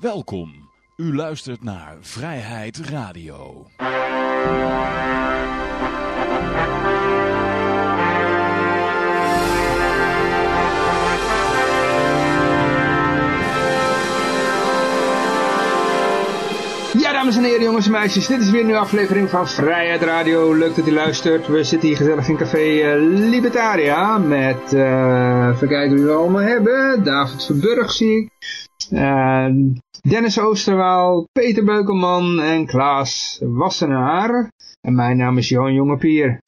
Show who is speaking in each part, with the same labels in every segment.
Speaker 1: Welkom. U luistert naar Vrijheid Radio.
Speaker 2: Ja, dames en heren, jongens en meisjes, dit is weer een nieuwe aflevering van Vrijheid Radio. Leuk dat u luistert. We zitten hier gezellig in café eh, Libertaria met, eh even wie we allemaal hebben. David Verburg zie ik. Eh, Dennis Oosterwaal, Peter Beukelman en Klaas Wassenaar. En mijn naam is Johan Jongepier.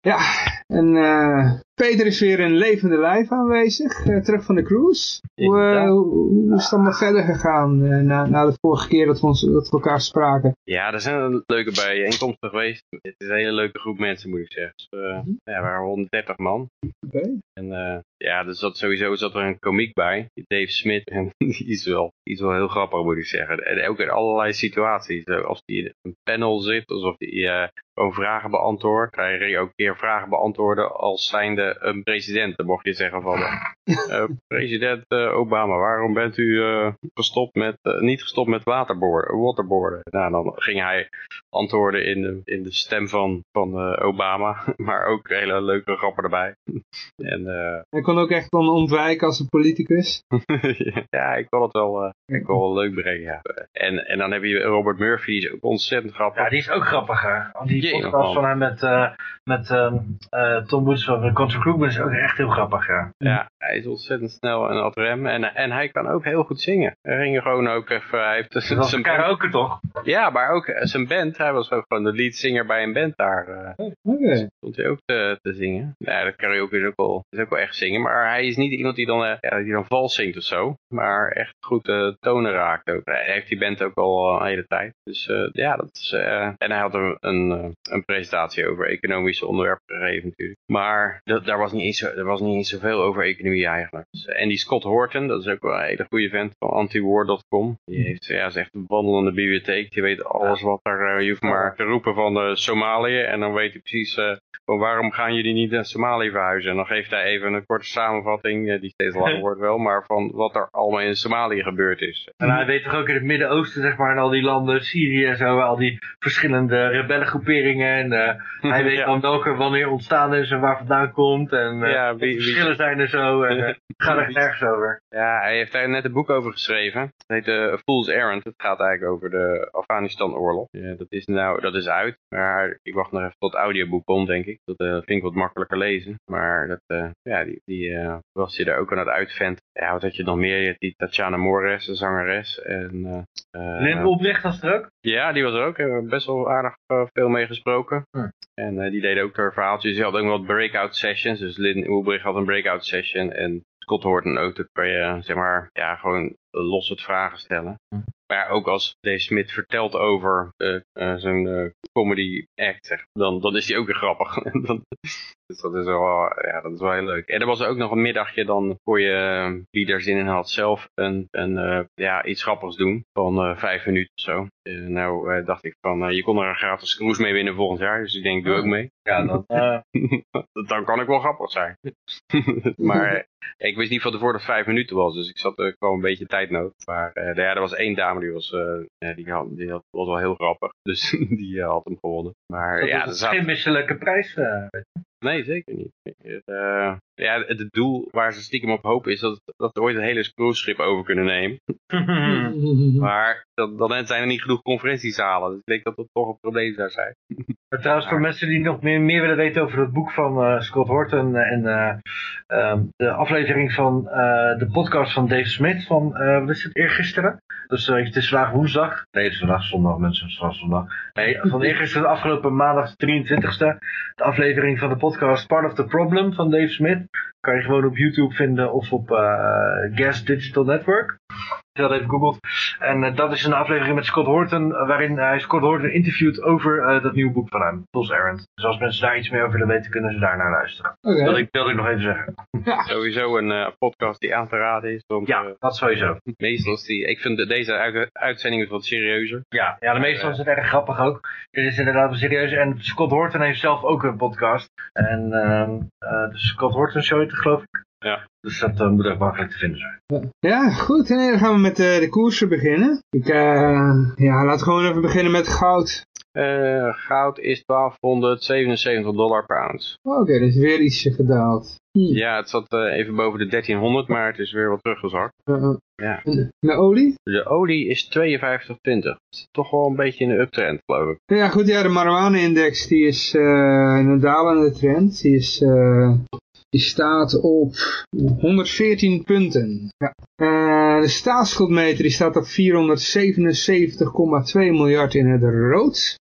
Speaker 2: Ja, en eh, Peter is weer in levende lijf aanwezig, eh, terug van de cruise. Hoe, eh, hoe, is het allemaal verder gegaan eh, na, na de vorige keer dat we, ons, dat we elkaar spraken?
Speaker 3: Ja, er zijn leuke bijeenkomsten geweest. Het is een hele leuke groep mensen, moet ik zeggen. Dus, eh, ja, we waren 130 man.
Speaker 2: Oké.
Speaker 3: En ja, er zat sowieso zat er een komiek bij, Dave Smith. En die is wel, die is wel heel grappig, moet ik zeggen. En ook in allerlei situaties. Als die in een panel zit, alsof hij gewoon vragen beantwoordt. Hij ook een keer vragen beantwoorden als zijnde een president. Dan mocht je zeggen van, eh, president eh, Obama, waarom bent u eh, gestopt met, eh, niet gestopt met waterboorden, waterboarden? Nou, dan ging hij antwoorden in de, in de stem van, van eh, Obama, maar ook hele leuke grappen erbij. en eh,
Speaker 2: Hij kon ook echt on ontwijken als een politicus.
Speaker 3: ja, ik kon het wel, eh, ik kon wel leuk brengen, ja. En, en dan heb je Robert Murphy, die is ook ontzettend grappig.
Speaker 4: Ja, die is ook grappig, hè. Want die podcast van hem met, eh, met ehm, eh, Tom Woods van Krugman is ook echt heel grappig, ja.
Speaker 3: Ja, hij is ontzettend snel en ad rem. En, en hij kan ook heel goed zingen. Hij ging gewoon ook even... Hij heeft
Speaker 4: Dat een
Speaker 3: band-
Speaker 4: karaoke, toch?
Speaker 3: Ja, maar ook eh, zijn band. Hij was ook gewoon de leadzanger bij een band daar. eh
Speaker 2: Oké.
Speaker 3: stond hij ook te, te zingen. Ja, dat karaoke is ook, wel, is ook wel echt zingen. Maar hij is niet iemand die dan, eh, ja, die dan vals zingt of zo. Maar echt goed eh, tonen raakt ook. Hij heeft die band ook al een hele tijd. Dus ja, dat is... en hij had een, een, een presentatie over economische onderwerpen gegeven natuurlijk. Maar dat, daar was niet eens, zo- er was niet eens zoveel over economie eigenlijk. Dus, eh, en die Scott Horton, dat is ook wel een hele goede vent van antiwar.com. Die heeft, ja, is echt een wandelende bibliotheek. Die weet alles wat er, eh, je hoeft maar te roepen van eh, Somalië. En dan weet hij precies eh, van waarom gaan jullie niet naar Somalië verhuizen? En dan geeft hij even een korte samenvatting, eh, die steeds langer wordt wel, maar van wat er allemaal in Somalië gebeurd is.
Speaker 4: En hij weet toch ook in het Midden-Oosten, zeg maar, en al die landen, Syrië en zo, al die verschillende rebellengroeperingen. En eh, hij weet
Speaker 3: Ja.
Speaker 4: dan welke wanneer ontstaan is en waar vandaan komt. En eh,
Speaker 3: Ja, wie- wie-
Speaker 4: verschillen zijn en zo. En eh, het gaat er nergens over.
Speaker 3: Ja, hij heeft daar net een boek over geschreven. Het heet eh, Fool's Errand. Het gaat eigenlijk over de Afghanistan-oorlog. Ja, dat is nou, dat is uit. Maar ik wacht nog even tot het audioboek komt, denk ik. Dat eh, vind ik wat makkelijker lezen. Maar dat, ja, die, die was je daar ook aan het uitventen. Ja, wat had je nog meer? Je had die Tatjana Mores, de zangeres. En,
Speaker 4: Lynn Olbricht was er ook.
Speaker 3: ja, die was er ook. Hebben we best wel aardig veel mee gesproken.
Speaker 4: Hm.
Speaker 3: En die deden ook haar verhaaltjes. Die had ook wat breakout sessions. Dus Lynn Ulbricht had een breakout session. En Scott Horton ook. Dan kan je, zeg maar, ja, gewoon los het vragen stellen.
Speaker 4: Hm.
Speaker 3: Maar ook als Dave Smith vertelt over eh, eh, zijn eh, comedy act, dan, dan is hij ook weer grappig. dan, dus dat is, wel, ja, dat is wel heel leuk. En er was ook nog een middagje, dan kon je, eh, wie daar zin in had, zelf een, een, eh, ja, iets grappigs doen van eh, vijf minuten of zo. Eh, nou eh, dacht ik van, eh, je kon er een gratis cruise mee winnen volgend jaar, dus ik denk, doe ook mee.
Speaker 4: Ja, dan, eh,
Speaker 3: dan kan ik wel grappig zijn. maar eh, ik wist niet van tevoren dat vijf minuten was, dus ik zat eh, kwam een beetje tijdnood. Maar eh, ja, er was één dame die was, eh, ja, die, had, die had, was wel heel grappig, dus die eh, had hem gewonnen. Maar
Speaker 4: dat
Speaker 3: ja,
Speaker 4: is geen misselijke prijs. eh.
Speaker 3: Nee, zeker niet. Ja, het doel waar ze stiekem op hopen is dat, dat ze ooit een hele cruiseschip over kunnen nemen. Maar dat, dan zijn er niet genoeg conferentiezalen. Dus ik denk dat dat toch een probleem zou zijn.
Speaker 4: Maar trouwens, voor mensen die nog meer, meer willen weten over het boek van eh, Scott Horton en eh, ehm, de aflevering van eh, de podcast van Dave Smith van, eh wat is het, eergisteren? Dus eh, het is vandaag woensdag. Nee, het is vandaag zondag, mensen, het is vandaag zondag. Nee, van eergisteren, de afgelopen maandag, de 23e, de aflevering van de podcast Part of the Problem van Dave Smith. Kan je gewoon op YouTube vinden of op eh Gas Digital Network. Ik had even gegoogeld. En eh, dat is een aflevering met Scott Horton, eh, waarin hij Scott Horton interviewt over eh, dat nieuwe boek van hem, Fool's Errand. Dus als mensen daar iets meer over willen weten, kunnen ze daar naar luisteren. Dat ik, wilde ik nog even zeggen.
Speaker 3: Sowieso een eh, podcast die aan te raden is. Want
Speaker 4: Ja,
Speaker 3: eh,
Speaker 4: dat sowieso.
Speaker 3: meestal is die... Ik vind de- deze uit- uitzending is wat serieuzer.
Speaker 4: Ja, ja de meeste is het erg grappig ook. Dit is inderdaad wel serieus. En Scott Horton heeft zelf ook een podcast. En ehm, eh, de Scott Horton Show, geloof ik.
Speaker 3: Ja.
Speaker 4: Dus dat uh, moet ook makkelijk te vinden zijn.
Speaker 2: Ja, goed. En dan gaan we met uh, de koersen beginnen. Ik, uh, ja, laten we gewoon even beginnen met goud.
Speaker 3: goud is 1277 dollar per ounce.
Speaker 2: Oké, okay, dat is weer ietsje gedaald.
Speaker 3: Hm. Ja, het zat even boven de 1300, maar het is weer wat teruggezakt. Ja.
Speaker 2: De olie?
Speaker 3: De olie is 52,20. Toch wel een beetje in de uptrend, geloof ik.
Speaker 2: Ja, goed. Ja, de marijuana-index die is uh, in een dalende trend. Die, is, uh, die staat op 114 punten. Ja. Uh, de staatsschuldmeter die staat op 477,2 miljard in het rood.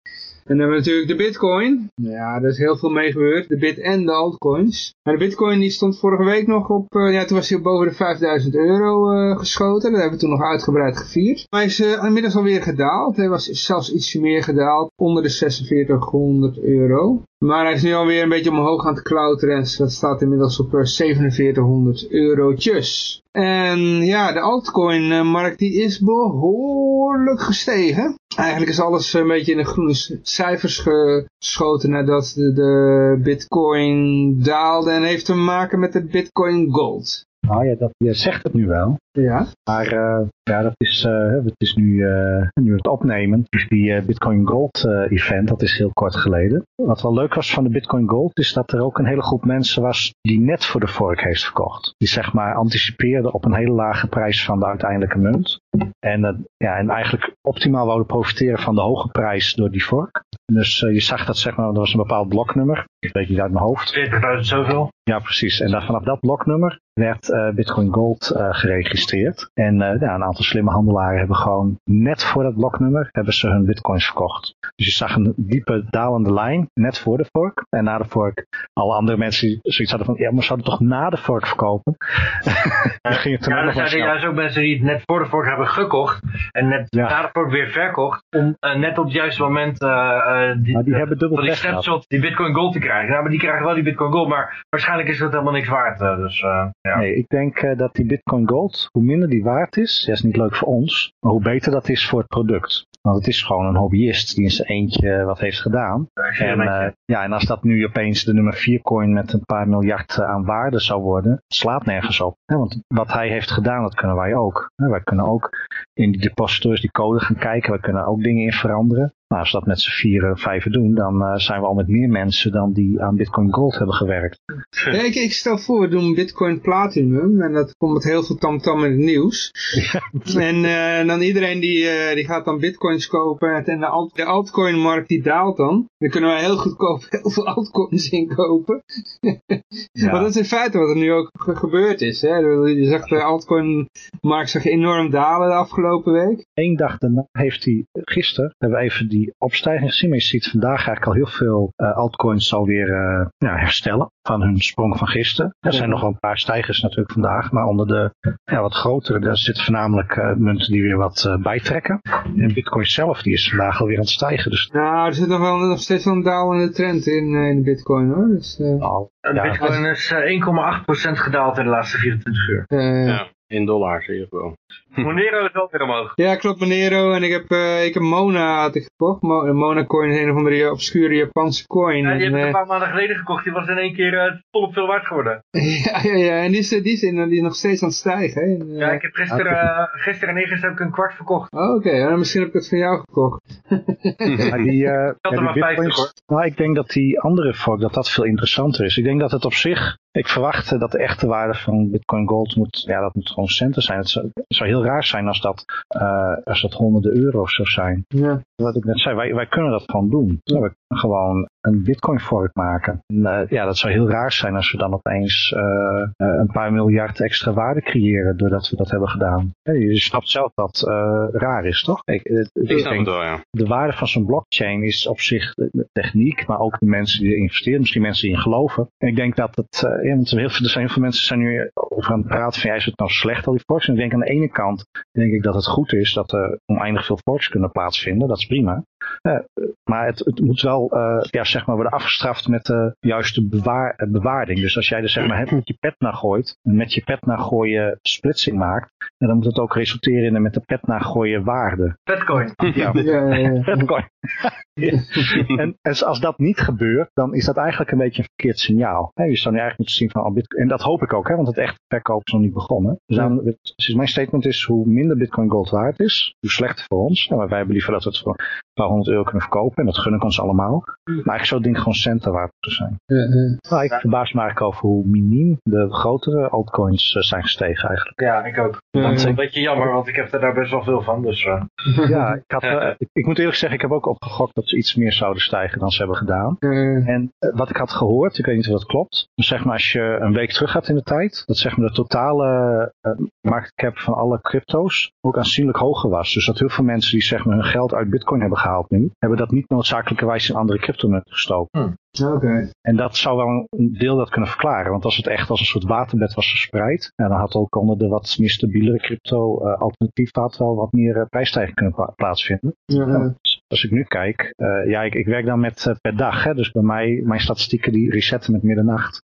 Speaker 2: En dan hebben we natuurlijk de bitcoin. Ja, er is heel veel mee gebeurd. De bit en de altcoins. Maar de bitcoin die stond vorige week nog op, uh, ja toen was hij op boven de 5000 euro uh, geschoten. Dat hebben we toen nog uitgebreid gevierd. Maar hij is uh, inmiddels alweer gedaald. Hij was zelfs ietsje meer gedaald. Onder de 4600 euro. Maar hij is nu alweer een beetje omhoog aan het klauteren. En dat staat inmiddels op 4700 eurotjes. En ja, de altcoin-markt die is behoorlijk gestegen. Eigenlijk is alles een beetje in de groene cijfers geschoten nadat de, de bitcoin daalde. En heeft te maken met de bitcoin gold.
Speaker 5: Nou ja, dat, je zegt het nu wel.
Speaker 2: Ja.
Speaker 5: Maar uh, ja, dat is, uh, het is nu, uh, nu het opnemen. Dus die Bitcoin Gold event, dat is heel kort geleden. Wat wel leuk was van de Bitcoin Gold, is dat er ook een hele groep mensen was die net voor de fork heeft verkocht. Die zeg maar anticipeerden op een hele lage prijs van de uiteindelijke munt. En, ja, en eigenlijk optimaal wouden profiteren van de hoge prijs door die fork. Dus je zag dat zeg maar, er was een bepaald bloknummer. Ik weet niet uit mijn hoofd.
Speaker 4: 40.000 zoveel.
Speaker 5: Ja, precies. En dan vanaf dat bloknummer werd uh, Bitcoin Gold uh, geregistreerd. En uh, ja, een aantal slimme handelaren hebben gewoon net voor dat bloknummer hebben ze hun bitcoins verkocht. Dus je zag een diepe dalende lijn net voor de fork. En na de fork, alle andere mensen die zoiets hadden van, ja, maar zouden toch na de fork verkopen?
Speaker 4: ja, gingen toen ja, er zijn juist ook mensen die het net voor de fork hebben gekocht. En net ja. na de fork weer verkocht. Om net op het juiste moment die,
Speaker 5: hebben dubbel
Speaker 4: van die snapshot, die Bitcoin Gold te krijgen. Nou, maar die krijgen wel die Bitcoin Gold. Maar waarschijnlijk is dat helemaal niks waard. dus, ja.
Speaker 5: Nee, ik denk uh, dat die Bitcoin Gold, hoe minder die waard is, ja, is niet leuk voor ons, maar hoe beter dat is voor het product. Want het is gewoon een hobbyist die in zijn eentje wat heeft gedaan. En, uh, ja, en als dat nu opeens de nummer 4 coin met een paar miljard aan waarde zou worden, slaat nergens op. Hè? Want wat hij heeft gedaan, dat kunnen wij ook. Hè? Wij kunnen ook in die depositors die code gaan kijken. Wij kunnen ook dingen in veranderen. Nou, als we dat met z'n vieren, vijven doen, dan uh, zijn we al met meer mensen dan die aan Bitcoin Gold hebben gewerkt.
Speaker 2: Ja, ik, ik, stel voor, we doen Bitcoin Platinum en dat komt met heel veel tamtam in het nieuws. Ja. En uh, dan iedereen die, uh, die gaat dan bitcoins kopen en de, alt, de altcoin-markt die daalt dan. Dan kunnen wij heel goedkoop heel veel altcoins inkopen. ja. Maar dat is in feite wat er nu ook gebeurd is. Hè? Je zegt de altcoin-markt enorm dalen de afgelopen week.
Speaker 5: Eén dag daarna heeft hij, gisteren, hebben we even die die opstijging gezien. Maar je ziet vandaag eigenlijk al heel veel uh, altcoins alweer uh, ja, herstellen van hun sprong van gisteren. Er zijn nog wel een paar stijgers natuurlijk vandaag. Maar onder de ja, wat grotere, daar zitten voornamelijk uh, munten die weer wat bijtrekken. En bitcoin zelf, die is vandaag alweer aan het stijgen. Dus...
Speaker 2: Nou, er zit nog wel nog steeds wel een dalende trend in, in de bitcoin hoor. Dus,
Speaker 4: oh, ja. Bitcoin is 1,8% gedaald in de laatste 24 uur.
Speaker 3: ja. In dollars in ieder geval.
Speaker 4: Monero is weer omhoog.
Speaker 2: Ja, klopt, Monero. En ik heb, uh, ik heb Mona had ik gekocht. Mo Mona coin is een of andere obscure Japanse coin.
Speaker 4: Ja, die
Speaker 2: en,
Speaker 4: heb ik een paar maanden geleden gekocht. Die was in één keer uh, volop veel waard geworden.
Speaker 2: ja, ja, ja. En die is, die, is, die is nog steeds aan het stijgen. Hè? En,
Speaker 4: ja, ik heb gisteren, gisteren en eergisteren heb ik een kwart verkocht.
Speaker 2: Oh, Oké, okay. misschien heb ik het van jou gekocht.
Speaker 5: maar die, ja, die bitcoins, nou, ik denk dat die andere fork, dat dat veel interessanter is. Ik denk dat het op zich ik verwacht dat de echte waarde van Bitcoin Gold moet, ja, dat moet gewoon centen zijn. Het zou, het zou heel raar zijn als dat, uh, als dat honderden euro's zou zijn.
Speaker 2: Ja.
Speaker 5: Wat ik net zei, wij, wij kunnen dat gewoon doen. Ja. We kunnen gewoon een Bitcoin fork maken. En, uh, ja, dat zou heel raar zijn als we dan opeens uh, een paar miljard extra waarde creëren doordat we dat hebben gedaan. je snapt zelf dat raar is, toch?
Speaker 3: Ik, ik, ik snap het wel, ja.
Speaker 5: De waarde van zo'n blockchain is op zich de techniek, maar ook de mensen die er investeren, misschien mensen die in geloven. En ik denk dat het ja, want heel veel, er zijn heel veel mensen zijn nu over aan het praten van, ja, is het nou slecht al die forks? En ik denk aan de ene kant, denk ik dat het goed is dat er oneindig veel forks kunnen plaatsvinden. Dat is prima. Uh, maar het, het, moet wel wel ja, zeg maar worden afgestraft met de juiste bewaar, bewaarding. Dus als jij er zeg maar het met je pet naar gooit, en met je pet naar gooien splitsing maakt, en dan moet het ook resulteren in een met de pet naar gooien waarde.
Speaker 4: Petcoin.
Speaker 5: Ja,
Speaker 2: Ja,
Speaker 5: Petcoin. en, en als dat niet gebeurt, dan is dat eigenlijk een beetje een verkeerd signaal. Hè, je zou nu eigenlijk moeten zien van, oh, Bitcoin, en dat hoop ik ook, hè, want het echte verkoop is nog niet begonnen. Dus, dan, het, dus mijn statement is, hoe minder Bitcoin Gold waard is, hoe slechter voor ons. En wij hebben liever dat we het voor een paar honderd euro kunnen verkopen, en dat gun ik ons allemaal. Maar eigenlijk zou het ding gewoon centen waard moeten zijn. Nou, ik verbaas me eigenlijk over hoe miniem de grotere altcoins uh, zijn gestegen eigenlijk.
Speaker 4: Ja, ik ook. Dat is een beetje jammer, want ik heb er daar best wel veel van. Dus, uh.
Speaker 5: Ja, ik, had, uh, ik, ik, moet eerlijk zeggen, ik heb ook opgegokt dat ze iets meer zouden stijgen dan ze hebben gedaan. En wat ik had gehoord, ik weet niet of dat klopt, maar zeg maar als je een week terug gaat in de tijd, dat zeg maar de totale market cap van alle crypto's ook aanzienlijk hoger was. Dus dat heel veel mensen die zeg maar hun geld uit bitcoin hebben gehaald nu, hebben dat niet noodzakelijkerwijs in andere cryptomunten gestoken.
Speaker 2: Hmm. Okay.
Speaker 5: En dat zou wel een deel dat kunnen verklaren. Want als het echt als een soort waterbed was verspreid, dan had ook onder de wat meer stabielere crypto uh, alternatief had wel wat meer uh, prijsstijging kunnen pla plaatsvinden.
Speaker 2: Ja.
Speaker 5: Ja, als ik nu kijk, uh, ja, ik, ik, werk dan met per dag. Hè, dus bij mij, mijn statistieken die resetten met middernacht.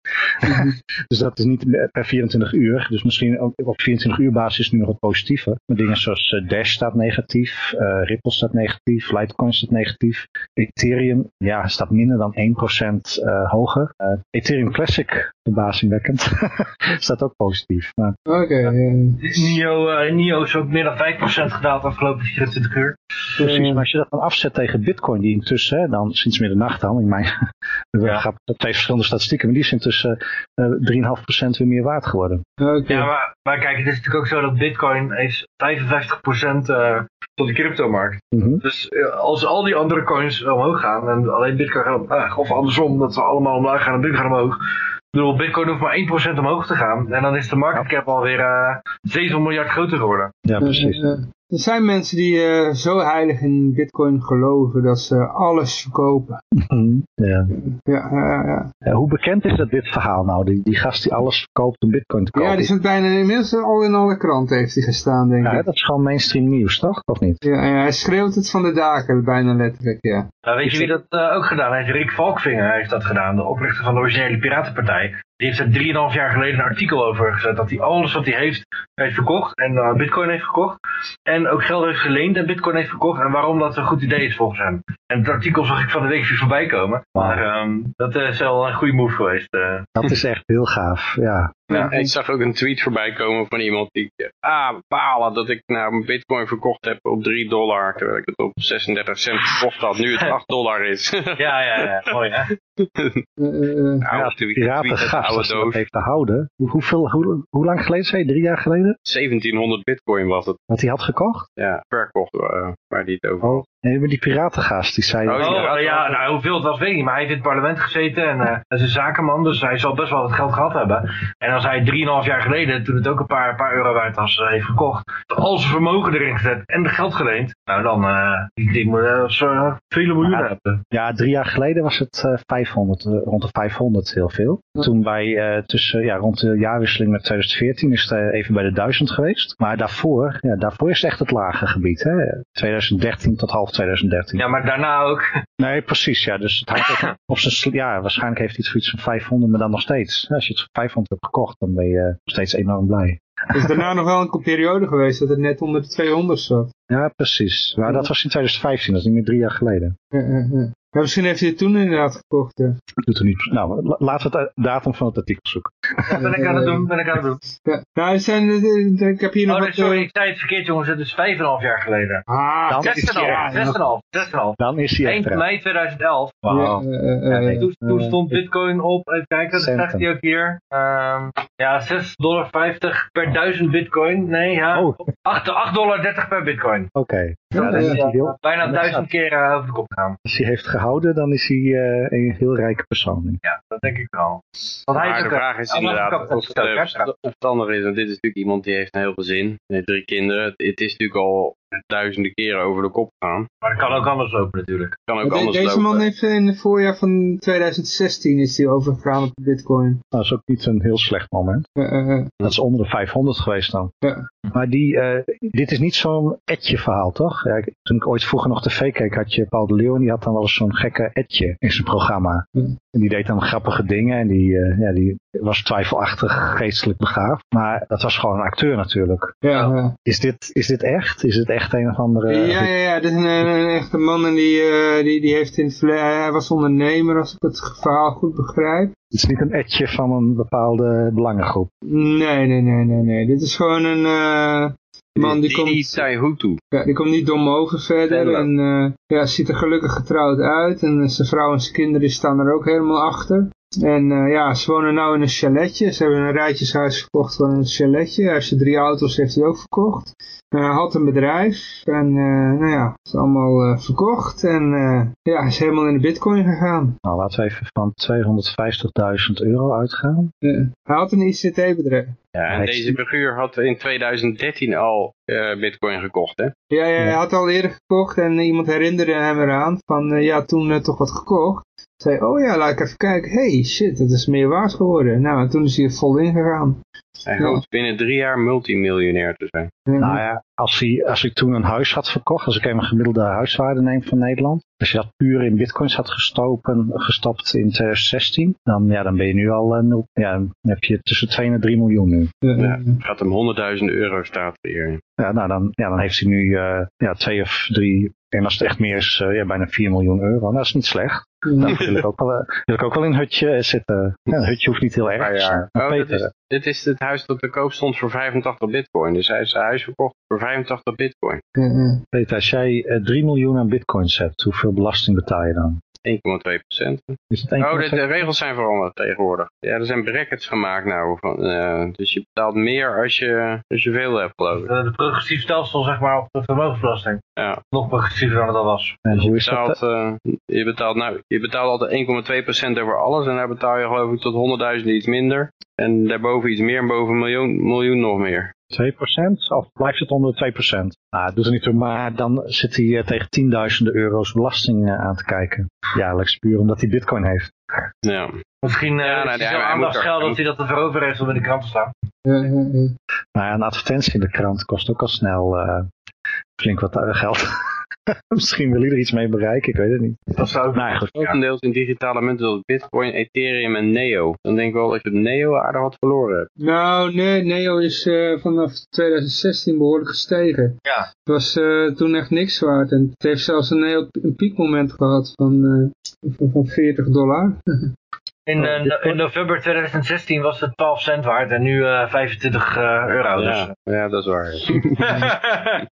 Speaker 5: dus dat is niet per 24 uur. Dus misschien ook op 24 uur basis is nu nog wat positiever. Maar dingen zoals Dash staat negatief, Ripple staat negatief, Litecoin staat negatief. Ethereum, ja, staat minder dan 1% uh, hoger. Uh, Ethereum Classic, verbazingwekkend, staat ook positief.
Speaker 2: Oké. Okay.
Speaker 4: NIO, uh, NIO is ook meer dan 5% gedaald afgelopen 24 uur.
Speaker 5: Precies, maar als je dat dan afzet tegen Bitcoin, die intussen, hè, dan sinds middernacht dan, in mijn, ja. gaat twee verschillende statistieken, maar die is intussen 3,5% weer meer waard geworden.
Speaker 2: Okay.
Speaker 4: Ja, maar, maar kijk, het is natuurlijk ook zo dat Bitcoin is 55% tot de cryptomarkt.
Speaker 5: Mm -hmm.
Speaker 4: Dus als al die andere coins omhoog gaan en alleen Bitcoin gaat omlaag, of andersom, dat ze allemaal omlaag gaan en Bitcoin gaat omhoog. Ik bedoel, Bitcoin hoeft maar 1% omhoog te gaan en dan is de market cap alweer uh, 7 miljard groter geworden.
Speaker 5: Ja, precies.
Speaker 2: Uh, er zijn mensen die uh, zo heilig in bitcoin geloven dat ze alles verkopen.
Speaker 5: ja.
Speaker 2: Ja, ja,
Speaker 5: ja. hoe bekend is dat dit verhaal nou? Die, die gast die alles verkoopt om bitcoin te kopen.
Speaker 2: Ja, die zit bijna inmiddels al in alle kranten heeft hij gestaan, denk ik.
Speaker 5: Ja, dat is gewoon mainstream nieuws, toch? Of niet?
Speaker 2: Ja, ja hij schreeuwt het van de daken, bijna letterlijk, ja.
Speaker 4: Nou, weet je wie dat uh, ook gedaan heeft? Rick Valkvinger heeft dat gedaan, de oprichter van de originele Piratenpartij. Die heeft er 3,5 jaar geleden een artikel over gezet. Dat hij alles wat hij heeft, heeft verkocht. En uh, bitcoin heeft gekocht. En ook geld heeft geleend en bitcoin heeft verkocht. En waarom dat een goed idee is volgens hem. En het artikel zag ik van de week weer voorbij komen. Maar um, dat is wel een goede move geweest. Uh.
Speaker 5: Dat is echt heel gaaf, ja.
Speaker 3: Ja, ik zag ook een tweet voorbij komen van iemand die, ah, balen dat ik nou mijn bitcoin verkocht heb op 3 dollar, terwijl ik het op 36 cent verkocht had, nu het 8 dollar is.
Speaker 4: ja, ja, ja, mooi hè.
Speaker 2: Uh,
Speaker 5: ja, piratengas, dat heeft te houden. Hoe, hoeveel, hoe, hoe lang geleden zei je? Drie jaar geleden?
Speaker 3: 1700 bitcoin was het.
Speaker 5: Wat hij had gekocht?
Speaker 3: Ja, verkocht uh, waar die het over
Speaker 5: oh. Nee, maar die piratengas, die zei...
Speaker 4: Oh, ja, ja, nou hoeveel het was weet ik niet, maar hij heeft in het parlement gezeten en uh, hij is een zakenman, dus hij zal best wel wat geld gehad hebben. En als hij 3,5 jaar geleden, toen het ook een paar, paar euro waard was, uh, heeft gekocht, al zijn vermogen erin gezet en de geld geleend, nou dan, uh, die ding moet uh, vele miljoenen
Speaker 5: ja,
Speaker 4: hebben.
Speaker 5: Ja, drie jaar geleden was het 500, rond de 500 heel veel. Ja. Toen bij, tussen, ja, rond de jaarwisseling met 2014 is het even bij de 1000 geweest. Maar daarvoor, ja, daarvoor is het echt het lage gebied, hè. 2013 tot half 2013.
Speaker 4: Ja, maar daarna ook.
Speaker 5: Nee, precies, ja. Dus het hangt op zijn, ja, waarschijnlijk heeft hij het zoiets van 500, maar dan nog steeds. Als je het voor 500 hebt gekocht, dan ben je nog steeds enorm blij.
Speaker 2: Er is daarna nog wel een periode geweest dat het net onder de 200 zat.
Speaker 5: Ja, precies. Maar dat was in 2015, dat is niet meer drie jaar geleden.
Speaker 2: Ja, ja, ja. Maar misschien heeft hij het toen inderdaad gekocht. Ja.
Speaker 5: Doet er niet. Nou, laten we het datum van het artikel zoeken.
Speaker 4: Ja, ben ik aan het doen, ben ik aan het doen.
Speaker 2: Ja. Nou, zijn, ik heb hier nog
Speaker 4: oh, nee,
Speaker 2: wat,
Speaker 4: sorry,
Speaker 2: uh...
Speaker 4: ik zei het verkeerd jongens, het is 5,5 jaar geleden.
Speaker 2: Ah,
Speaker 5: Dan
Speaker 4: 6,5,
Speaker 5: is hij
Speaker 4: 6,5, 6,5.
Speaker 5: Dan is hij
Speaker 4: 1
Speaker 5: echt
Speaker 4: mei 2011.
Speaker 5: Wauw.
Speaker 2: Ja, uh,
Speaker 4: nee, toen, toen stond bitcoin op, even kijken, dat zegt hij ook hier. Um, ja, 6,50 dollar per 1000 bitcoin. Nee, ja.
Speaker 5: Oh.
Speaker 4: 8,30 dollar per bitcoin.
Speaker 5: Oké. Okay.
Speaker 2: Ja,
Speaker 5: Ja, dan
Speaker 2: ja.
Speaker 5: is hij heel,
Speaker 4: Bijna duizend keer uh, over de kop gaan.
Speaker 5: als hij heeft gehouden, dan is hij uh, een heel rijke persoon.
Speaker 4: Ja, dat denk ik wel. Want hij
Speaker 3: Maar de
Speaker 4: ook,
Speaker 3: vraag is
Speaker 4: ook
Speaker 3: inderdaad of het, of het andere is. Want dit is natuurlijk iemand die heeft een heel gezin. Hij heeft drie kinderen. Het, het is natuurlijk al duizenden keren over de kop gaan.
Speaker 4: Maar het kan ook anders lopen natuurlijk.
Speaker 3: Kan ook
Speaker 2: De-
Speaker 3: anders
Speaker 2: deze
Speaker 3: lopen.
Speaker 2: man heeft in het voorjaar van 2016 is hij overgegaan op de bitcoin.
Speaker 5: Dat is ook niet een heel slecht moment.
Speaker 2: Eh, eh, eh,
Speaker 5: Dat is onder de 500 geweest dan.
Speaker 2: Ja.
Speaker 5: Maar die, eh, dit is niet zo'n etje verhaal, toch? Ja, ik- toen ik ooit vroeger nog tv keek, had je Paul de Leeuw en die had dan wel eens zo'n gekke etje in zijn programma. En die deed dan grappige dingen en die, eh, ja, die was twijfelachtig geestelijk begaafd. Maar dat was gewoon een acteur natuurlijk.
Speaker 2: ja.
Speaker 5: Is dit, is dit echt? Is het echt een of andere...
Speaker 2: ja, ja, ja, dit is een, een, een echte man en die, eh, die, die heeft in het verleden, hij was ondernemer als ik het verhaal goed begrijp.
Speaker 5: Het is niet een etje van een bepaalde belangengroep.
Speaker 2: Nee, nee, nee, nee, nee. Dit is gewoon een eh, man die komt, ja, die komt niet dom over verder en eh, ja, ziet er gelukkig getrouwd uit en eh, zijn vrouw en zijn kinderen die staan er ook helemaal achter. En eh, ja, ze wonen nou in een chaletje. Ze hebben een rijtjeshuis verkocht van een chaletje. Hij heeft drie auto's heeft hij ook verkocht. Eh, Hij had een bedrijf en eh, nou ja, het is allemaal verkocht. En ja, is helemaal in de bitcoin gegaan.
Speaker 5: Nou, laten we even van 250.000 euro uitgaan.
Speaker 2: Hij had een ICT-bedrijf.
Speaker 3: Ja, en
Speaker 5: Hij-
Speaker 3: deze figuur had in 2013 al eh, bitcoin gekocht, hè?
Speaker 2: Ja, ja, hij had al eerder gekocht en iemand herinnerde hem eraan van eh, ja, toen eh, toch wat gekocht. Zei, oh ja, laat ik even kijken. Hey, shit, dat is meer waard geworden. Nou, en toen is hij er vol in gegaan.
Speaker 3: Hij
Speaker 2: Ja.
Speaker 3: hoopt binnen drie jaar multimiljonair te zijn.
Speaker 2: Ja.
Speaker 5: Nou ja, als, hij, als ik toen een huis had verkocht, als ik even een gemiddelde huiswaarde neem van Nederland, als je dat puur in bitcoins had gestopen, gestopt in 2016, dan, ja, dan ben je nu al, eh, ja, dan heb je tussen 2 en 3 miljoen nu.
Speaker 2: Ja,
Speaker 3: gaat om 100.000 euro staat er hier.
Speaker 5: Ja, nou, dan, ja, dan heeft hij nu eh ja, 2 of 3, en als het echt meer is, eh, ja, bijna 4 miljoen euro. Dat is niet slecht.
Speaker 2: ja.
Speaker 5: Dan wil ik ook wel, eh, wil ik ook wel in een hutje zitten. Ja, een hutje hoeft niet heel erg. Maar
Speaker 3: Oh, dit, is, dit is het huis dat te koop stond voor 85 bitcoin. Dus hij is zijn huis verkocht voor 85 bitcoin.
Speaker 2: Ja, ja.
Speaker 5: Peter, als jij eh, 3 miljoen aan bitcoins hebt, hoeveel belasting betaal je dan?
Speaker 3: 1,2 procent.
Speaker 5: Het
Speaker 3: Oh,
Speaker 5: 1,2?
Speaker 3: de, de regels zijn veranderd tegenwoordig. Ja, er zijn brackets gemaakt nou. Van, eh, dus je betaalt meer als je, als je veel hebt, geloof ik.
Speaker 4: Eh, De progressief stelsel zeg maar op de vermogensbelasting.
Speaker 3: Ja.
Speaker 4: Nog progressiever dan het al was.
Speaker 5: En
Speaker 3: Dus je
Speaker 5: hoe is dat?
Speaker 3: betaalt, eh, je, betaalt, nou, je betaalt altijd 1,2% over alles. En daar betaal je geloof ik tot 100.000 iets minder. En daarboven iets meer en boven een miljoen, miljoen nog meer.
Speaker 5: 2% of blijft het onder de 2%? Nou, dat doet er niet toe, maar dan zit hij eh, tegen tienduizenden euro's belasting eh, aan te kijken. Jaarlijks, puur omdat hij bitcoin heeft.
Speaker 3: Ja.
Speaker 4: Misschien eh
Speaker 3: Ja, nou,
Speaker 4: is hij
Speaker 3: er- hij
Speaker 4: dat hij dat ervoor over heeft om in de krant te staan.
Speaker 2: Ja, ja, ja.
Speaker 5: Nou ja, een advertentie in de krant kost ook al snel eh, flink wat geld. Misschien wil hij er iets mee bereiken, ik weet het niet.
Speaker 4: Dat zou
Speaker 5: Nou ja, goed.
Speaker 3: Grotendeels in digitale munten zoals Bitcoin, Ethereum en Neo. Dan denk ik wel dat je Neo aardig wat verloren hebt.
Speaker 2: Nou, nee, Neo is eh, vanaf 2016 behoorlijk gestegen.
Speaker 4: Ja.
Speaker 2: Het was eh, toen echt niks waard. En het heeft zelfs een heel een piekmoment gehad van, eh, van, van 40 dollar.
Speaker 4: In,
Speaker 5: Oh,
Speaker 4: eh, in november 2016 was het 12 cent waard en nu eh 25 eh, euro. Dus.
Speaker 3: Ja, ja, dat is waar.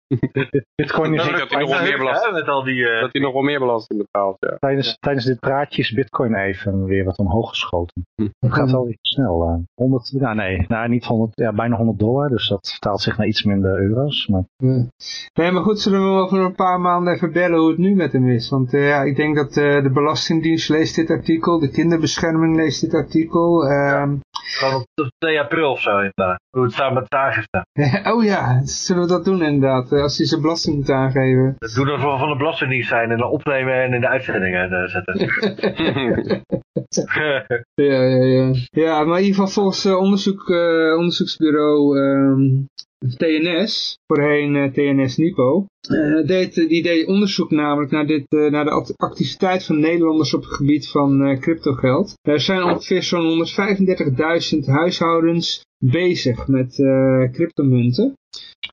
Speaker 5: Bitcoin is
Speaker 3: dat hij nog wel meer belasting-
Speaker 4: Met al die... eh,
Speaker 3: Dat hij nog wel meer belasting betaalt, ja.
Speaker 5: tijdens, tijdens dit praatje is bitcoin even weer wat omhoog geschoten.
Speaker 3: Hm.
Speaker 5: Het gaat wel weer snel. eh 100, nou nee, nou, niet 100, ja, bijna 100 dollar, dus dat vertaalt zich naar iets minder euro's. Maar
Speaker 2: Ja. Nee, maar goed, zullen we over een paar maanden even bellen hoe het nu met hem is. Want eh, ja, ik denk dat eh, de Belastingdienst leest dit artikel, de kinderbescherming leest dit artikel. ehm,
Speaker 4: Gewoon op 2 april of zo. inderdaad. Hoe het staat met aangifte.
Speaker 2: oh ja, zullen we dat doen inderdaad, eh, als hij zijn belasting moet aangeven.
Speaker 4: Dat doen we voor van de Belastingdienst zijn en dan opnemen en in de uitzendingen eh, zetten.
Speaker 2: Ja, ja, ja. Ja, maar in ieder geval volgens eh, onderzoek, onderzoeksbureau ehm, TNS, voorheen TNS Nipo, deed, die deed onderzoek namelijk naar, dit, naar de act- activiteit van Nederlanders op het gebied van cryptogeld. Er zijn ongeveer zo'n 135.000 huishoudens bezig met eh cryptomunten.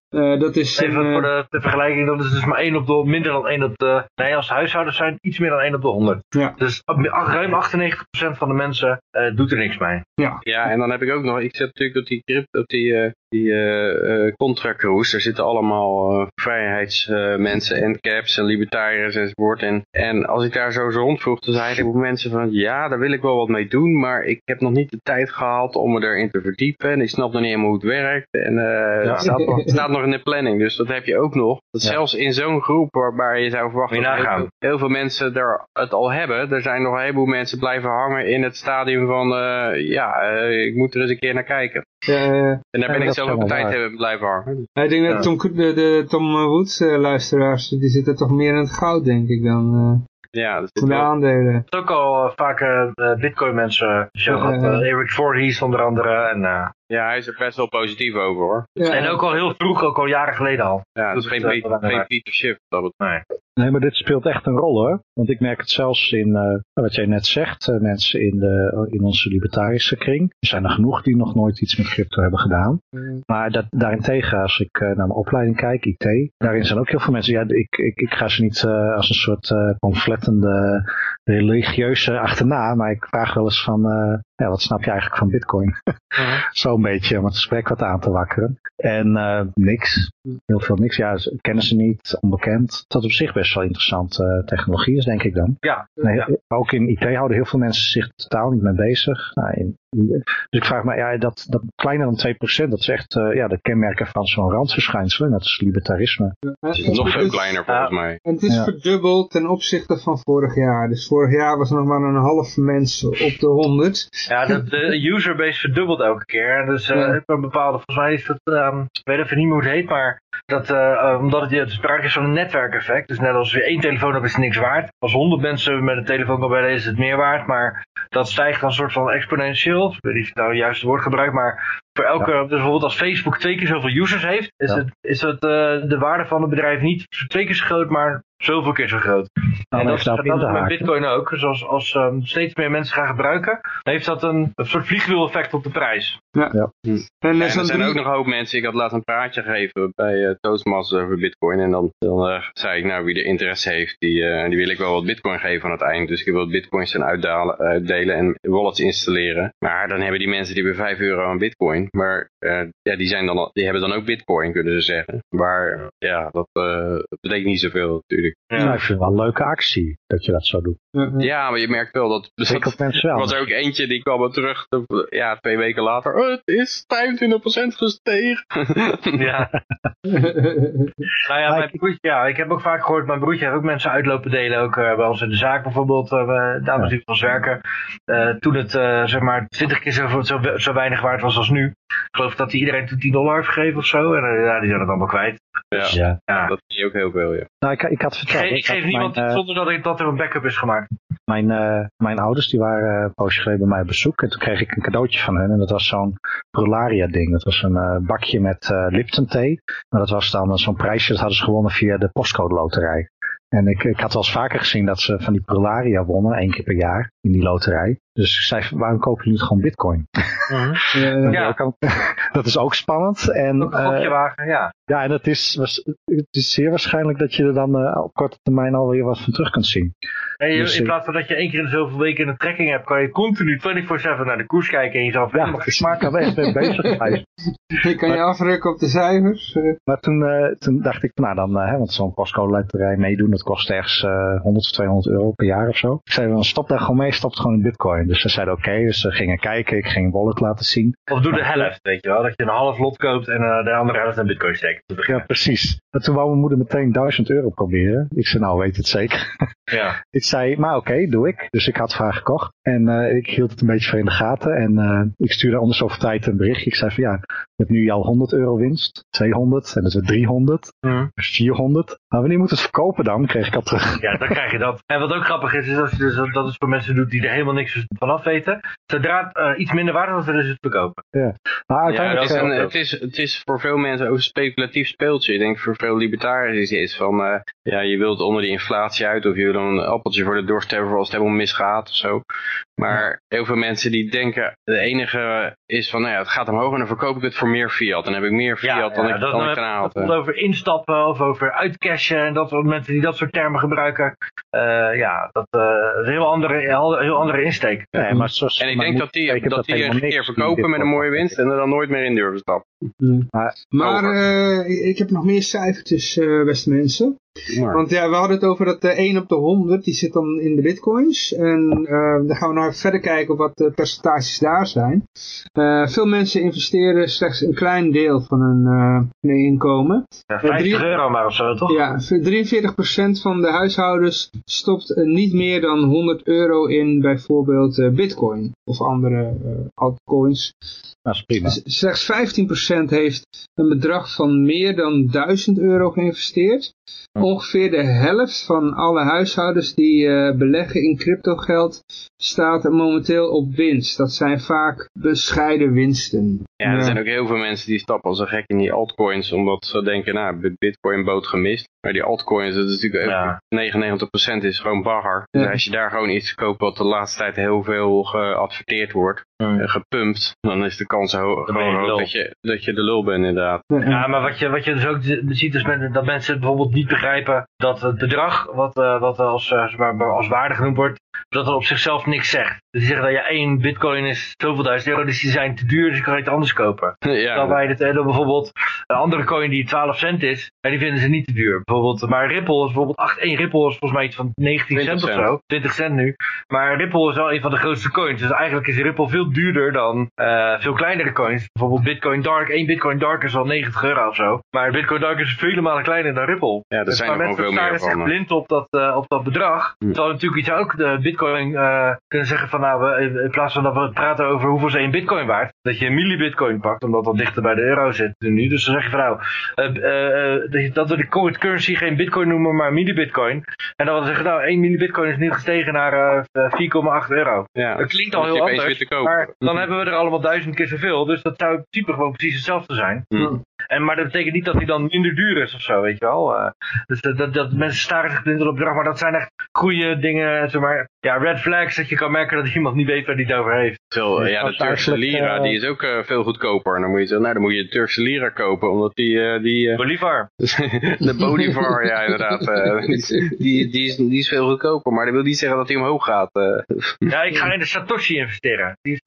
Speaker 2: Eh, dat is
Speaker 4: Even
Speaker 2: een,
Speaker 4: voor
Speaker 2: eh,
Speaker 4: de, de vergelijking, dat is dus maar 1 op de, minder dan 1 op de, nee als huishoudens zijn iets meer dan 1 op de 100.
Speaker 2: Ja.
Speaker 4: Dus ruim 98% van de mensen eh, doet er niks mee.
Speaker 3: Ja, en dan heb ik ook nog, ik zit natuurlijk op die crypto, op die, eh die eh eh, contra cruise, daar zitten allemaal eh, vrijheidsmensen en caps en libertariërs enzovoort. En, en als ik daar zo zo rondvroeg, dan zeiden veel mensen van, ja, daar wil ik wel wat mee doen, maar ik heb nog niet de tijd gehad om me erin te verdiepen en ik snap nog niet helemaal hoe het werkt. En eh, het, staat nog, staat nog in de planning, dus dat heb je ook nog. Dat
Speaker 5: Ja.
Speaker 3: zelfs in zo'n groep waarbij je zou verwachten dat heel,
Speaker 4: nagaan.
Speaker 3: veel- heel veel mensen er het al hebben, er zijn nog een heleboel mensen blijven hangen in het stadium van, eh, ja, eh, ik moet er eens een keer naar kijken.
Speaker 2: Ja,
Speaker 3: En daar ben ik zelf ook een tijd hebben blijven hangen.
Speaker 2: ik denk dat Tom, de, de Tom Woods eh, luisteraars, die zitten toch meer in het goud, denk ik, dan eh
Speaker 3: Ja, dat wel.
Speaker 2: aandelen.
Speaker 4: Het is ook al eh, vaak eh, bitcoin mensen. Zo
Speaker 2: Ja,
Speaker 4: gehad,
Speaker 2: ja.
Speaker 4: eh, Eric Voorhees onder andere. En, eh,
Speaker 3: Ja, hij is er best wel positief over hoor.
Speaker 2: Ja,
Speaker 4: en ook al heel vroeg, ook al jaren geleden al.
Speaker 3: Ja, dat is geen,
Speaker 4: Dat is
Speaker 3: Peter- geen. Peter Schiff. Dat het,
Speaker 5: Nee, maar dit speelt echt een rol hoor. Want ik merk het zelfs in, eh, wat jij net zegt, eh, mensen in, de, in onze libertarische kring. Er zijn er genoeg die nog nooit iets met crypto hebben gedaan.
Speaker 2: Mm.
Speaker 5: Maar dat, daarentegen, als ik eh, naar mijn opleiding kijk, IT, daarin zijn ook heel veel mensen. Ja, ik, ik, ik ga ze niet eh, als een soort eh pamflettende religieuze achterna, maar ik vraag wel eens van, eh, ja, wat snap je eigenlijk van bitcoin? Zo'n beetje om het gesprek wat aan te wakkeren. En eh, niks. Heel veel niks. Ja, ze kennen ze niet, onbekend. Dat op zich best wel interessante technologie is, denk ik dan.
Speaker 4: Ja,
Speaker 5: Nee,
Speaker 4: ja.
Speaker 5: Ook in IT houden heel veel mensen zich totaal niet mee bezig. Nou, in, dus ik vraag me, ja, dat, dat kleiner dan 2%, dat is echt eh, ja, de kenmerken van zo'n randverschijnsel. En dat is libertarisme.
Speaker 3: is nog veel kleiner volgens mij.
Speaker 2: En het is
Speaker 5: Ja.
Speaker 2: verdubbeld ten opzichte van vorig jaar. Dus vorig jaar was er nog maar een half mens op de 100.
Speaker 4: Ja, de, de userbase verdubbelt elke keer. Dus eh
Speaker 2: Ja.
Speaker 4: een bepaalde, volgens mij is dat, ehm, ik weet even niet meer hoe het heet, maar dat, eh, eh, omdat het, het sprake is van een netwerkeffect. Dus net als je één telefoon hebt is het niks waard. Als honderd mensen met een telefoon kan bellen is het meer waard. Maar dat stijgt dan een soort van exponentieel. Ik weet niet of ik nou het juiste woord gebruik, maar voor elke, dus bijvoorbeeld als Facebook twee keer zoveel users heeft, is,
Speaker 5: Ja.
Speaker 4: het, is het, eh, de waarde van het bedrijf niet twee keer zo groot, maar zoveel keer zo groot.
Speaker 5: Nou,
Speaker 4: en
Speaker 5: om
Speaker 4: dat, dat is met bitcoin ook. Dus als, als ehm, steeds meer mensen gaan gebruiken, dan heeft dat een, een soort vliegwiel-effect op de prijs.
Speaker 3: Ja,
Speaker 2: er
Speaker 3: en er zijn
Speaker 2: drie-
Speaker 3: ook nog een hoop mensen. Ik had laatst een praatje gegeven bij eh, Toastmasters over bitcoin. En dan, dan eh, zei ik, nou wie er interesse heeft, die, eh, die wil ik wel wat bitcoin geven aan het eind. Dus ik wil bitcoins gaan uitdalen, uitdelen en wallets installeren. Maar dan hebben die mensen die hebben 5 euro aan bitcoin. Maar eh, ja, die, zijn dan al, die hebben dan ook bitcoin, kunnen ze zeggen. Maar ja, dat, eh, dat betekent niet zoveel natuurlijk.
Speaker 5: Nou, ik vind het wel een leuke actie dat je dat zo doet.
Speaker 2: Ja, ja.
Speaker 3: Ja, maar je merkt wel dat...
Speaker 5: Ik
Speaker 3: dat
Speaker 5: mensen
Speaker 3: er
Speaker 5: wel.
Speaker 3: was er ook eentje die kwam er terug, ja, twee weken later. Oh, het is 25% gestegen.
Speaker 4: Ja. Nou ja, mijn broertje, ja, ik heb ook vaak gehoord, mijn broertje heeft ook mensen uitlopen delen, ook eh, bij ons in de zaak bijvoorbeeld, uh, dames die voor ons werken. Eh, toen het eh, zeg maar 20 keer zo, zo, zo weinig waard was als nu. Ik geloof dat hij iedereen toen 10 dollar heeft gegeven of zo. En eh, ja, die zijn het allemaal kwijt.
Speaker 3: Ja,
Speaker 5: Ja.
Speaker 4: Ja.
Speaker 3: dat zie je ook heel veel, ja.
Speaker 5: Nou, ik, ik had
Speaker 4: Ik,
Speaker 5: verteld.
Speaker 4: geef- ik
Speaker 5: had
Speaker 4: geef niemand
Speaker 5: mijn, eh,
Speaker 4: zonder dat, ik, dat er een backup is gemaakt.
Speaker 5: Mijn, eh, mijn ouders die waren een poosje geleden bij mij op bezoek. En toen kreeg ik een cadeautje van hen. En dat was zo'n Prularia ding. Dat was een eh, bakje met eh, Lipton thee. Maar dat was dan zo'n prijsje. Dat hadden ze gewonnen via de postcode loterij. En ik, ik had wel eens vaker gezien dat ze van die Prularia wonnen. één keer per jaar in die loterij. Dus ik zei, waarom kopen jullie niet gewoon bitcoin?
Speaker 2: Ja,
Speaker 4: Ja.
Speaker 5: Dat, is ook spannend. En,
Speaker 4: Ook een gokje
Speaker 5: eh,
Speaker 4: wagen, ja.
Speaker 5: ja, en het is, was, het is zeer waarschijnlijk dat je er dan eh, op korte termijn alweer wat van terug kunt zien.
Speaker 4: En je,
Speaker 5: Dus,
Speaker 4: in
Speaker 5: eh,
Speaker 4: plaats van dat je één keer in zoveel weken een trekking hebt, kan je continu 24-7 naar de koers kijken en jezelf
Speaker 5: Ja,
Speaker 4: helemaal
Speaker 5: er echt mee bezig geweest.
Speaker 2: Je kan je afrukken op de cijfers.
Speaker 5: Maar toen, eh, toen dacht ik, nou dan, hè, want zo'n postcode loterij meedoen, dat kost ergens eh 100 of 200 euro per jaar of zo. Ik zei, dan stop daar gewoon mee, stop het gewoon in bitcoin. Dus ze zeiden oké, dus ze gingen kijken, ik ging een wallet laten zien.
Speaker 4: Of doe de helft, weet je wel. Dat je een half lot koopt en eh, de andere helft in bitcoin steekt. te
Speaker 5: Ja, precies. En toen wou mijn moeder meteen 1000 euro proberen. Ik zei, nou weet het zeker.
Speaker 4: Ja.
Speaker 5: Ik zei, maar oké, doe ik. Dus ik had voor haar gekocht. En eh, ik hield het een beetje voor in de gaten. En eh, ik stuurde anders over tijd een berichtje. Ik zei van ja, je hebt nu al 100 euro winst. 200. En dat is 300.
Speaker 4: Mhm.
Speaker 5: 400. Maar wanneer moet het verkopen dan? Kreeg ik al terug.
Speaker 4: Ja, dan krijg je dat. En wat ook grappig is, is als je dus, dat is voor mensen doet die er helemaal niks vanaf weten. Zodra het eh, iets minder waard is, willen ze het verkopen.
Speaker 5: Maar
Speaker 3: Ja,
Speaker 5: uiteindelijk...
Speaker 3: dat is een, het, is, het is voor veel mensen ook een speculatief speeltje. Ik denk voor veel libertariërs is van, eh, ja, je wilt onder die inflatie uit of je wil een appeltje voor de dorst hebben voor als het helemaal misgaat of zo. Maar heel veel mensen die denken, de enige is van, nou ja, het gaat omhoog en dan verkoop ik het voor meer fiat. Dan heb ik meer fiat dan ik,
Speaker 4: dat,
Speaker 3: dan ik
Speaker 4: dat
Speaker 3: kan
Speaker 4: gaat
Speaker 3: halen.
Speaker 4: over instappen of over uitcashen en dat soort mensen die dat soort termen gebruiken. Eh, ja, dat eh, is een heel andere, heel, heel andere insteek.
Speaker 5: nee, maar zoals
Speaker 3: En ik denk dat die,
Speaker 5: betekent
Speaker 3: dat die een keer verkopen met een mooie winst en er dan nooit meer in durven stappen.
Speaker 5: Maar,
Speaker 2: Maar eh, ik heb nog meer cijfertjes, eh, beste mensen. Want ja, we hadden het over dat uh, 1 op de 100, die zit dan in de bitcoins. En uh, dan gaan we nog verder kijken wat de percentages daar zijn. Uh, veel mensen investeren slechts een klein deel van hun, hun inkomen.
Speaker 4: Ja, 50 euro maar of zo, toch?
Speaker 2: Ja, 43% van de huishoudens stopt niet meer dan 100 euro in bijvoorbeeld bitcoin of andere altcoins.
Speaker 5: Dat is prima.
Speaker 2: Slechts 15% heeft een bedrag van meer dan 1000 euro geïnvesteerd. Ongeveer de helft van alle huishoudens die uh, beleggen in cryptogeld staat momenteel op winst. Dat zijn vaak bescheiden winsten.
Speaker 3: Ja, er zijn ook heel veel mensen die stappen als een gek in die altcoins, omdat ze denken, nou, bitcoin boot gemist. Maar die altcoins, dat is natuurlijk ja. 99% is gewoon bagger. Dus als je daar gewoon iets koopt wat de laatste tijd heel veel geadverteerd wordt, hmm. gepumpt, dan is de kans ho gewoon hoog dat je, dat je de lul bent inderdaad.
Speaker 4: Ja, maar wat je, wat je dus ook ziet is dat mensen bijvoorbeeld niet begrijpen dat het bedrag wat, uh, wat als, uh, als waarde genoemd wordt, dat het op zichzelf niks zegt. Dus die zeggen dat ja, één bitcoin is zoveel duizend euro, dus die zijn te duur, dus je kan iets anders kopen. Ja. Dan bij het, bijvoorbeeld een andere coin die 12 cent is, en die vinden ze niet te duur. Bijvoorbeeld, maar Ripple is bijvoorbeeld 8, 1 Ripple is volgens mij iets van 19 cent, of zo. 20 cent nu. Maar Ripple is wel een van de grootste coins. Dus eigenlijk is Ripple veel duurder dan uh, veel kleinere coins. Bijvoorbeeld Bitcoin Dark. 1 Bitcoin Dark is al 90 euro of zo. Maar Bitcoin Dark is vele malen kleiner dan Ripple.
Speaker 3: Ja, er dus zijn er gewoon veel meer van.
Speaker 4: blind op dat, uh, op dat bedrag. Hm. Terwijl natuurlijk iets ook de Bitcoin uh, kunnen zeggen van nou, we, in plaats van dat we praten over hoeveel ze 1 Bitcoin waard, dat je een millibitcoin pakt, omdat dat dichter bij de euro zit nu. Dus dan zeg je van nou, dat we de currency geen Bitcoin noemen, maar millibitcoin. En dan zeggen nou, 1 millibitcoin is nu gestegen naar 4,8 euro. Ja, dat klinkt al heel anders, maar dan hebben we er allemaal duizend keer zoveel. Dus dat zou in principe gewoon precies hetzelfde zijn. Mm. En, maar dat betekent niet dat hij dan minder duur is of zo, weet je wel. Dus dat, dat, dat, mensen staren zich blind op bedrag, maar dat zijn echt goede dingen, zeg maar. Ja, red flags, dat je kan merken dat iemand niet weet waar hij het over heeft.
Speaker 3: Zo, ja, de Turkse lira, uh, die is ook uh, veel goedkoper. Dan moet je zeggen, nou, dan moet je de Turkse lira kopen, omdat die... die
Speaker 4: Bolivar.
Speaker 3: de Bolivar, ja, inderdaad. die, die, die, is, die is veel goedkoper, maar dat wil niet zeggen dat hij omhoog gaat.
Speaker 4: ja, ik ga in de Satoshi investeren. Die
Speaker 3: is...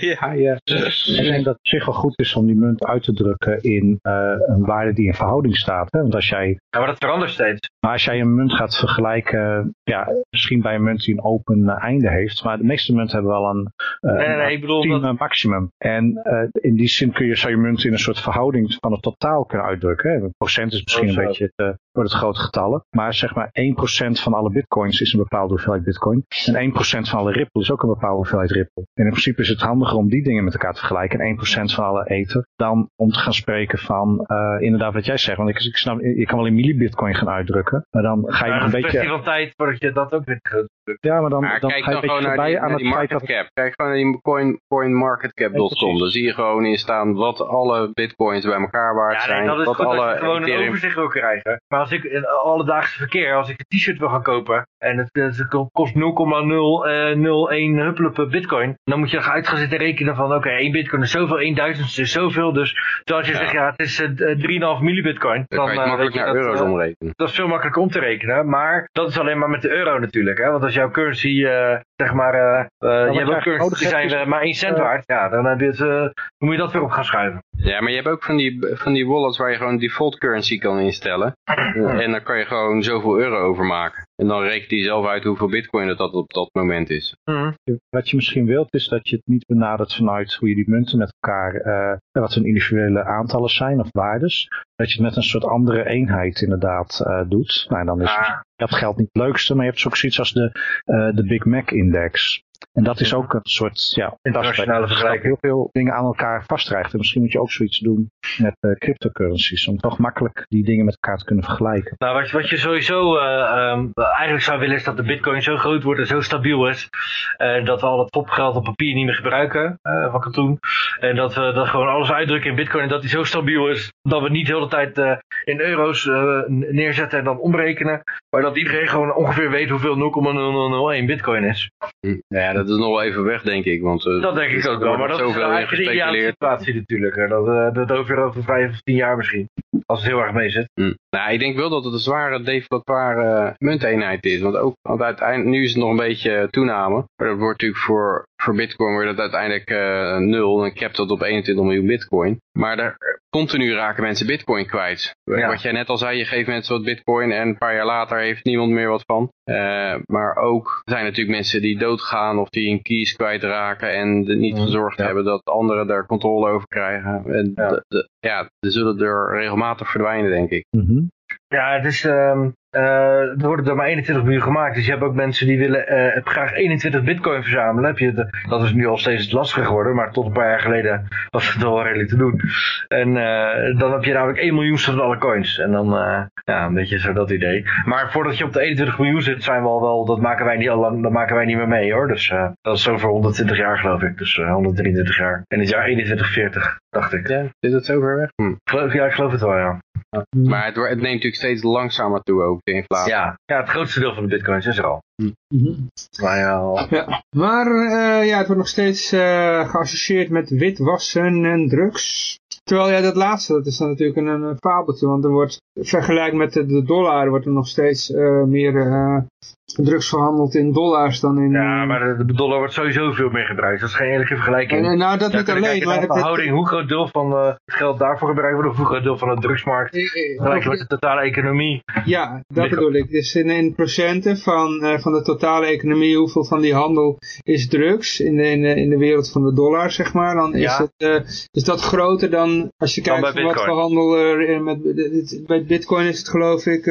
Speaker 3: ja, ja.
Speaker 5: Ik denk dat het zich wel goed is om die munt uit te drukken in uh, een waarde die in verhouding staat. Hè? Want als jij,
Speaker 4: ja, maar dat verandert steeds.
Speaker 5: Maar als jij een munt gaat vergelijken, ja, misschien bij een munt die een open einde heeft, maar de meeste munten hebben wel een, uh, nee, nee, ik bedoel dat... maximum. En in die zin kun je, zou je munt in een soort verhouding van het totaal kunnen uitdrukken. Hè? Een procent is misschien oh, een beetje het, voor het grote getallen. Maar zeg maar 1% van alle bitcoins is een bepaalde hoeveelheid bitcoin. En 1% van alle Ripple is ook een bepaalde hoeveelheid Ripple. En in principe is het handiger om die dingen met elkaar te vergelijken. En 1% van alle ether. Dan om te gaan spreken van uh, inderdaad wat jij zegt. Want ik, ik snap, je kan wel in millibitcoin gaan uitdrukken. Maar dan ga je nog een beetje... Het
Speaker 4: is tijd voordat je dat ook weer groot
Speaker 5: Ja, maar dan, dan
Speaker 3: kijk
Speaker 5: ga je
Speaker 3: dan gewoon naar die, aan die market cap. Kijk gewoon naar die coin, coinmarketcap.com. Daar zie je gewoon in staan wat alle bitcoins bij elkaar waard zijn.
Speaker 4: Ja, dat is
Speaker 3: wat
Speaker 4: goed
Speaker 3: alle
Speaker 4: dat je gewoon een overzicht wil krijgen. Maar als ik in alledaagse verkeer, als ik een t-shirt wil gaan kopen en het, het kost 0,001 uh, huppelepe bitcoin, dan moet je uit gaan zitten rekenen van oké, okay, 1 bitcoin is zoveel, 1000 is zoveel. Dus als je ja. zegt ja, het is uh, 3,5 millibitcoin,
Speaker 3: dan, dan kan je makkelijk naar euro's
Speaker 4: dat,
Speaker 3: omrekenen.
Speaker 4: Dat is veel makkelijker om te rekenen, maar dat is alleen maar met de euro natuurlijk. Hè? Want als jouw currency, uh, zeg maar, je hebt ook currency die zijn maar 1 cent waard, ja, dan, heb je het, dan moet je dat weer op gaan schuiven.
Speaker 3: Ja, maar je hebt ook van die, van die wallets waar je gewoon default currency kan instellen. En dan kan je gewoon zoveel euro overmaken. En dan rekent hij zelf uit hoeveel bitcoin dat, dat op dat moment is.
Speaker 5: Mm. Wat je misschien wilt is dat je het niet benadert vanuit hoe je die munten met elkaar, uh, wat hun individuele aantallen zijn of waardes. Dat je het met een soort andere eenheid inderdaad uh, doet. Nou, dan is ah. dat geld niet het leukste, maar je hebt ook zoiets als de, uh, de Big Mac Index. En dat is ook een soort ja,
Speaker 4: internationale vergelijking.
Speaker 5: Heel veel dingen aan elkaar vastrijgt. En misschien moet je ook zoiets doen met uh, cryptocurrencies. Om toch makkelijk die dingen met elkaar te kunnen vergelijken.
Speaker 4: Nou, wat, wat je sowieso uh, um, eigenlijk zou willen is dat de bitcoin zo groot wordt en zo stabiel is. Uh, dat we al het popgeld op papier niet meer gebruiken van katoen. En dat we dat gewoon alles uitdrukken in bitcoin. En dat die zo stabiel is dat we niet de hele tijd in euro's neerzetten en dan omrekenen. Maar dat iedereen gewoon ongeveer weet hoeveel 0,0001 bitcoin is.
Speaker 3: Ja, dat is nog wel even weg, denk ik. Want,
Speaker 4: uh, dat denk ik ook wel, maar dat is eigenlijk de ideale situatie natuurlijk. Hè. Dat, uh, dat over, over vijf of tien jaar misschien. Als het heel erg mee zit.
Speaker 3: Hm. Nou, ik denk wel dat het een zware developbare munteenheid is. Want ook want uiteindelijk, nu is het nog een beetje toename. Maar dat wordt natuurlijk voor voor bitcoin wordt het uiteindelijk uh, nul. En capt dat op 21 miljoen bitcoin. Maar daar, continu raken mensen bitcoin kwijt. Wat jij net al zei, je geeft mensen wat bitcoin en een paar jaar later heeft niemand meer wat van. Uh, maar ook zijn natuurlijk mensen die doodgaan of die een keys kwijtraken en niet mm, gezorgd hebben dat anderen daar controle over krijgen. En ja, ja zullen er regelmatig verdwijnen, denk ik.
Speaker 4: Mm -hmm. Ja, het is, um, uh, er worden er maar 21 miljoen gemaakt. Dus je hebt ook mensen die willen uh, graag 21 bitcoin verzamelen. Heb je de, dat is nu al steeds lastiger geworden. Maar tot een paar jaar geleden was het wel redelijk te doen. En uh, dan heb je namelijk 1 miljoen van alle coins. En dan, ja, een beetje zo dat idee. Maar voordat je op de 21 miljoen zit, zijn we al wel, dat maken wij niet al lang, dat maken wij niet meer mee hoor. Dus dat is zo voor 120 jaar geloof ik. Dus 123 jaar. En het jaar 2140, dacht ik.
Speaker 3: Ja, is het zo ver weg?
Speaker 4: Hm. Ja, ik geloof het wel, ja.
Speaker 3: Maar het, het, neemt natuurlijk steeds langzamer toe ook, de inflatie.
Speaker 4: Ja, ja het grootste deel van de bitcoins is er al.
Speaker 2: Mm -hmm. Maar ja, ja. Maar uh, ja, het wordt nog steeds uh, geassocieerd met witwassen en drugs. Terwijl ja, dat laatste, dat is dan natuurlijk een, een fabeltje, want er wordt, vergelijk met de, de dollar, wordt er nog steeds uh, meer drugs verhandeld in dollars dan in...
Speaker 4: Ja, maar de dollar wordt sowieso veel meer gebruikt. Dat is geen eerlijke vergelijking.
Speaker 2: En, nou, dat niet alleen.
Speaker 4: Maar de verhouding, hoe groot deel van uh, het geld daarvoor gebruikt wordt, of hoe groot deel van de drugsmarkt, gelijk met de totale economie.
Speaker 2: Ja, dat bedoel ik. Dus in, in procenten van, uh, van de totale economie, hoeveel van die handel is drugs in de, in de, in de wereld van de dollar, zeg maar. Dan is, ja. het, uh, is dat groter dan, als je kijkt van wat voor handel, met, bij bitcoin is het geloof ik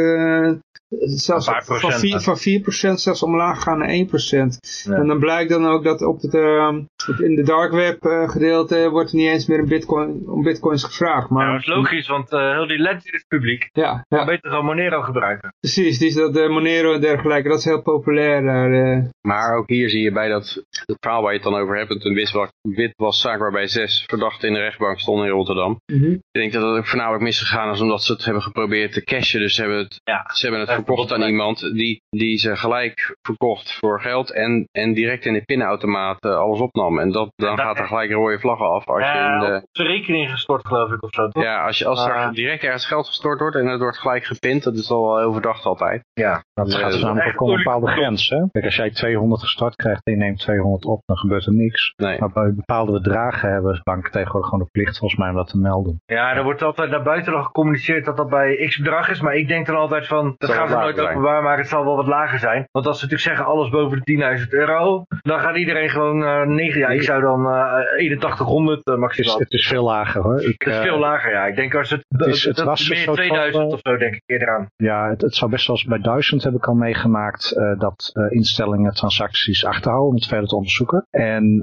Speaker 2: zelfs van 4, van 4% zelfs omlaag gaan naar 1%. En dan blijkt dan ook dat op het, uh, in de dark web uh, gedeelte wordt er niet eens meer een bitcoin, om bitcoins gevraagd. Maar,
Speaker 4: ja, dat is logisch, want uh, heel die ledger is publiek.
Speaker 2: Ja,
Speaker 4: ja. beter gewoon Monero gebruiken.
Speaker 2: Precies, die is dat, uh, Monero en dergelijke, dat is heel populair daar.
Speaker 3: Maar ook hier zie je bij dat het verhaal waar je het dan over hebt, een witwaszaak waarbij zes verdachten in de rechtbank stonden in Rotterdam. Mm -hmm. Ik denk dat het ook voornamelijk misgegaan is omdat ze het hebben geprobeerd te cashen. Dus ze hebben het, ja. ze hebben het verkocht aan iemand die, die ze gelijk verkocht voor geld en, en direct in de pinautomaat alles opnam. En dat, dan gaat er gelijk rode vlaggen af. Als
Speaker 4: ja,
Speaker 3: je in
Speaker 4: de... op rekening gestort geloof ik of zo. Toch?
Speaker 3: Ja, als, je, als er direct ergens geld gestort wordt en het wordt gelijk gepind, dat is al wel heel verdacht altijd.
Speaker 5: Ja, dat gaat dus namelijk ook om een bepaalde grens. Hè? Kijk, als jij 200 gestort krijgt en je neemt 200 op, dan gebeurt er niks.
Speaker 3: Nee.
Speaker 5: Maar bij bepaalde bedragen hebben banken tegenwoordig gewoon de plicht volgens mij om dat te melden.
Speaker 4: Ja, er wordt altijd naar buiten nog gecommuniceerd dat dat bij x bedrag is, maar ik denk dan altijd van, dat gaan ze nooit openbaar maken, het zal wel wat lager zijn. Want als ze natuurlijk zeggen alles boven de 10.000 euro, dan gaat iedereen gewoon uh, 9, ja, ik zou dan uh, 8100 uh, maximaal.
Speaker 5: Het is, veel lager hoor. Ik,
Speaker 4: het is veel lager, ja. Ik denk als het, het, is, het dat was meer 2000 of zo, denk ik eerder aan.
Speaker 5: Ja, het, het zou best wel eens bij 1000 heb ik al meegemaakt dat instellingen transacties achterhouden om het verder te onderzoeken. En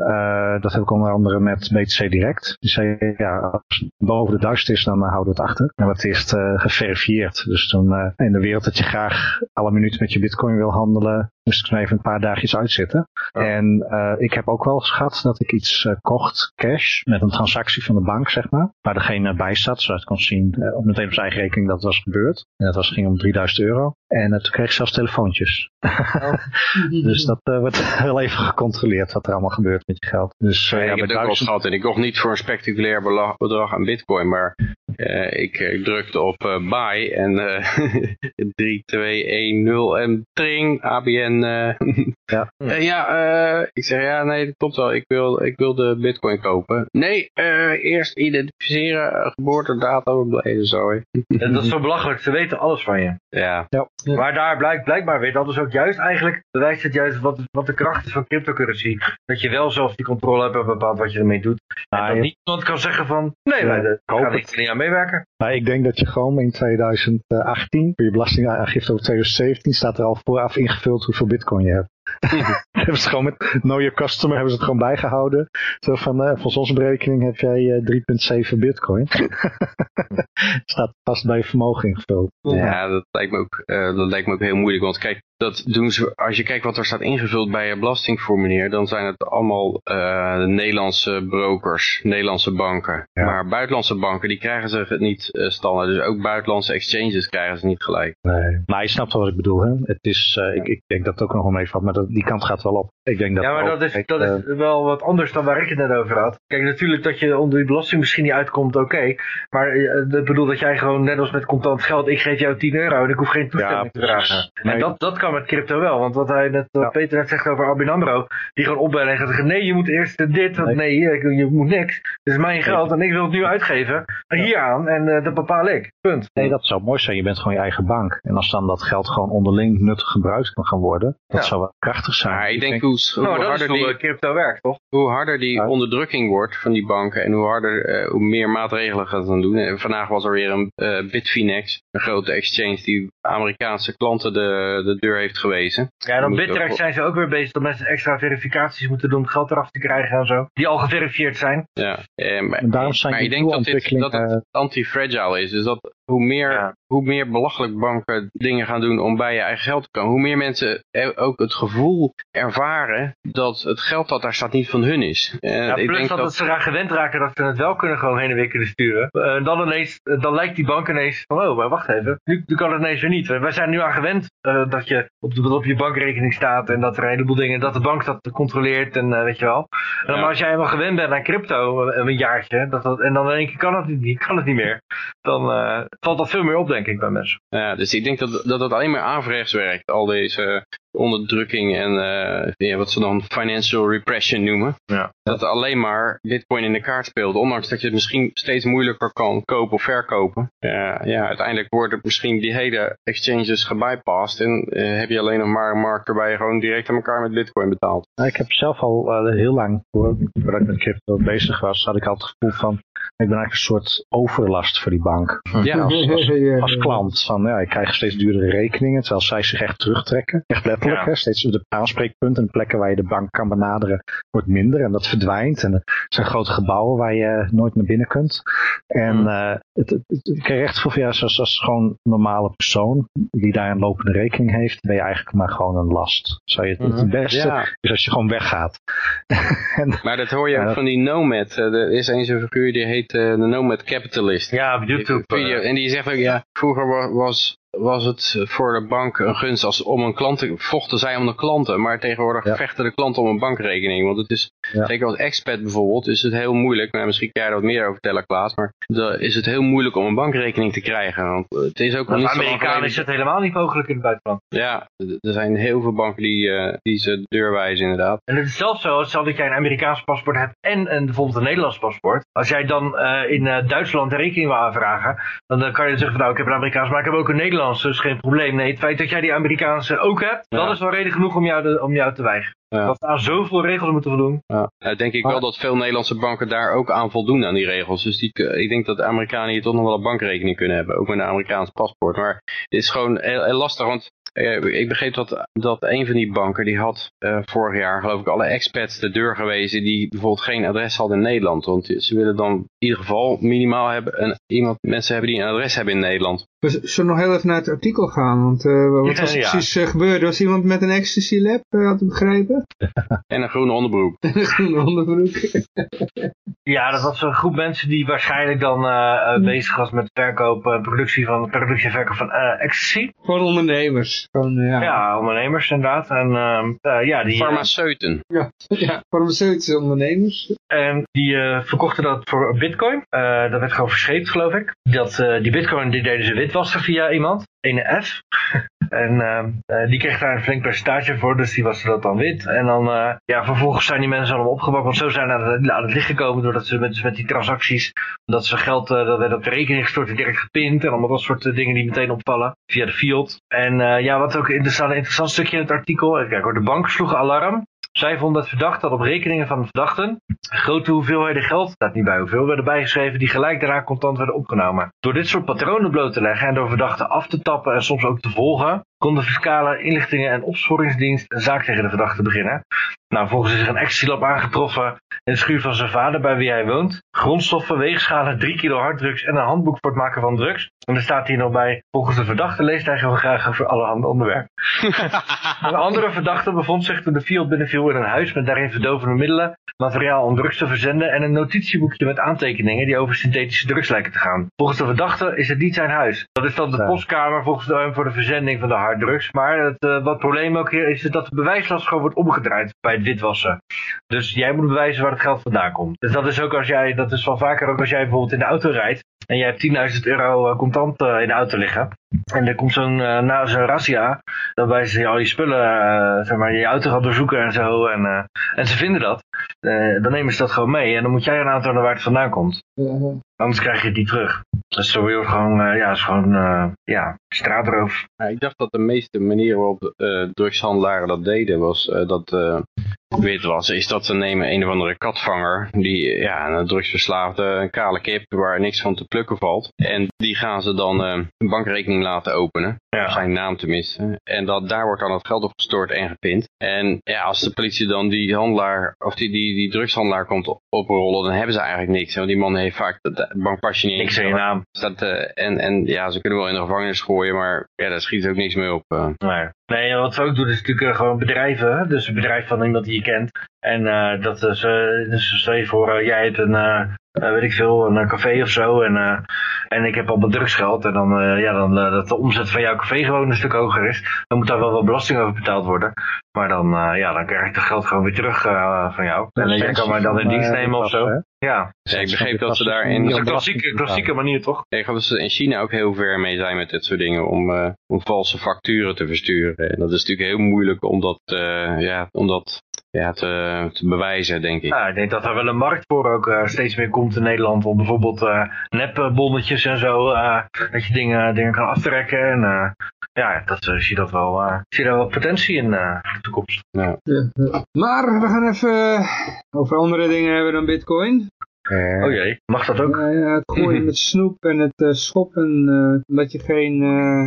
Speaker 5: dat heb ik onder andere met BTC Direct. Die zei, ja, als het boven de 1000 is, dan houden we het achter. En dat is geverifieerd. Dus toen in de wereld dat je graag alle minuten met je bitcoin wil handelen, moest ik me even een paar dagjes uitzitten. En uh, ik heb ook wel eens gehad dat ik iets uh, kocht, cash, met een transactie van de bank, zeg maar. Waar degene bij zat, zodat ik kon zien uh, meteen op zijn eigen rekening dat het was gebeurd. En dat was, ging om 3000 euro. En toen kreeg ik zelfs telefoontjes. Oh. dus dat wordt wel even gecontroleerd wat er allemaal gebeurt met je geld. Dus,
Speaker 3: ja, ik heb het ook wel gehad en ik kocht niet voor een spectaculair bedrag aan bitcoin, maar ik, ik, drukte op buy en 3, 2, 1, 0 en tring, ABN uh, ja, uh, ja uh, ik zeg ja, nee, dat klopt wel. Ik wil, ik wil de bitcoin kopen. Nee, eerst identificeren, geboortedata, zo.
Speaker 4: dat is zo belachelijk. Ze weten alles van je.
Speaker 3: Ja.
Speaker 4: ja. Maar daar blijkt blijkbaar weer, dat is ook juist eigenlijk, bewijst het juist wat, wat de kracht is van cryptocurrency. Dat je wel zelf die controle hebt en bepaalt wat je ermee doet. En ah, dat ja. niemand kan zeggen van, nee, ja, wij gaan er niet aan meewerken.
Speaker 5: Maar ik denk dat je gewoon in 2018, voor je belastingaangifte over 2017, staat er al vooraf ingevuld hoeveel bitcoin je hebt. hebben ze gewoon met Know Your Customer hebben ze het gewoon bijgehouden. Zo van, uh, volgens onze berekening heb jij uh, 3,7 bitcoin. Staat vast bij je vermogen ingevuld.
Speaker 3: Ja, dat lijkt, me ook, uh, dat lijkt me ook heel moeilijk. Want kijk, dat doen ze, als je kijkt wat er staat ingevuld bij je belastingformulier, dan zijn het allemaal uh, Nederlandse brokers, Nederlandse banken. Ja. Maar buitenlandse banken, die krijgen ze het niet uh, standaard. Dus ook buitenlandse exchanges krijgen ze niet gelijk.
Speaker 5: Nee, maar je snapt wel wat ik bedoel. Hè? Het is, uh, ik, ik denk dat het ook nog wel meevalt, maar dat die kant gaat wel op. Ik denk dat
Speaker 4: ja, maar dat is, dat is wel wat anders dan waar ik het net over had. Kijk, natuurlijk dat je onder die belasting misschien niet uitkomt, oké. Maar ik bedoel dat jij gewoon, net als met contant geld, ik geef jou 10 euro en ik hoef geen toestemming te vragen. En dat, dat kan met crypto wel. Want wat hij net, wat Peter net zegt over Arbin Amro, die gewoon opbellen en gaat zeggen, nee, je moet eerst dit, nee, nee je, moet niks. Het is mijn geld en ik wil het nu uitgeven. Hier aan en uh, dat bepaal ik. Punt.
Speaker 5: Nee, dat zou mooi zijn. Je bent gewoon je eigen bank. En als dan dat geld gewoon onderling nuttig gebruikt kan gaan worden, dat zou wel krachtig zijn.
Speaker 3: Maar ik denk hoe, hoe
Speaker 4: nou,
Speaker 3: harder
Speaker 4: die crypto werkt, toch?
Speaker 3: Hoe harder die onderdrukking wordt van die banken en hoe harder, uh, hoe meer maatregelen gaat dan doen. En vandaag was er weer een uh, Bitfinex, een grote exchange die Amerikaanse klanten de, de deur heeft gewezen.
Speaker 4: Ja, dan Bittrex zijn ze ook weer bezig dat mensen extra verificaties moeten doen om geld eraf te krijgen en zo. Die al geverifieerd zijn.
Speaker 3: Ja, eh, maar, en daarom zijn maar ik denk dat, dit, dat het anti-fragile is. Dus dat hoe meer, hoe meer belachelijk banken dingen gaan doen om bij je eigen geld te komen, hoe meer mensen ook het gevoel ervaren dat het geld dat daar staat niet van hun is.
Speaker 4: Uh, ja, ik plus denk dat, dat, ze eraan gewend raken dat ze het wel kunnen gewoon heen en weer kunnen sturen. Uh, dan, ineens, uh, dan lijkt die bank ineens van, oh, maar wacht even, nu, nu kan het ineens weer niet. Wij zijn nu aan gewend dat je op, de, op je bankrekening staat en dat er een heleboel dingen, dat de bank dat controleert en weet je wel. En dan, Maar als jij helemaal gewend bent aan crypto, een jaartje, dat, dat, en dan denk je, kan het niet, kan het niet meer, dan valt dat veel meer op, denk ik, bij mensen.
Speaker 3: Ja, dus ik denk dat dat, dat alleen maar averechts werkt, al deze onderdrukking en uh, wat ze dan financial repression noemen. Ja. Dat alleen maar bitcoin in de kaart speelt, ondanks dat je het misschien steeds moeilijker kan kopen of verkopen. Ja, ja uiteindelijk worden misschien die hele exchanges gebypast en uh, heb je alleen nog maar een markt waarbij je gewoon direct aan elkaar met bitcoin betaalt.
Speaker 5: Ik heb zelf al uh, heel lang, voordat ik met crypto bezig was, had ik al het gevoel van, ik ben eigenlijk een soort overlast voor die bank. Ja. Als, als, als klant, van ja, ik krijg steeds duurdere rekeningen, terwijl zij zich echt terugtrekken. Echt letterlijk ja. Steeds de aanspreekpunten en plekken waar je de bank kan benaderen wordt minder en dat verdwijnt. En er zijn grote gebouwen waar je nooit naar binnen kunt. En uh, het, het, het krijg voor ja, zoals, als gewoon een normale persoon die daar een lopende rekening heeft, ben je eigenlijk maar gewoon een last. Zou je het, het mhm. beste is als je gewoon weggaat.
Speaker 3: en, maar dat hoor je ook van die Nomad. Eh, er is een zo'n figuur die heet uh, de Nomad Capitalist.
Speaker 4: Ja, op YouTube.
Speaker 3: en die zegt ook, ja, vroeger was was het voor de bank een gunst als om een klant te, vochten zij om de klanten, maar tegenwoordig vechten de klanten om een bankrekening. Want het is, zeker als expat bijvoorbeeld, is het heel moeilijk, nou, misschien kan jij er wat meer over vertellen Klaas, maar dan is het heel moeilijk om een bankrekening te krijgen. Want het is ook
Speaker 4: Als niet Amerikaan is het helemaal niet mogelijk in het buitenland.
Speaker 3: Ja, er zijn heel veel banken die, uh, die ze deur wijzen inderdaad.
Speaker 4: En het is zelfs zo, stel dat jij een Amerikaans paspoort hebt en een, bijvoorbeeld een Nederlands paspoort. Als jij dan uh, in uh, Duitsland een rekening wil aanvragen, dan kan je zeggen van nou ik heb een Amerikaans, maar ik heb ook een Nederlands Nederlandse is geen probleem. Nee, het feit dat jij die Amerikaanse ook hebt, dat is wel reden genoeg om jou, om jou te weigeren. Ja. Dat aan zoveel regels moeten voldoen.
Speaker 3: Ja. Uh, denk ik wel dat veel Nederlandse banken daar ook aan voldoen aan die regels. Dus die, ik denk dat de Amerikanen hier toch nog wel een bankrekening kunnen hebben. Ook met een Amerikaans paspoort. Maar het is gewoon heel, heel lastig. Want ik begreep dat, dat een van die banken, die had uh, vorig jaar geloof ik alle expats de deur gewezen die bijvoorbeeld geen adres hadden in Nederland. Want ze willen dan in ieder geval minimaal hebben, een, iemand, mensen hebben die een adres hebben in Nederland.
Speaker 2: We zullen nog heel even naar het artikel gaan, want uh, wat was ja, precies uh, gebeurd? Was iemand met een ecstasy lab, uh, had ik begrepen?
Speaker 3: en een groene onderbroek.
Speaker 2: en een groene onderbroek.
Speaker 4: ja, dat was een groep mensen die waarschijnlijk dan bezig was met verkoop, productie van, productie en verkoop van ecstasy.
Speaker 2: Voor ondernemers. Gewoon, ja.
Speaker 4: ja, ondernemers inderdaad. En, ehm, ja, die,
Speaker 3: farmaceuten.
Speaker 2: ja, ja, farmaceutische ondernemers.
Speaker 4: En die verkochten dat voor bitcoin. dat werd gewoon verscheept geloof ik. Dat, die bitcoin die deden ze wit er via iemand, een F. en uh, die kreeg daar een flink percentage voor, dus die was dat dan wit. En dan, uh, ja, vervolgens zijn die mensen allemaal opgepakt, want zo zijn aan, aan het licht gekomen doordat ze met, die transacties, dat ze geld, uh, dat werd op de rekening gestort, direct gepind en allemaal dat soort dingen die meteen opvallen via de field. En ja, wat ook interessant, een interessant stukje in het artikel, kijk hoor, de bank sloeg alarm zij vonden het verdacht dat op rekeningen van de verdachten grote hoeveelheden geld, staat niet bij hoeveel, werden bijgeschreven die gelijk daarna contant werden opgenomen. Door dit soort patronen bloot te leggen en door verdachten af te tappen en soms ook te volgen, kon de fiscale inlichtingen en opsporingsdienst een zaak tegen de verdachte beginnen. Nou, volgens is er een actielab aangetroffen in de schuur van zijn vader bij wie hij woont. Grondstoffen, weegschalen, 3 kilo harddrugs en een handboek voor het maken van drugs. En er staat hier nog bij, volgens de verdachte leest hij gewoon graag over allerhande onderwerpen. een andere verdachte bevond zich toen de field binnenviel in een huis met daarin verdovende middelen, materiaal om drugs te verzenden en een notitieboekje met aantekeningen die over synthetische drugs lijken te gaan. Volgens de verdachte is het niet zijn huis. Dat is dan de postkamer volgens de OM voor de verzending van de harddrugs. Maar het, uh, wat het probleem ook hier is, is dat de bewijslast gewoon wordt omgedraaid bij het witwassen. Dus jij moet bewijzen waar het geld vandaan komt. Dus dat is ook als jij, dat is wel vaker ook als jij bijvoorbeeld in de auto rijdt. En je hebt 10.000 euro contant in de auto liggen. En er komt zo'n uh, zo'n razzia, waarbij ze al die spullen, uh, zeg maar, je auto gaat doorzoeken en zo. En, uh, en ze vinden dat. dan nemen ze dat gewoon mee. En dan moet jij een aantonen waar het vandaan komt. Anders krijg je het niet terug. Dus zo weer gewoon, ja, is gewoon, ja, straatroof.
Speaker 3: Ja, ik dacht dat de meeste manieren waarop drugshandelaren dat deden, was dat wit was, is dat ze nemen een of andere katvanger, die, ja, een drugsverslaafde, een kale kip waar niks van te plukken valt. En die gaan ze dan een laten openen. Ja. Zijn naam tenminste. En dat, daar wordt dan het geld op gestort en gepind. En ja, als de politie dan die handelaar, of die, die, die drugshandelaar komt oprollen, dan hebben ze eigenlijk niks. Want die man heeft vaak het bankpasje niet
Speaker 4: Niks in je naam.
Speaker 3: Dat, uh, en, en ja, ze kunnen wel in de gevangenis gooien, maar ja, daar schiet ook niks mee op. Uh.
Speaker 4: Nee. nee, wat ze ook doen is natuurlijk uh, gewoon bedrijven. Dus een bedrijf van iemand die je kent. En uh, dat is, uh, dus stel je voor, uh, jij hebt een, weet ik veel, een café of zo. En, en ik heb al mijn drugsgeld. En dan, ja, dan dat de omzet van jouw café gewoon een stuk hoger is. Dan moet daar wel wat belasting over betaald worden. Maar dan, ja, dan krijg ik het geld gewoon weer terug van jou. En jij kan mij dan in dienst nemen of zo. Ja.
Speaker 3: ja, ik begreep dat ze daar in...
Speaker 4: Dat is een klassieke, klassieke manier, toch?
Speaker 3: Ik geloof dat ze in China ook heel ver mee zijn met dit soort dingen om, uh, om valse facturen te versturen. En dat is natuurlijk heel moeilijk om dat, uh, ja, om dat ja, te, te, bewijzen, denk ik.
Speaker 4: Ja, ik denk dat er wel een markt voor ook uh, steeds meer komt in Nederland. Om bijvoorbeeld uh, nepbonnetjes en zo. Uh, dat je dingen, dingen kan aftrekken. En ja, dat zie je dat wel. zie je daar wel potentie in de toekomst.
Speaker 2: Ja. Maar we gaan even over andere dingen hebben dan bitcoin.
Speaker 4: Uh, oh jee, mag dat ook?
Speaker 2: Ja het gooien met snoep en het uh, schoppen uh, omdat je geen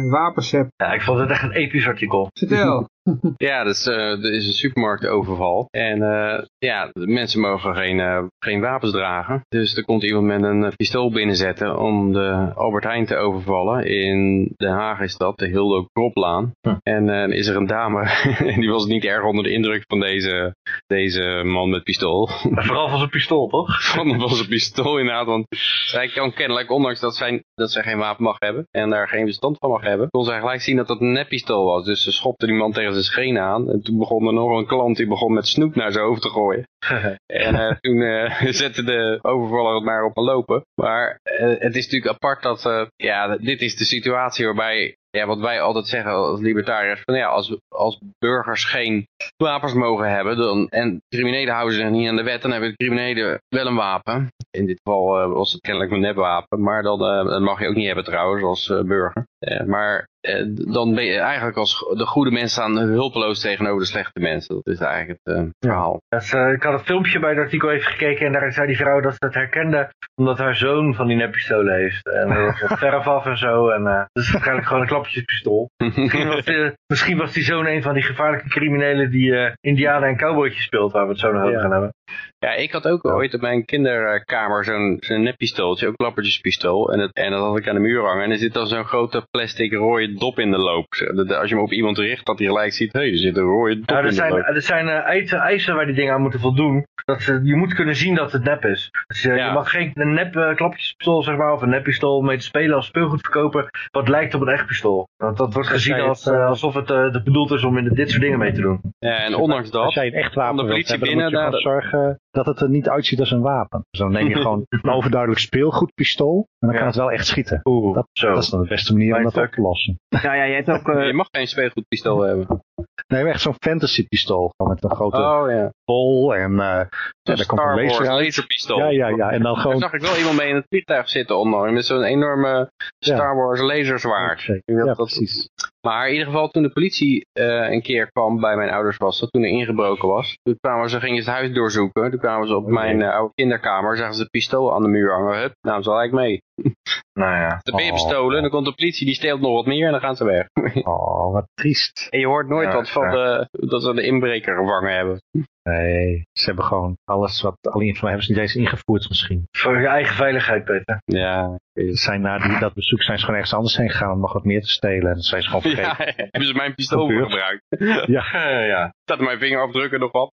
Speaker 2: wapens hebt.
Speaker 4: Ja, ik vond het echt een episch artikel.
Speaker 2: Vertel.
Speaker 3: ja, dus, er is een supermarktoverval. En uh, ja, mensen mogen geen, uh, geen wapens dragen. Dus er komt iemand met een pistool binnenzetten om de Albert Heijn te overvallen. In Den Haag is dat, de Hildo Kroplaan. Hm. En is er een dame, die was niet erg onder de indruk van deze, deze man met pistool.
Speaker 4: Vooral van zijn pistool, toch?
Speaker 3: Van, van zijn pistool inderdaad, want zij kan kennelijk, ondanks dat zij, dat zij geen wapen mag hebben en daar geen bestand van mag hebben, kon zij gelijk zien dat dat een neppistool was. Dus ze schopte die man tegen zijn scheen aan. En toen begon er nog een klant die begon met snoep naar zijn hoofd te gooien. en uh, toen uh, zette de overvaller het maar op een lopen. Maar uh, het is natuurlijk apart dat, ja, dit is de situatie waarbij ja, wat wij altijd zeggen als libertariërs, van ja, als, als burgers geen wapens mogen hebben, dan, en criminelen houden zich niet aan de wet, dan hebben de criminelen wel een wapen. In dit geval uh, was het kennelijk een nepwapen, maar dan, uh, dat mag je ook niet hebben trouwens als uh, burger. maar dan ben je eigenlijk als de goede mensen staan hulpeloos tegenover de slechte mensen. Dat is eigenlijk het verhaal.
Speaker 4: Ja. Dus, ik had het filmpje bij het artikel even gekeken en daar zei die vrouw dat ze het herkende omdat haar zoon van die neppistolen heeft. En dat verf af en zo. En dat is waarschijnlijk gewoon een klapjespistool. misschien, was die, misschien was die zoon een van die gevaarlijke criminelen die uh, indianen en cowboytjes speelt, waar we het zo nog over ja. gaan hebben.
Speaker 3: Ja, ik had ook ooit op mijn kinderkamer zo'n zo'n neppistooltje, ook klappertjespistool. En, het, en dat had ik aan de muur hangen. En er zit dan zo'n grote plastic rode dop in de loop. Als je hem op iemand richt, dat hij gelijk ziet, hé, hey, er zit een rode dop
Speaker 4: ja,
Speaker 3: in
Speaker 4: zijn,
Speaker 3: de loop.
Speaker 4: Er zijn uh, eisen, eisen waar die dingen aan moeten voldoen. Dat ze, je moet kunnen zien dat het nep is. Dus, uh, ja. Je mag geen een nep uh, klappertjespistool, zeg maar, of een neppistool mee te spelen als speelgoed verkopen, wat lijkt op een echt pistool. Dat, dat wordt gezien als, alsof het bedoeld is om in dit soort dingen mee te doen.
Speaker 3: Ja, en ondanks dat,
Speaker 5: als jij een echt wapen
Speaker 3: de politie
Speaker 5: wilt
Speaker 3: binnen,
Speaker 5: hebben, dan moet je zorgen America dat het er niet uitziet als een wapen. Dus dan neem je gewoon een overduidelijk speelgoedpistool en dan
Speaker 4: Ja.
Speaker 5: kan het wel echt schieten.
Speaker 4: Oeh,
Speaker 5: Dat,
Speaker 4: zo.
Speaker 5: dat is dan de beste manier om dat op te lossen.
Speaker 2: Ja, ja, jij hebt ook... eh,
Speaker 3: je mag geen speelgoedpistool hebben.
Speaker 5: Nee, maar echt zo'n fantasy pistool. Gewoon met een grote
Speaker 3: Oh ja.
Speaker 5: bol en uh, ja, daar komt een
Speaker 3: Wars
Speaker 5: laser uit.
Speaker 3: laserpistool.
Speaker 5: Ja, ja, ja. En dan
Speaker 3: Daar
Speaker 5: gewoon...
Speaker 3: zag ik wel iemand mee in het vliegtuig zitten onlangs. Met zo'n enorme. Star Wars laserzwaard. Ik denk dat
Speaker 5: Ja, precies.
Speaker 3: Maar in ieder geval toen de politie eh, een keer kwam bij mijn ouders was dat, toen er ingebroken was. Toen kwamen ze, gingen ze het huis doorzoeken. Toen kwamen ze op mijn eh, oude kinderkamer, zagen ze de pistool aan de muur hangen. Hup, nou, zal ik mee.
Speaker 4: Nou ja.
Speaker 3: Dan ben je
Speaker 5: Oh.
Speaker 3: bestolen, dan komt de politie, die steelt nog wat meer en dan gaan ze weg.
Speaker 5: Oh, wat triest.
Speaker 3: En je hoort nooit
Speaker 4: Ja,
Speaker 3: wat van
Speaker 4: ja.
Speaker 3: de, dat ze de inbreker gevangen hebben.
Speaker 5: Nee, ze hebben gewoon alles wat... Alle informatie hebben ze niet eens ingevoerd misschien.
Speaker 4: Voor je eigen veiligheid, Peter.
Speaker 3: Ja,
Speaker 5: Ze zijn na die, dat bezoek zijn ze gewoon ergens anders heen gegaan om nog wat meer te stelen. En zijn ze gewoon
Speaker 3: ja
Speaker 5: vergeten.
Speaker 3: hebben ze mijn pistool gebruikt.
Speaker 5: Ja.
Speaker 3: ja. Staat mijn vingerafdrukken nog op.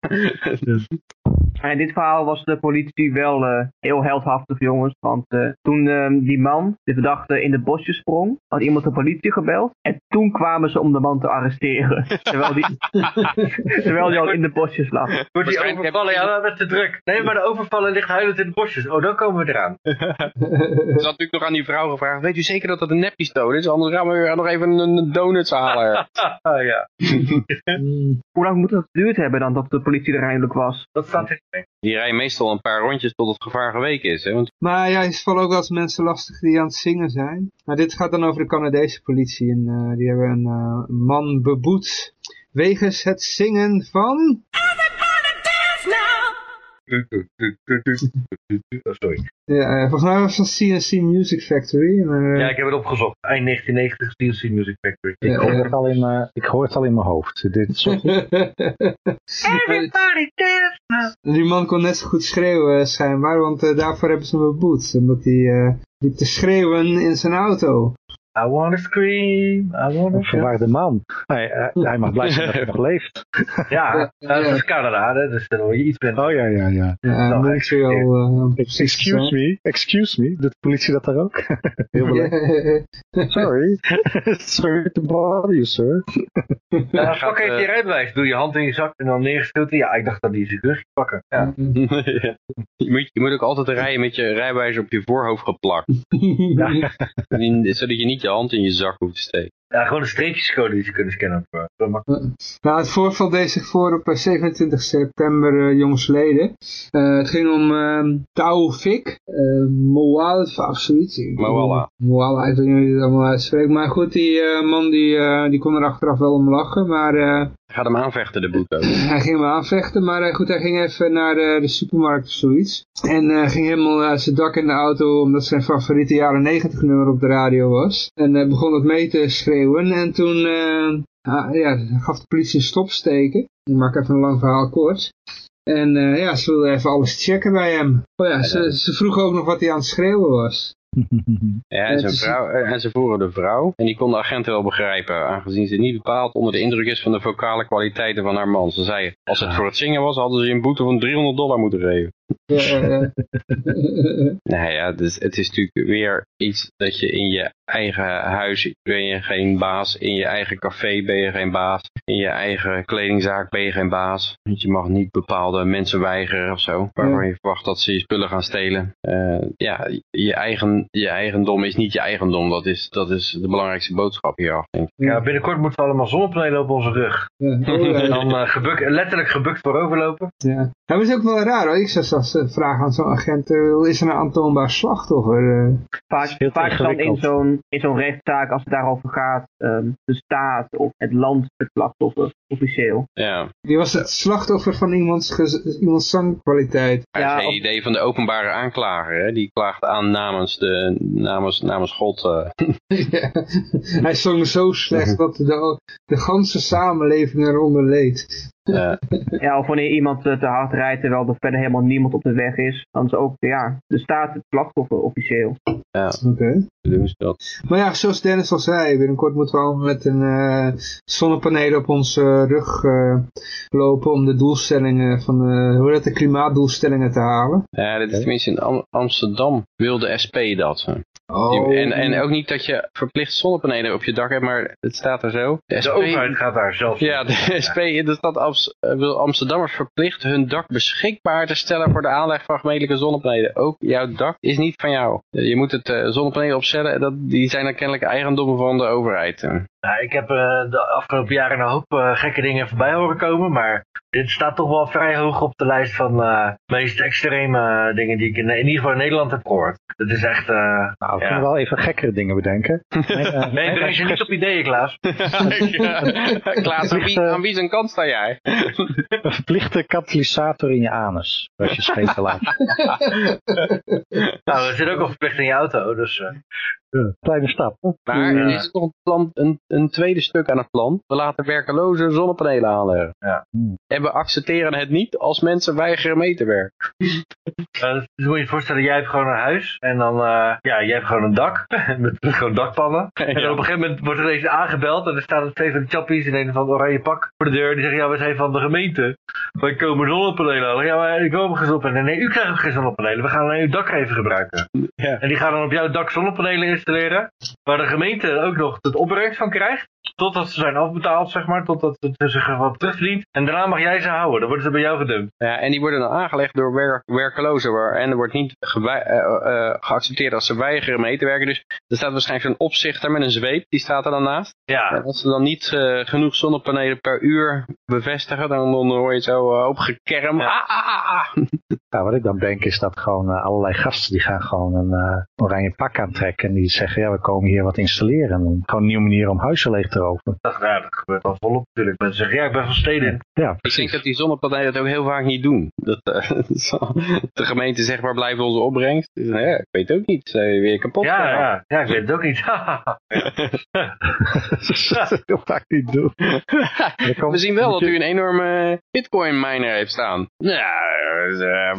Speaker 6: in dit verhaal was de politie wel uh, heel heldhaftig, jongens. Want uh, toen uh, die man, de verdachte, in de bosjes sprong, had iemand de politie gebeld. En toen kwamen ze om de man te arresteren. terwijl, die, terwijl die al in de bosjes lag.
Speaker 4: Wordt die overvallen? Ja, dat werd te druk. Nee, maar de overvallen ligt huilend in de bosjes. Oh, dan komen we eraan.
Speaker 3: Ze had natuurlijk nog aan die vrouw gevraagd. Weet u zeker dat dat een neppistool is? Anders gaan we weer nog even een donuts halen.
Speaker 4: ah, ja.
Speaker 6: Hoe lang moet het geduurd hebben dan dat de politie er eindelijk was?
Speaker 4: Dat staat er
Speaker 3: Die rijden meestal een paar rondjes tot het gevaar geweken is. Hè? Want...
Speaker 2: Maar ja, is vallen ook als mensen lastig die aan het zingen zijn. Maar dit gaat dan over de Canadese politie. En uh, die hebben een uh, man beboet wegens het zingen van...
Speaker 4: Oh, sorry.
Speaker 2: Ja, uh, volgens mij was het CNC Music Factory. Maar, uh...
Speaker 4: Ja, ik heb het opgezocht. Eind 1990 CNC Music Factory.
Speaker 5: Ik, hoor, het al in, uh, ik hoor het al in mijn hoofd. Dit is
Speaker 6: Everybody dance now.
Speaker 2: Die man kon net zo goed schreeuwen schijnbaar, want daarvoor hebben ze hem beboet. Omdat hij liep te schreeuwen in zijn auto.
Speaker 4: I wanna scream, I wanna
Speaker 5: Een verwaarde man. Nee, uh, hij mag blij zijn dat hij nog leeft.
Speaker 4: Ja, dat is Canada, hè, dus dan je iets bent.
Speaker 5: Oh ja, ja, ja.
Speaker 2: ja Montreal, uh,
Speaker 5: excuse me, excuse me, doet de politie dat daar ook? Heel belangrijk. Sorry, sorry to bother you, sir.
Speaker 4: Ja, pak even je rijbewijs, doe je hand in je zak en dan neergestoten. Ja, ik dacht dat die zijn rug pakken. Ja.
Speaker 3: ja. Je, moet, je moet ook altijd rijden met je rijbewijs op je voorhoofd geplakt.
Speaker 4: ja.
Speaker 3: Zodat je niet je hand in je zak hoeft te steken.
Speaker 4: Ja, gewoon een streepjescode die ze kunnen scannen.
Speaker 2: Nou, het voorval deed zich voor op 27 september, uh, jongsleden. Uh, het ging om uh, Taufik uh, Moalfa of zoiets.
Speaker 3: Moala.
Speaker 2: Moala, ik weet niet hoe je het allemaal uitspreekt. Maar goed, die man die, die kon er achteraf wel om lachen. Maar
Speaker 3: Gaat hem aanvechten, de boete.
Speaker 2: Hij ging hem aanvechten, maar goed, hij ging even naar de, de supermarkt of zoiets. En uh, ging helemaal uit zijn dak in de auto, omdat zijn favoriete jaren 90 nummer op de radio was. En uh, begon het mee te schreeuwen. En toen ja, gaf de politie een stopsteken. Ik maak even een lang verhaal kort. En ja, ze wilden even alles checken bij hem. Oh ja, ze, ze vroegen ook nog wat hij aan het schreeuwen was.
Speaker 3: Ja, en, zijn vrouw, en ze voeren de vrouw. En die kon de agent wel begrijpen, aangezien ze niet bepaald onder de indruk is van de vocale kwaliteiten van haar man. Ze zei, als het voor het zingen was, hadden ze een boete van 300 dollar moeten geven.
Speaker 2: Ja,
Speaker 3: nou ja, dus het is natuurlijk weer iets dat je in je eigen huis ben je geen baas, in je eigen café ben je geen baas, in je eigen kledingzaak ben je geen baas. Je mag niet bepaalde mensen weigeren of zo, waarvan je verwacht dat ze je spullen gaan stelen. Uh, ja, je, eigen, je eigendom is niet je eigendom, dat is, dat is de belangrijkste boodschap hier. Denk ik.
Speaker 4: Ja, binnenkort moeten we allemaal zonnepanelen op onze rug.
Speaker 2: Ja.
Speaker 4: En dan uh, gebuk, letterlijk gebukt vooroverlopen.
Speaker 2: Ja. het is ook wel raar hoor. Ik zou zelfs vragen aan zo'n agent, uh, is er een aantoonbaar slachtoffer?
Speaker 6: Vaak, vaak dan in zo'n in zo'n rechtszaak, als het daarover gaat, um, de staat of het land het slachtoffer, officieel.
Speaker 3: Ja.
Speaker 2: Die was het slachtoffer van iemands, iemands zangkwaliteit.
Speaker 3: Hij ja, het idee van de openbare aanklager, hè? die klaagt aan namens, de, namens, namens God. Uh.
Speaker 2: ja. Hij zong zo slecht dat de, de ganse samenleving eronder leed.
Speaker 3: Ja.
Speaker 6: ja, of wanneer iemand te hard rijdt terwijl er verder helemaal niemand op de weg is, dan is ook ja, de staat het slachtoffer officieel.
Speaker 3: Ja,
Speaker 2: oké. Okay.
Speaker 3: Doen ze dat.
Speaker 2: Maar ja, zoals Dennis al zei, binnenkort moeten we al met een uh, zonnepanelen op onze rug uh, lopen om de doelstellingen van, uh, hoe dat, de klimaatdoelstellingen te halen.
Speaker 3: Ja, dit is tenminste in Am Amsterdam wil de SP dat.
Speaker 2: Oh.
Speaker 3: En, en ook niet dat je verplicht zonnepanelen op je dak hebt, maar het staat er zo.
Speaker 4: De, SP,
Speaker 3: de
Speaker 4: overheid gaat daar zelf
Speaker 3: Ja, de SP, de stad wil Amsterdammers verplicht hun dak beschikbaar te stellen voor de aanleg van gemeentelijke zonnepanelen. Ook jouw dak is niet van jou. Je moet het uh, zonnepanelen dat, die zijn dan kennelijk eigendom van de overheid.
Speaker 4: Nou, ik heb uh, de afgelopen jaren een hoop uh, gekke dingen voorbij horen komen, maar dit staat toch wel vrij hoog op de lijst van de meest extreme dingen die ik in, in, ieder geval in Nederland heb gehoord. Het is echt...
Speaker 5: nou, we
Speaker 4: ja.
Speaker 5: kunnen wel even gekkere dingen bedenken.
Speaker 4: nee, nee breng je niet op ideeën, Klaas.
Speaker 3: Klaas, aan wie, aan wie zijn kant sta jij?
Speaker 5: een verplichte katalysator in je anus, als je scheet te laat.
Speaker 4: nou, er zit ook al verplicht in je auto, dus... Uh...
Speaker 5: kleine stap.
Speaker 3: Maar er is toch een, plan, een, een tweede stuk aan het plan. We laten werkeloze zonnepanelen aanleggen.
Speaker 4: Ja.
Speaker 3: En we accepteren het niet als mensen weigeren mee te werken.
Speaker 4: Uh, dus moet je je voorstellen, jij hebt gewoon een huis en dan, uh, ja, jij hebt gewoon een dak met, met gewoon dakpannen. En dan op een gegeven moment wordt er ineens aangebeld en er staan twee van de chappies in een van de oranje pak voor de deur. Die zeggen, ja, we zijn van de gemeente. Wij komen zonnepanelen halen. Ja, wij komen geen zonnepanelen. Nee, u krijgt ook geen zonnepanelen. We gaan alleen uw dak even gebruiken.
Speaker 3: Ja.
Speaker 4: En die gaan dan op jouw dak zonnepanelen installeren. Waar de gemeente ook nog het opbrengst van krijgt. Totdat ze zijn afbetaald, zeg maar. Totdat het zich wat terugverdient. En daarna mag jij ze houden. Dan worden ze bij jou gedumpt.
Speaker 3: Ja, en die worden dan aangelegd door werk, werkelozen. Waar, en er wordt niet eh, eh, geaccepteerd als ze weigeren mee te werken. Dus er staat waarschijnlijk zo'n opzichter met een zweep. Die staat er dan naast.
Speaker 4: Ja.
Speaker 3: En als ze dan niet eh, genoeg zonnepanelen per uur bevestigen. Dan, dan hoor je zo uh, opgekerm.
Speaker 4: Ja.
Speaker 3: Ah, ah, ah, ah.
Speaker 5: Nou, wat ik dan denk is dat gewoon eh, allerlei gasten die gaan gewoon een eh, oranje pak aantrekken. En die zeggen, ja, we komen hier wat installeren. En dan gewoon een nieuwe manier om huizen leeg te roven.
Speaker 4: Dat, ja, dat gebeurt al volop natuurlijk. Mensen zeggen, ja, ik ben van steden.
Speaker 5: Ja,
Speaker 3: Ik
Speaker 5: precies.
Speaker 3: denk dat die zonnepanelen het ook heel vaak niet doen. Dat, eh, de gemeente zegt, waar blijft onze opbrengst? Dus, nou ja, ik weet het ook niet. Ze zijn weer kapot.
Speaker 4: Ja, ja, ja, ik weet het ook niet.
Speaker 5: dat wil ik niet doen. Komt-
Speaker 3: We zien wel dat u een enorme bitcoin miner heeft staan. Ja, eh,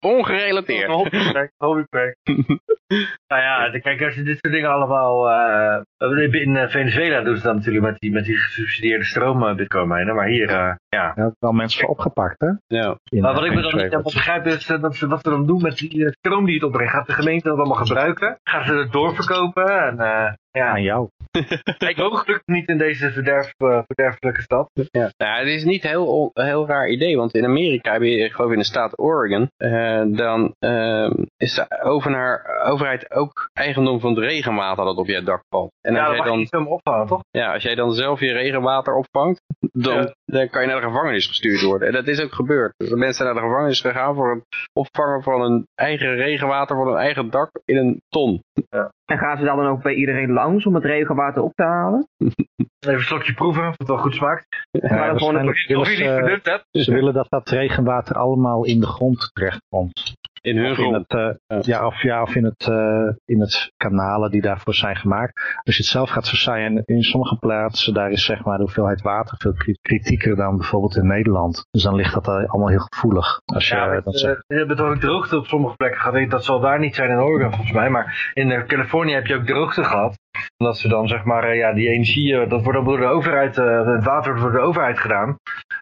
Speaker 3: ongerelateerd.
Speaker 4: Hobbyperk, hobbyperk. nou ja, kijk, als je dit soort dingen allemaal... eh, in eh, Venezuela doen ze dat natuurlijk met die, met die gesubsidieerde stroom uh, bitcoin miner. Maar hier, eh, ja.
Speaker 5: Ja, wel mensen voor opgepakt, hè?
Speaker 3: Ja.
Speaker 5: In,
Speaker 4: Maar wat ik me dan niet helemaal begrijp is dat ze, wat ze dan doen met die stroom die het opbrengt. Gaat de gemeente dat allemaal gebruiken? Gaan ze het doorverkopen? En, eh, ja,
Speaker 5: Aan jou.
Speaker 4: ik gelukkig niet in deze verderf, eh, verderfelijke stad.
Speaker 3: Ja. Nou, het is niet een heel, heel raar idee, want in Amerika heb je, ik geloof in de staat Oregon, eh, dan eh, is de overnaar, overheid ook eigendom van het regenwater dat op je dak valt. En
Speaker 4: ja,
Speaker 3: als,
Speaker 4: dan
Speaker 3: jij
Speaker 4: mag je
Speaker 3: dan,
Speaker 4: opvangen, toch?
Speaker 3: ja, als jij dan zelf je regenwater opvangt, dan,
Speaker 4: Ja.
Speaker 3: dan kan je naar de gevangenis gestuurd worden. En dat is ook gebeurd. Dus de mensen zijn naar de gevangenis gegaan voor het opvangen van een eigen regenwater van een eigen dak in een ton.
Speaker 6: En gaan ze dan ook bij iedereen om het regenwater op te halen?
Speaker 4: Even een slokje proeven of het wel goed smaakt.
Speaker 5: Ja,
Speaker 6: Maar dan gewoon
Speaker 4: Of je niet hebt.
Speaker 5: ze willen dat dat regenwater allemaal in de grond terechtkomt.
Speaker 3: In hun
Speaker 5: Of in het, eh, ja, of, ja, of in het, eh, in het kanalen die daarvoor zijn gemaakt. Als je het zelf gaat verzaaien, en in sommige plaatsen, daar is zeg maar de hoeveelheid water veel kri- kritieker dan bijvoorbeeld in Nederland. Dus dan ligt dat eh, allemaal heel gevoelig. Als je,
Speaker 4: Ja,
Speaker 5: dat zegt.
Speaker 4: je hebt ook droogte op sommige plekken gehad. Ik- Dat zal daar niet zijn in Oregon volgens mij. Maar in Californië heb je ook droogte gehad. Omdat ze dan zeg maar, eh, ja, die energie, dat wordt ook door de overheid, eh, het water wordt door de overheid gedaan.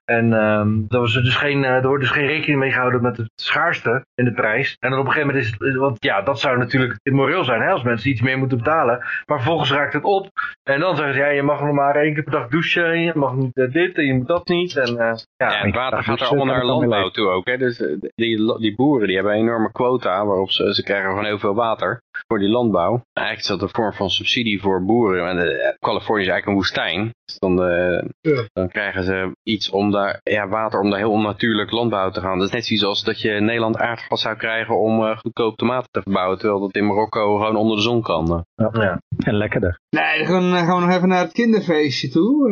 Speaker 4: En ehm er, was dus geen, eh, er wordt dus geen rekening mee gehouden met het schaarste in de prijs. En dan op een gegeven moment is het, want ja, dat zou natuurlijk moreel zijn hè, als mensen iets meer moeten betalen. Maar vervolgens raakt het op. En dan zeggen ze, ja, je mag nog maar één keer per dag douchen. Je mag niet eh, dit en je moet dat niet. En eh, ja,
Speaker 3: Ja, het water gaat er allemaal
Speaker 5: eh,
Speaker 3: naar landbouw toe ook. Hè? Dus eh, die, die boeren die hebben een enorme quota waarop ze, ze krijgen gewoon heel veel water voor die landbouw. Eigenlijk is dat een vorm van subsidie voor boeren. En eh, Californië is eigenlijk een woestijn. Dus dan, eh,
Speaker 4: Ja.
Speaker 3: dan krijgen ze iets om daar, ja, water om daar heel onnatuurlijk landbouw te gaan. Dat is net zoiets als dat je in Nederland aardgas zou krijgen om eh, goedkoop tomaten te verbouwen. Terwijl dat in Marokko gewoon onder de zon kan.
Speaker 4: ja.
Speaker 5: En lekkerder.
Speaker 2: Nee, dan gaan, gaan we nog even naar het kinderfeestje toe.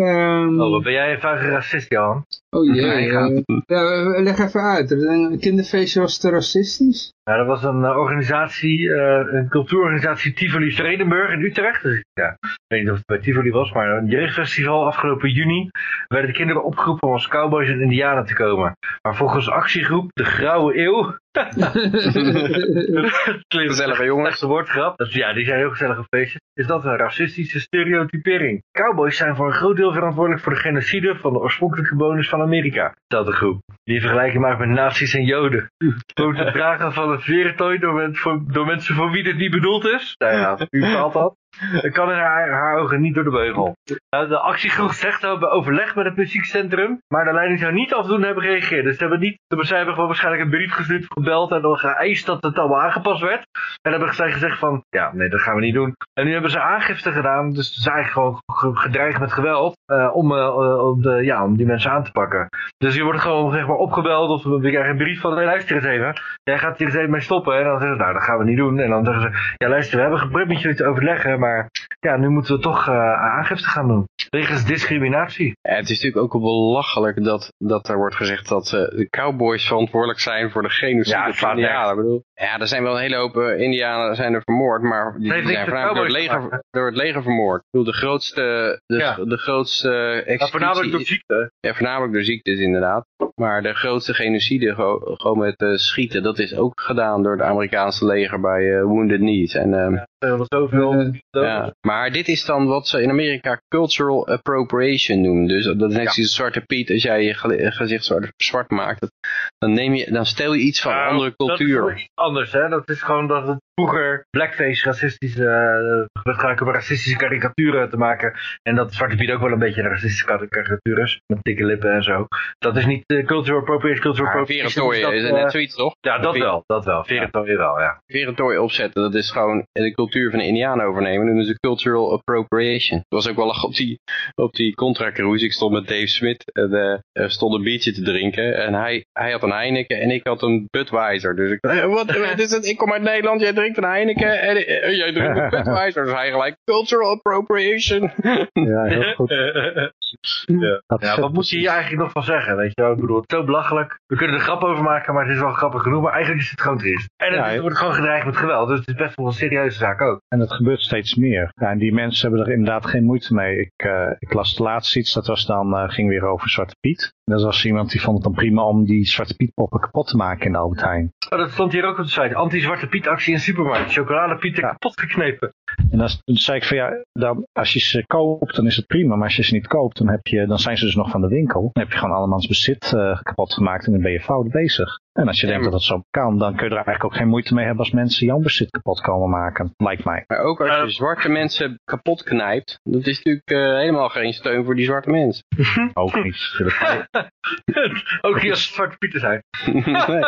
Speaker 4: Oh, wat ben jij een vuige racist, Jan?
Speaker 2: oh jee, eh, ja, leg even uit. Een kinderfeestje was te racistisch?
Speaker 4: Ja, dat was een eh, organisatie, eh, een cultuurorganisatie Tivoli Vredenburg in Utrecht. Dus, ja, ik weet niet of het bij Tivoli was, maar een jeugdfestival afgelopen juni werden de kinderen opgeroepen om als cowboys en indianen te komen. Maar volgens actiegroep De Grauwe Eeuw...
Speaker 3: Gezellige jongens.
Speaker 4: Slechtste woordgrap. Ja, die zijn heel gezellige feestjes. Is dat een racistische stereotypering? Cowboys zijn voor een groot deel verantwoordelijk voor de genocide van de oorspronkelijke bewoners van Amerika. Stelt de groep. Die vergelijking maakt met nazi's en joden. Ook het dragen van een verentooi door, men- voor- door mensen voor wie dit niet bedoeld is. Nou ja, wie bepaalt dat? Dat kan in haar, ogen niet door de beugel. Nou, de actiegroep zegt dat we hebben overlegd met het muziekcentrum, maar de leiding zou niet afdoende hebben gereageerd. Dus ze hebben niet, zij hebben gewoon waarschijnlijk een brief gestuurd, gebeld en dan geëist dat het allemaal aangepast werd. En hebben zij gezegd van, ja, nee, dat gaan we niet doen. En nu hebben ze aangifte gedaan, dus ze zijn gewoon ge- gedreigd met geweld eh, om, eh, eh, om, de, ja, om die mensen aan te pakken. Dus je wordt gewoon zeg maar, opgebeld of we krijgen een brief van, hey, luister eens even, jij gaat hier eens even mee stoppen. En dan zeggen ze, nou, dat gaan we niet doen. En dan zeggen ze, ja, luister, we hebben geprobeerd met jullie te overleggen, maar Maar ja, nu moeten we toch aangifte gaan doen. Wegens discriminatie.
Speaker 3: Ja, het is natuurlijk ook wel belachelijk dat, dat er wordt gezegd dat de cowboys verantwoordelijk zijn voor de genocide
Speaker 4: Ja,
Speaker 3: van Indianen. Ik bedoel, ja, er zijn wel een hele hoop eh, Indianen zijn er vermoord, maar die, zijn voornamelijk door het, leger, door het leger vermoord. Ik bedoel, de grootste, de,
Speaker 4: Ja.
Speaker 3: de grootste executie...
Speaker 4: voornamelijk door ziekte.
Speaker 3: Ja, voornamelijk door ziektes inderdaad. Maar de grootste genocide, gewoon, met eh, schieten, dat is ook gedaan door het Amerikaanse leger bij eh, Wounded Knees. En, ehm,
Speaker 4: Er was zoveel
Speaker 3: ja. Maar dit is dan wat ze in Amerika cultural appropriation noemen. Dus dat is net zoals Zwarte Piet, als jij je gezicht zwart, zwart maakt, dat- dan, neem je, dan stel je iets van
Speaker 4: Nou,
Speaker 3: andere cultuur.
Speaker 4: Anders, hè. Dat is gewoon dat het vroeger blackface racistische, uh, werd gebruikt om racistische karikaturen te maken. En dat Zwarte Piet ook wel een beetje een racistische kar- karikatuur is. Met dikke lippen en zo. Dat is niet uh, cultural appropriation, cultural
Speaker 3: Maar
Speaker 4: appropriation.
Speaker 3: verentooi
Speaker 4: is
Speaker 3: is
Speaker 4: dat,
Speaker 3: net
Speaker 4: eh,
Speaker 3: zoiets, toch?
Speaker 4: Ja, dat wel, dat wel. Verentooi wel, ja.
Speaker 3: Verentooi opzetten, dat is gewoon de cultuur van de Indianen overnemen. Dat noemen ze cultural appropriation. Het was ook wel op die, op die contra cruise. Ik stond met Dave Smith en eh, er stond een biertje te drinken. En hij, hij had een Heineken en ik had een Budweiser. Dus ik eh, wat, is het? Ik kom uit Nederland, jij drinkt een Heineken en eh, jij drinkt een Budweiser. Dus hij gelijk cultural appropriation.
Speaker 5: Ja, heel goed.
Speaker 4: ja.
Speaker 5: Is
Speaker 4: Ja, wat moet je hier eigenlijk nog van zeggen, weet je wel? Ik bedoel, het is zo belachelijk. We kunnen er grap over maken, maar het is wel grappig genoeg. Maar eigenlijk is het gewoon triest. En het
Speaker 5: Ja,
Speaker 4: wordt gewoon gedreigd met geweld, dus het is best wel een serieuze zaak ook.
Speaker 5: En het gebeurt steeds meer. Ja, en die mensen hebben er inderdaad geen moeite mee. Ik, eh, ik las de laatste iets, dat was dan, eh, ging weer over Zwarte Piet. En dat was iemand die vond het dan prima om die Zwarte Piet poppen kapot te maken in de Albert Heijn.
Speaker 4: Oh, dat stond hier ook op de site. Anti-Zwarte Piet actie in supermarkt. Chocoladepieten
Speaker 5: Ja.
Speaker 4: kapot geknepen.
Speaker 5: En dan, toen zei ik van ja, dan, als je ze koopt, dan is het prima. Maar als je ze niet koopt, dan, heb je, dan zijn ze dus nog van de winkel. Dan heb je gewoon allemans bezit eh, kapot gemaakt en dan ben je fout bezig. En als je
Speaker 3: Ja,
Speaker 5: denkt
Speaker 3: maar-
Speaker 5: dat dat zo kan, dan kun je er eigenlijk ook geen moeite mee hebben als mensen jouw bezit kapot komen maken. Lijkt mij.
Speaker 3: Maar ook als je zwarte mensen kapot knijpt, dat is natuurlijk eh, helemaal geen steun voor die zwarte mensen.
Speaker 5: Ook niet. natuurlijk.
Speaker 4: ook hier als het Zwarte Pieten zijn.
Speaker 3: nee.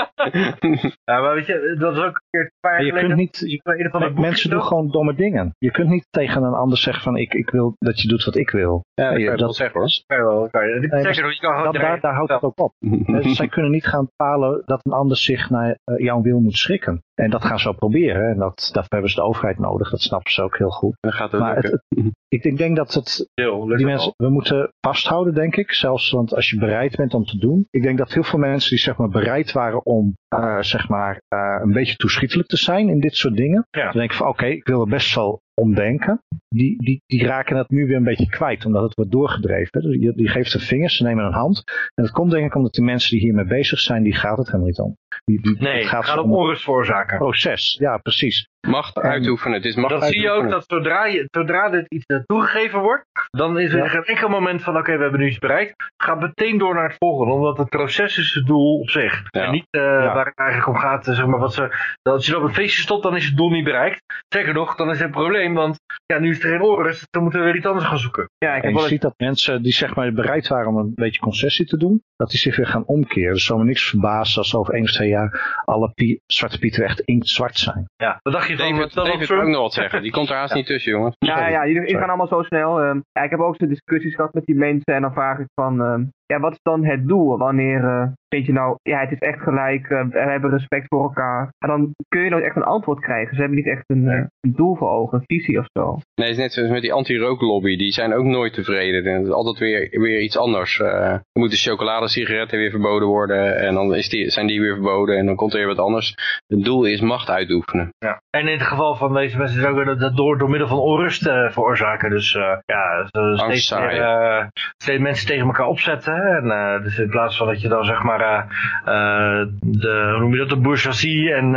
Speaker 4: Ja, maar weet je, dat is ook een keer een paar jaar
Speaker 5: je
Speaker 4: geleden.
Speaker 5: kunt niet, je
Speaker 4: of andere
Speaker 5: Nee, mensen doen gewoon domme dingen. Je kunt niet tegen een ander zeggen van ik, ik wil dat je doet wat ik wil.
Speaker 3: Ja, dat kan je
Speaker 5: dat-
Speaker 3: wel zeggen hoor.
Speaker 4: zo. Kan je wel, kan je.
Speaker 5: Nee,
Speaker 4: Zeker, want je kan gewoon
Speaker 5: Dat, daar, houdt het ook op. Zij kunnen niet gaan bepalen dat een ander zich naar eh, jouw wil moet schrikken. En dat gaan ze wel proberen. En dat, daarvoor hebben ze de overheid nodig. Dat snappen ze ook heel goed.
Speaker 3: Dan gaat het
Speaker 5: Maar het,
Speaker 3: lukken.
Speaker 5: het- ik denk, denk dat het,
Speaker 4: Heel,
Speaker 5: die mensen, we moeten vasthouden, denk ik. Zelfs want als je bereid bent om te doen. Ik denk dat heel veel mensen die zeg maar, bereid waren om eh, zeg maar, eh, een beetje toeschietelijk te zijn in dit soort dingen.
Speaker 4: Ja.
Speaker 5: Dan denk ik van oké, ik wil er best wel omdenken. Die, die, die raken het nu weer een beetje kwijt, omdat het wordt doorgedreven. Dus Die, die geeft een vinger, ze nemen een hand. En dat komt denk ik omdat die mensen die hiermee bezig zijn, die gaat het helemaal niet om. Die, die,
Speaker 4: Nee,
Speaker 5: het gaat
Speaker 4: gaat
Speaker 5: om
Speaker 4: onrust veroorzaken.
Speaker 5: proces. Ja, precies.
Speaker 3: Macht uitoefenen. Het is macht
Speaker 4: Dat zie je ook, dat zodra, je, zodra dit iets toegegeven wordt, dan is er
Speaker 5: Ja.
Speaker 4: geen enkel moment van, oké, we hebben nu iets bereikt. Ga meteen door naar het volgende, omdat het proces is het doel op zich.
Speaker 3: Ja.
Speaker 4: En niet eh, waar het eigenlijk om gaat, eh, zeg maar, wat ze, als je op een feestje stopt, dan is het doel niet bereikt. Zeker nog, dan is het een probleem, want ja, nu is er geen oorlog, dan moeten we weer iets anders gaan zoeken.
Speaker 6: Ja, ik
Speaker 5: En
Speaker 6: heb
Speaker 5: je
Speaker 6: wel
Speaker 5: ziet dat mensen die zeg maar bereid waren om een beetje concessie te doen, dat die zich weer gaan omkeren. Dus zou me niks verbazen als over één of twee jaar alle pie- zwarte pieten echt inktzwart zijn.
Speaker 4: Ja, wat dacht je
Speaker 3: David,
Speaker 4: Donald
Speaker 3: David ook nog wat zeggen. Die komt er haast niet tussen, jongen.
Speaker 6: Ja, ja, die, gaan allemaal zo snel. ehm. ja, ik heb ook zo'n discussies gehad met die mensen en dan vraag ik van, ehm, ja, wat is dan het doel? Wanneer eh, vind je nou, ja, het is echt gelijk, eh, we hebben respect voor elkaar. En dan kun je nooit echt een antwoord krijgen. Ze hebben niet echt een, eh, een doel voor ogen, een visie of zo.
Speaker 3: Nee, het is net zoals met die anti-rooklobby. Die zijn ook nooit tevreden. En het is altijd weer, weer iets anders. Eh er moeten chocoladesigaretten weer verboden worden. En dan is die, zijn die weer verboden. En dan komt er weer wat anders. Het doel is macht uitoefenen.
Speaker 4: Ja. En in het geval van deze mensen is ook weer dat- door, door middel van onrust eh, veroorzaken. Dus eh, ja, steeds, eh, steeds mensen tegen elkaar opzetten. En, eh, dus in plaats van dat je dan zeg maar eh, eh, de, hoe noem je dat, de bourgeoisie en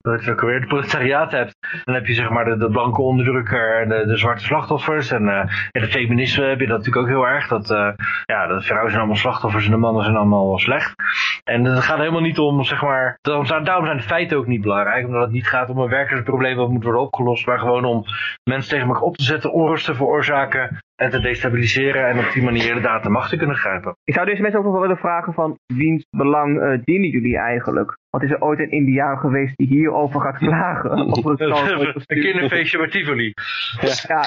Speaker 4: het ook alweer, het proletariaat hebt. Dan heb je zeg maar de, de blanke onderdrukker en de, zwarte slachtoffers. En ja, de feminisme heb je dat natuurlijk ook heel erg. Dat, ja, de vrouwen zijn allemaal slachtoffers en de mannen zijn allemaal slecht. En het gaat helemaal niet om, zeg maar, daarom zijn de feiten ook niet belangrijk. Omdat het niet gaat om een werkersprobleem dat moet worden opgelost. Maar gewoon om mensen tegen elkaar op te zetten, onrust te veroorzaken en te destabiliseren. En op die manier inderdaad de macht te kunnen grijpen.
Speaker 6: Ik zou deze mensen ook nog wel willen vragen van, wiens belang eh, dienen jullie eigenlijk? Want is er ooit een Indiaan geweest die hierover gaat klagen? Over het
Speaker 4: een kinderfeestje bij Tivoli.
Speaker 6: Ja,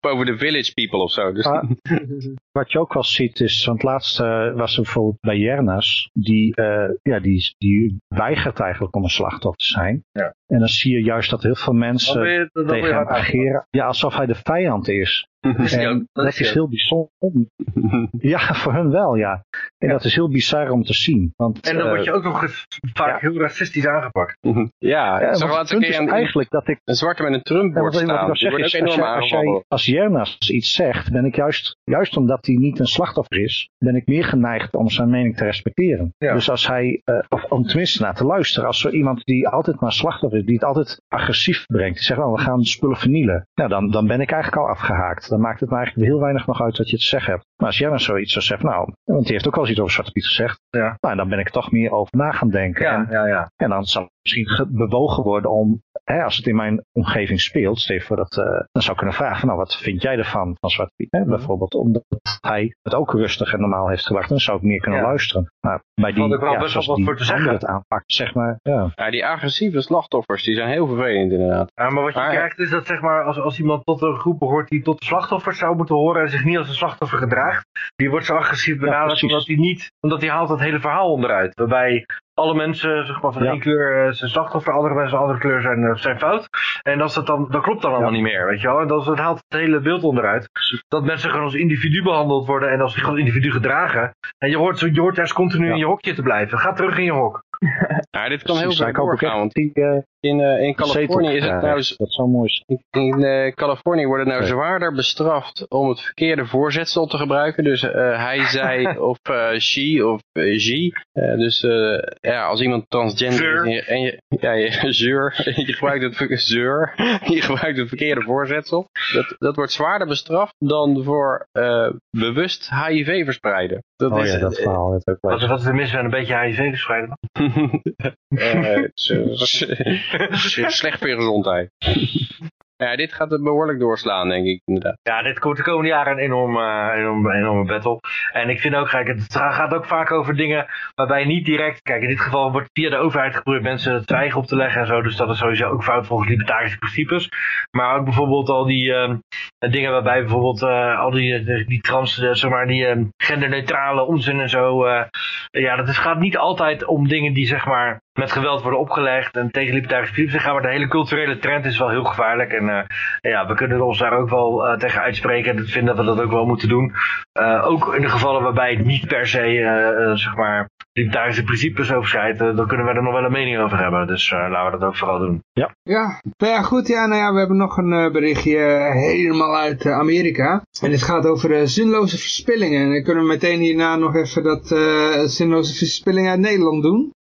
Speaker 3: Boven de village people of zo. Dus...
Speaker 5: Ah, wat je ook wel ziet is, want laatst uh, was er bijvoorbeeld bij Jernas, die, uh, ja, die, die weigert eigenlijk om een slachtoffer te zijn.
Speaker 4: Ja.
Speaker 5: En dan zie je juist dat heel veel mensen
Speaker 4: je-
Speaker 5: tegen hem ageren. Ja, alsof hij de vijand is. En
Speaker 4: ook. Dat is
Speaker 5: heel bijzonder. Ja, voor hun wel, ja. En dat is heel bizar om te zien. Want,
Speaker 4: En dan
Speaker 5: eh,
Speaker 4: word je ook nog eens vaak heel racistisch aangepakt.
Speaker 3: ja,
Speaker 5: ja, want het punt is
Speaker 3: een,
Speaker 5: eigenlijk dat ik
Speaker 3: een zwarte met een Trump
Speaker 5: wat, wat ik
Speaker 3: staan.
Speaker 5: wil zeggen is,
Speaker 3: ook
Speaker 5: als,
Speaker 3: enorm
Speaker 5: jij, als,
Speaker 3: aangevallen.
Speaker 5: jij, als Jernas iets zegt, ben ik juist, juist omdat hij niet een slachtoffer is, ben ik meer geneigd om zijn mening te respecteren.
Speaker 4: Ja.
Speaker 5: Dus als hij, eh, of om tenminste naar te luisteren, als er iemand die altijd maar slachtoffer is, die het altijd agressief brengt, die zegt, oh, we gaan spullen vernielen, nou, dan, dan ben ik eigenlijk al afgehaakt. Dan maakt het me eigenlijk heel weinig nog uit wat je te zeggen hebt. Maar als Jernas zoiets zou zeggen, nou, want die heeft ook wel eens iets over Zwarte Piet gezegd,
Speaker 4: Ja.
Speaker 5: nou, dan ben ik er toch meer over na gaan denken. En
Speaker 4: Ja, ja, ja.
Speaker 5: en dan zal ik misschien ge- bewogen worden om, hè, als het in mijn omgeving speelt, stel je voor dat, eh, dan zou ik kunnen vragen, van, nou wat vind jij ervan, van Zwarte Piet? Hè? Bijvoorbeeld omdat hij het ook rustig en normaal heeft gebracht, dan zou ik meer kunnen
Speaker 4: Ja.
Speaker 5: luisteren. Maar bij die,
Speaker 4: ook wel
Speaker 5: ja,
Speaker 4: best wel wat voor te zeggen.
Speaker 5: het aanpakt, zeg maar, ja.
Speaker 3: Ja, die agressieve slachtoffers, die zijn heel vervelend inderdaad.
Speaker 4: Ja, maar wat je
Speaker 3: Maar-
Speaker 4: krijgt is dat zeg maar, als, als iemand tot een groep behoort die tot de slachtoffers zou moeten horen en zich niet als een slachtoffer gedraagt, die wordt zo agressief benaderd omdat hij niet, omdat hij haalt het hele verhaal onderuit. Waarbij alle mensen zeg maar, van
Speaker 5: Ja.
Speaker 4: één kleur eh, zijn slachtoffer, andere mensen van andere kleur zijn, eh, zijn fout. En als dat, dan, dat klopt dan allemaal
Speaker 5: Ja.
Speaker 4: niet meer, weet je wel. En dat, dat haalt het hele beeld onderuit. Dat mensen gewoon als individu behandeld worden en als zich als individu gedragen. En je hoort, zo- je hoort juist continu
Speaker 5: Ja.
Speaker 4: in je hokje te blijven. Ga terug in je hok.
Speaker 3: Ja, dit kan heel
Speaker 5: ook
Speaker 3: doorgaan, want
Speaker 5: echt die,
Speaker 3: in, eh, in Californië is het nou
Speaker 5: Dat zou mooi zijn.
Speaker 3: In eh, Californië wordt het nou zwaarder bestraft om het verkeerde voorzetsel te gebruiken. Dus eh, hij, zij of eh, she of she. Dus eh, ja, als iemand transgender
Speaker 4: Zeur.
Speaker 3: is en je, je, ja, je, zeur, je, gebruikt het, zeur, je gebruikt het verkeerde voorzetsel. Dat, dat wordt zwaarder bestraft dan voor eh, bewust HIV verspreiden. Dat
Speaker 5: Oh
Speaker 3: is,
Speaker 5: ja, dat verhaal. Het ook wel
Speaker 4: Wat, is er mis met een beetje HIV verspreiden?
Speaker 3: Eh, eh, slecht voor je gezondheid. Ja, dit gaat het behoorlijk doorslaan, denk ik inderdaad.
Speaker 4: Ja, dit komt de komende jaren een enorm, eh, enorm, enorme battle. En ik vind ook, kijk, het gaat ook vaak over dingen waarbij niet direct, kijk, in dit geval wordt via de overheid geprobeerd mensen het zwijgen op te leggen en zo. Dus dat is sowieso ook fout volgens libertarische principes. Maar ook bijvoorbeeld al die ehm, dingen waarbij bijvoorbeeld eh, al die, die, die trans, eh, zeg maar, die ehm, genderneutrale onzin en zo. eh, ja, dat gaat niet altijd om dingen die, zeg maar, met geweld worden opgelegd en tegen libertarische principes gaan. Maar de hele culturele trend is wel heel gevaarlijk. En eh, ja, we kunnen ons daar ook wel eh, tegen uitspreken. En ik vind dat we dat ook wel moeten doen. Eh, ook in de gevallen waarbij het niet per se, zeg maar, libertarische principes overschrijdt. dan kunnen we er nog wel een mening over hebben. Dus eh, laten we dat ook vooral doen.
Speaker 2: Ja, nou ja, goed. Ja, nou ja, we hebben nog een eh, berichtje helemaal uit Amerika. En dit gaat over eh, zinloze verspillingen. En dan kunnen we meteen hierna nog even dat eh, zinloze verspillingen uit Nederland doen.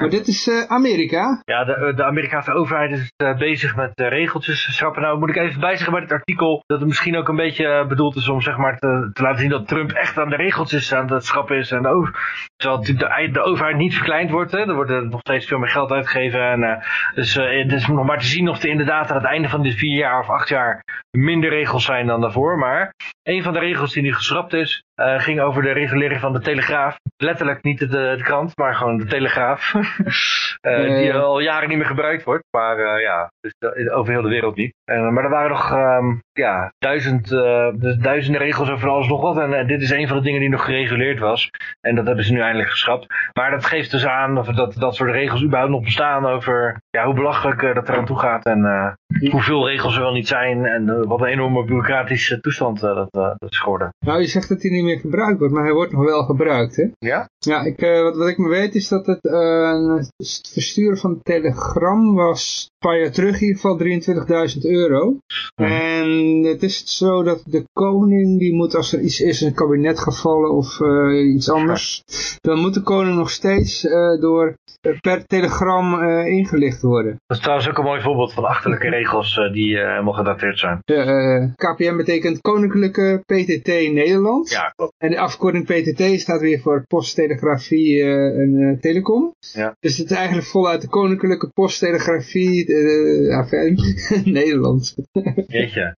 Speaker 2: Maar dit is eh, Amerika.
Speaker 4: Ja, de, de Amerikaanse overheid is eh, bezig met eh, regeltjes schrappen. Nou moet ik even bijzeggen bij dit artikel dat het misschien ook een beetje eh, bedoeld is om zeg maar te, te laten zien dat Trump echt aan de regeltjes aan het schrappen is. En de, over- de, overheid niet verkleind wordt. Er wordt eh, nog steeds veel meer geld uitgegeven. En, eh, dus eh, het is nog maar te zien of er inderdaad aan het einde van dit vier jaar of acht jaar minder regels zijn dan daarvoor. Maar een van de regels die nu geschrapt is, eh, ging over de regulering van de Telegraaf. Letterlijk niet de, de krant, maar gewoon de Telegraaf. Eh, die al jaren niet meer gebruikt wordt. Maar eh, ja, dus over heel de wereld niet. Maar er waren nog ehm, ja, duizend, dus duizenden regels over alles nog wat. En dit is een van de dingen die nog gereguleerd was. En dat hebben ze nu eindelijk geschrapt. Maar dat geeft dus aan of dat dat soort regels überhaupt nog bestaan over ja, hoe belachelijk dat eraan toe gaat. En hoeveel regels er wel niet zijn. En eh, wat een enorme bureaucratische toestand eh, dat, eh, dat is geworden.
Speaker 2: Nou, je zegt dat hij niet meer gebruikt wordt, maar hij wordt nog wel gebruikt, hè?
Speaker 4: Ja?
Speaker 2: Ja, ik, eh, wat, wat ik me weet is dat het, het versturen van het telegram was een paar jaar terug in ieder geval 23.000 euro. En het is zo dat de koning, die moet als er iets is, een kabinet gevallen of eh, iets anders, dan moet de koning nog steeds eh, door per telegram eh, ingelicht worden.
Speaker 4: Dat is trouwens ook een mooi voorbeeld van achterlijke regels eh, die eh, helemaal gedateerd zijn.
Speaker 2: De, eh, KPN betekent Koninklijke PTT Nederland.
Speaker 4: Ja, klopt.
Speaker 2: En de afkorting PTT staat weer voor posttelegrafie en telecom.
Speaker 4: Ja.
Speaker 2: Dus het is eigenlijk voluit de Koninklijke Posttelegrafie eh, ja, verder- Nederland.
Speaker 4: Jeetje.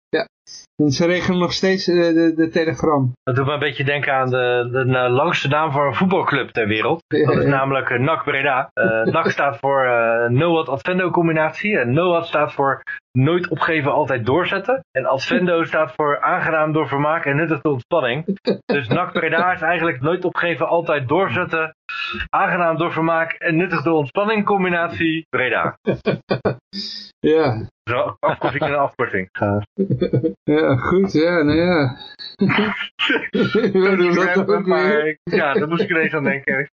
Speaker 2: Ze regelen nog steeds uh, de, de, telegram.
Speaker 4: Dat doet me een beetje denken aan de, de, de langste naam voor een voetbalclub ter wereld. Dat is namelijk uh, NAC Breda. Uh, NAC staat voor NOAD Advendo combinatie. En NOAD staat voor nooit opgeven, altijd doorzetten. En Advendo staat voor aangenaam door vermaak en nuttige ontspanning. Dus NAC Breda is eigenlijk nooit opgeven, altijd doorzetten. Aangenaam door vermaak en nuttig door ontspanning combinatie Breda.
Speaker 2: Ja.
Speaker 4: Zo, afkorting en afkorting.
Speaker 2: Ja, goed, ja, nou ja.
Speaker 4: We doen dat ook maar, ja, daar moest ik ineens aan denken.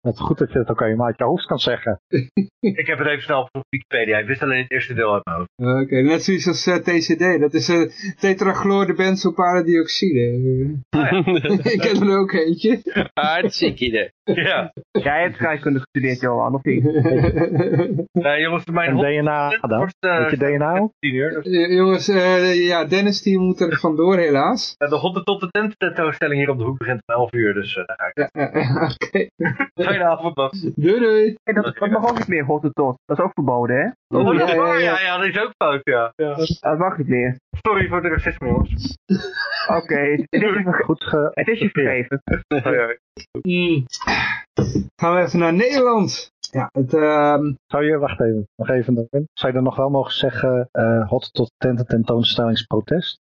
Speaker 5: Het is goed dat je het ook aan je maatje hoofd kan zeggen.
Speaker 4: ik heb het even snel op Wikipedia. Ik wist alleen het eerste deel uit mijn hoofd.
Speaker 2: Oké, okay, net zoiets als uh, TCD. Dat is uh, tetrachloordebenzoparadioxide.
Speaker 4: Ah, ja.
Speaker 2: ik ken er ook eentje.
Speaker 3: Hartstikke idee.
Speaker 4: Ja.
Speaker 6: Jij hebt scheikunde gestudeerd, Johan, of niet?
Speaker 4: Nee, jongens, mijn
Speaker 5: DNA dan? Weet je DNA ook?
Speaker 4: 10 uur.
Speaker 2: Jongens, uh, ja, Dennis die moet er vandoor helaas.
Speaker 4: de Hotte tot de tent tentoonstelling hier op de hoek begint om 11 uur, dus uh, daar ga ik.
Speaker 2: Ja, uh, Oké.
Speaker 4: Fijne avond nog.
Speaker 2: Doei doei.
Speaker 6: Hey, dat, dat mag ook niet meer, God tot. Dat is ook verboden, hè?
Speaker 4: Oh,
Speaker 2: ja, ja,
Speaker 4: ja, ja, dat is ook fout, ja. ja.
Speaker 6: Dat mag niet meer.
Speaker 4: Sorry voor de racisme, jongens.
Speaker 6: Oké, het, is je verge-
Speaker 5: Goed ge...
Speaker 6: het is je vergeven.
Speaker 4: Hoi, hoi.
Speaker 2: Mm. Gaan we even naar Nederland. Ja, het, ehm,
Speaker 5: Zou je, wacht even, nog even. Darwin. Zou je dan nog wel mogen zeggen, eh hot tot tenten tentoonstellingsprotest?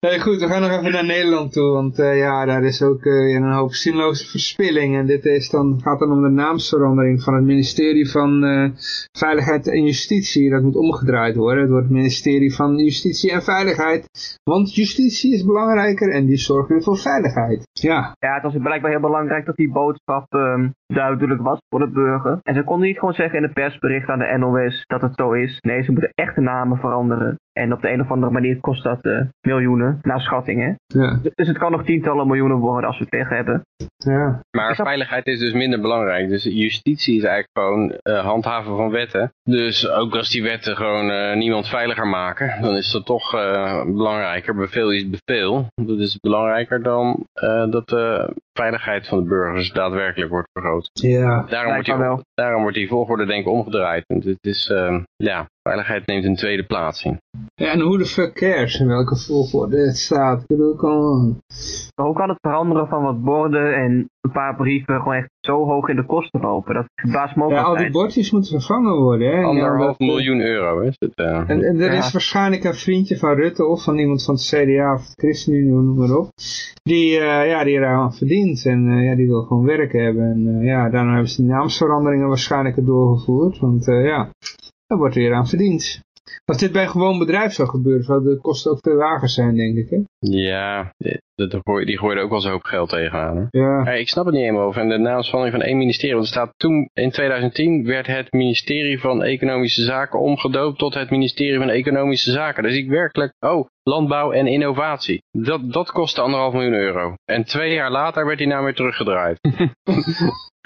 Speaker 2: Nee, goed, we gaan nog even naar Nederland toe, want eh, ja, daar is ook eh, een hoop zinloze verspilling. En dit is dan, gaat dan om de naamsverandering van het ministerie van eh, Veiligheid en Justitie. Dat moet omgedraaid worden. Het wordt het ministerie van Justitie en Veiligheid. Want justitie is belangrijker en die zorgt weer voor veiligheid. Ja,
Speaker 6: Ja, het was blijkbaar heel belangrijk dat die boodschap ehm, duidelijk was voor de burger. En ze konden niet gewoon zeggen in een persbericht aan de NOS dat het zo is. Nee, ze moeten echt de namen veranderen. En op de een of andere manier kost dat eh, miljoenen, naar schatting hè.
Speaker 2: ja,
Speaker 6: Dus het kan nog tientallen miljoenen worden als we het weg hebben.
Speaker 2: ja.
Speaker 3: Maar veiligheid is dus minder belangrijk. Dus justitie is eigenlijk gewoon eh, handhaven van wetten. Dus ook als die wetten gewoon eh, niemand veiliger maken, dan is dat toch eh, belangrijker. Bevel is bevel. Dat is belangrijker dan eh, dat de veiligheid van de burgers daadwerkelijk wordt vergroot.
Speaker 2: Ja,
Speaker 3: Daarom wordt, die,
Speaker 6: wel.
Speaker 3: daarom wordt die volgorde denk ik omgedraaid. Want het is, eh, ja, veiligheid neemt een tweede plaats in.
Speaker 2: ja en hoe de fuck cares in welke volgorde het staat. Ik bedoel,
Speaker 6: Maar hoe kan het veranderen van wat borden en een paar brieven gewoon echt zo hoog in de kosten lopen? Dat verbaast me ook
Speaker 2: Ja, al die bordjes moeten vervangen worden. Hè? Ja,
Speaker 3: Anderhalf
Speaker 2: omdat-
Speaker 3: miljoen euro is het. eh.
Speaker 2: En, en er
Speaker 6: Ja.
Speaker 2: is waarschijnlijk een vriendje van Rutte of van iemand van het CDA of de ChristenUnie, noem maar op. Die, eh, ja, die er aan verdient en eh, ja, die wil gewoon werk hebben. En eh, ja, daarom hebben ze die naamsveranderingen waarschijnlijk doorgevoerd. Want eh, ja, daar wordt weer aan verdiend. Als dit bij een gewoon bedrijf zou gebeuren, zou de kosten ook veel lager zijn, denk ik. Hè?
Speaker 3: Ja, die, die, gooi- die gooiden ook wel zo'n hoop geld tegenaan.
Speaker 2: Ja,
Speaker 3: ik snap het niet helemaal over. En de naamsverandering van één ministerie. Want er staat toen, in 2010, werd het ministerie van Economische Zaken omgedoopt tot het ministerie van Economische Zaken. Dus ik werkelijk, oh, landbouw en innovatie. Dat, dat kostte anderhalf miljoen euro. En twee jaar later werd die naam weer teruggedraaid.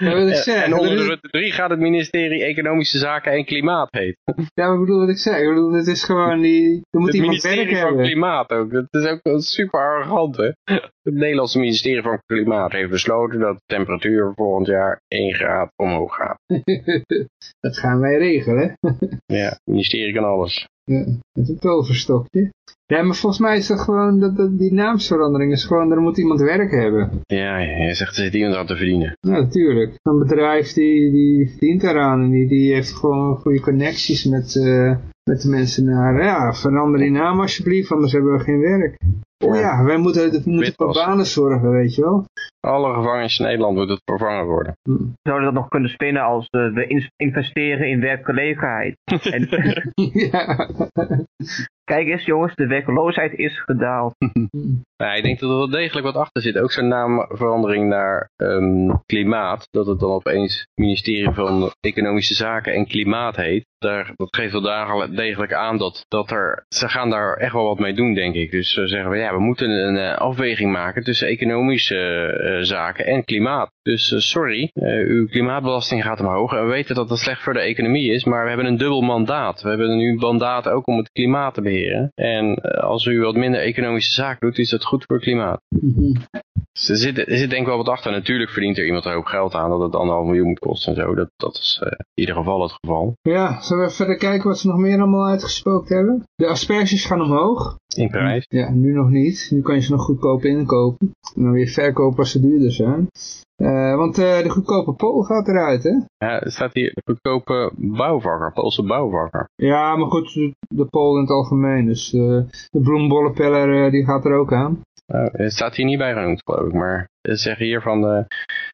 Speaker 2: ja wat ik
Speaker 3: en
Speaker 2: zeg.
Speaker 3: onder
Speaker 2: er
Speaker 3: de
Speaker 2: is-
Speaker 3: Rutte 3 gaat het ministerie Economische Zaken en Klimaat heet.
Speaker 2: Ja, maar ik bedoel wat ik zeg. Ik bedoel, het is gewoon die, er moet
Speaker 3: het
Speaker 2: iemand werk
Speaker 3: ministerie van
Speaker 2: hebben.
Speaker 3: Klimaat ook. Dat is ook super arrogant, hè. Het Nederlandse ministerie van Klimaat heeft besloten dat de temperatuur volgend jaar 1 graad omhoog gaat.
Speaker 2: dat gaan wij regelen.
Speaker 3: Ja, het ministerie kan alles.
Speaker 2: Ja, met een toverstokje. Ja, maar volgens mij is dat gewoon, dat, dat, die naamsverandering is gewoon, er moet iemand werk hebben.
Speaker 3: Ja, je zegt er zit iemand aan te verdienen.
Speaker 2: Ja, natuurlijk. Een bedrijf die, die verdient daaraan en die, die heeft gewoon goede connecties met, eh, met de mensen naar, ja, verander die naam alsjeblieft, anders hebben we geen werk. Oh ja, wij moeten, we moeten voor banen zorgen, weet je wel.
Speaker 3: Alle gevangenissen in Nederland moeten vervangen worden.
Speaker 6: Zouden we dat nog kunnen spinnen als eh, we in- investeren in werkgelegenheid? en,
Speaker 2: ja.
Speaker 6: Kijk eens jongens, de werkloosheid is gedaald.
Speaker 3: Nou, ik denk dat er wel degelijk wat achter zit. Ook zo'n naamverandering naar ehm, klimaat. Dat het dan opeens ministerie van Economische Zaken en Klimaat heet. Daar, dat geeft wel degelijk aan dat, dat er... Ze gaan daar echt wel wat mee doen, denk ik. Dus ze zeggen we, ja, we moeten een eh, afweging maken tussen economische eh, zaken en klimaat. Dus eh, sorry, eh, uw klimaatbelasting gaat omhoog. En we weten dat dat slecht voor de economie is, maar we hebben een dubbel mandaat. We hebben nu een mandaat ook om het klimaat te beheren. En eh, als u wat minder economische zaken doet, is dat goed voor het klimaat. er zit, er zit denk ik wel wat achter. Natuurlijk verdient er iemand er ook geld aan dat het anderhalf miljoen moet kosten en zo. Dat, dat is uh, in ieder geval het geval.
Speaker 2: Ja, zullen we verder kijken wat ze nog meer allemaal uitgespookt hebben? De asperges gaan omhoog.
Speaker 3: In prijs?
Speaker 2: Ja, nu nog niet. Nu kan je ze nog goedkoop inkopen. En dan weer verkopen als ze duurder zijn. Uh, want uh, de goedkope Pool gaat eruit, hè?
Speaker 3: Ja, er staat hier de goedkope bouwvakker, Poolse bouwvakker.
Speaker 2: Ja, maar goed, de Pool in het algemeen. Dus uh, de bloembollenpeller die gaat er ook aan.
Speaker 3: Het staat hier niet bij genoemd, geloof ik. Maar ze zeggen hier van de,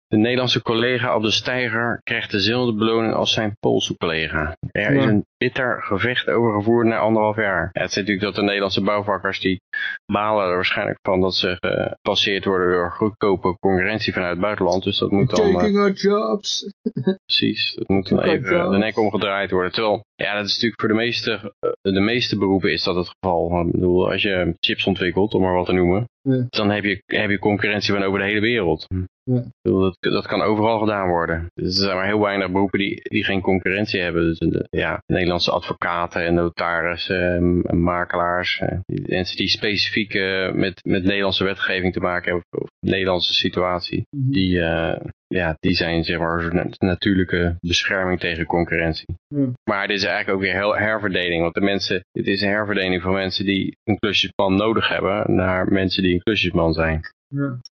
Speaker 3: de Nederlandse collega op de steiger krijgt dezelfde beloning als zijn Poolse collega. Er is een bitter gevecht over gevoerd na anderhalf jaar. Ja, het is natuurlijk dat de Nederlandse bouwvakkers die balen er waarschijnlijk van dat ze gepasseerd worden door goedkope concurrentie vanuit het buitenland. Dus dat moet dan...
Speaker 2: Taking our jobs.
Speaker 3: Precies, dat moet dan even de nek omgedraaid worden. Terwijl, ja, dat is natuurlijk voor de meeste, de meeste beroepen is dat het geval. Ik bedoel, als je chips ontwikkelt, om maar wat te noemen, ja. dan heb je, heb je concurrentie van over de hele wereld. Ja. Dat, dat kan overal gedaan worden. Dus er zijn maar heel weinig beroepen die, die geen concurrentie hebben. Dus ja, Nederlandse advocaten en notarissen, en makelaars. Eh, die mensen die specifiek uh, met, met Nederlandse wetgeving te maken hebben. Of, Nederlandse situatie. Mhm. Die, uh, ja, die zijn zeg maar een natuurlijke bescherming tegen concurrentie. Ja. Maar dit is eigenlijk ook weer heel herverdeling. Want de mensen, dit is een herverdeling van mensen die een klusjesman nodig hebben naar mensen die een klusjesman zijn.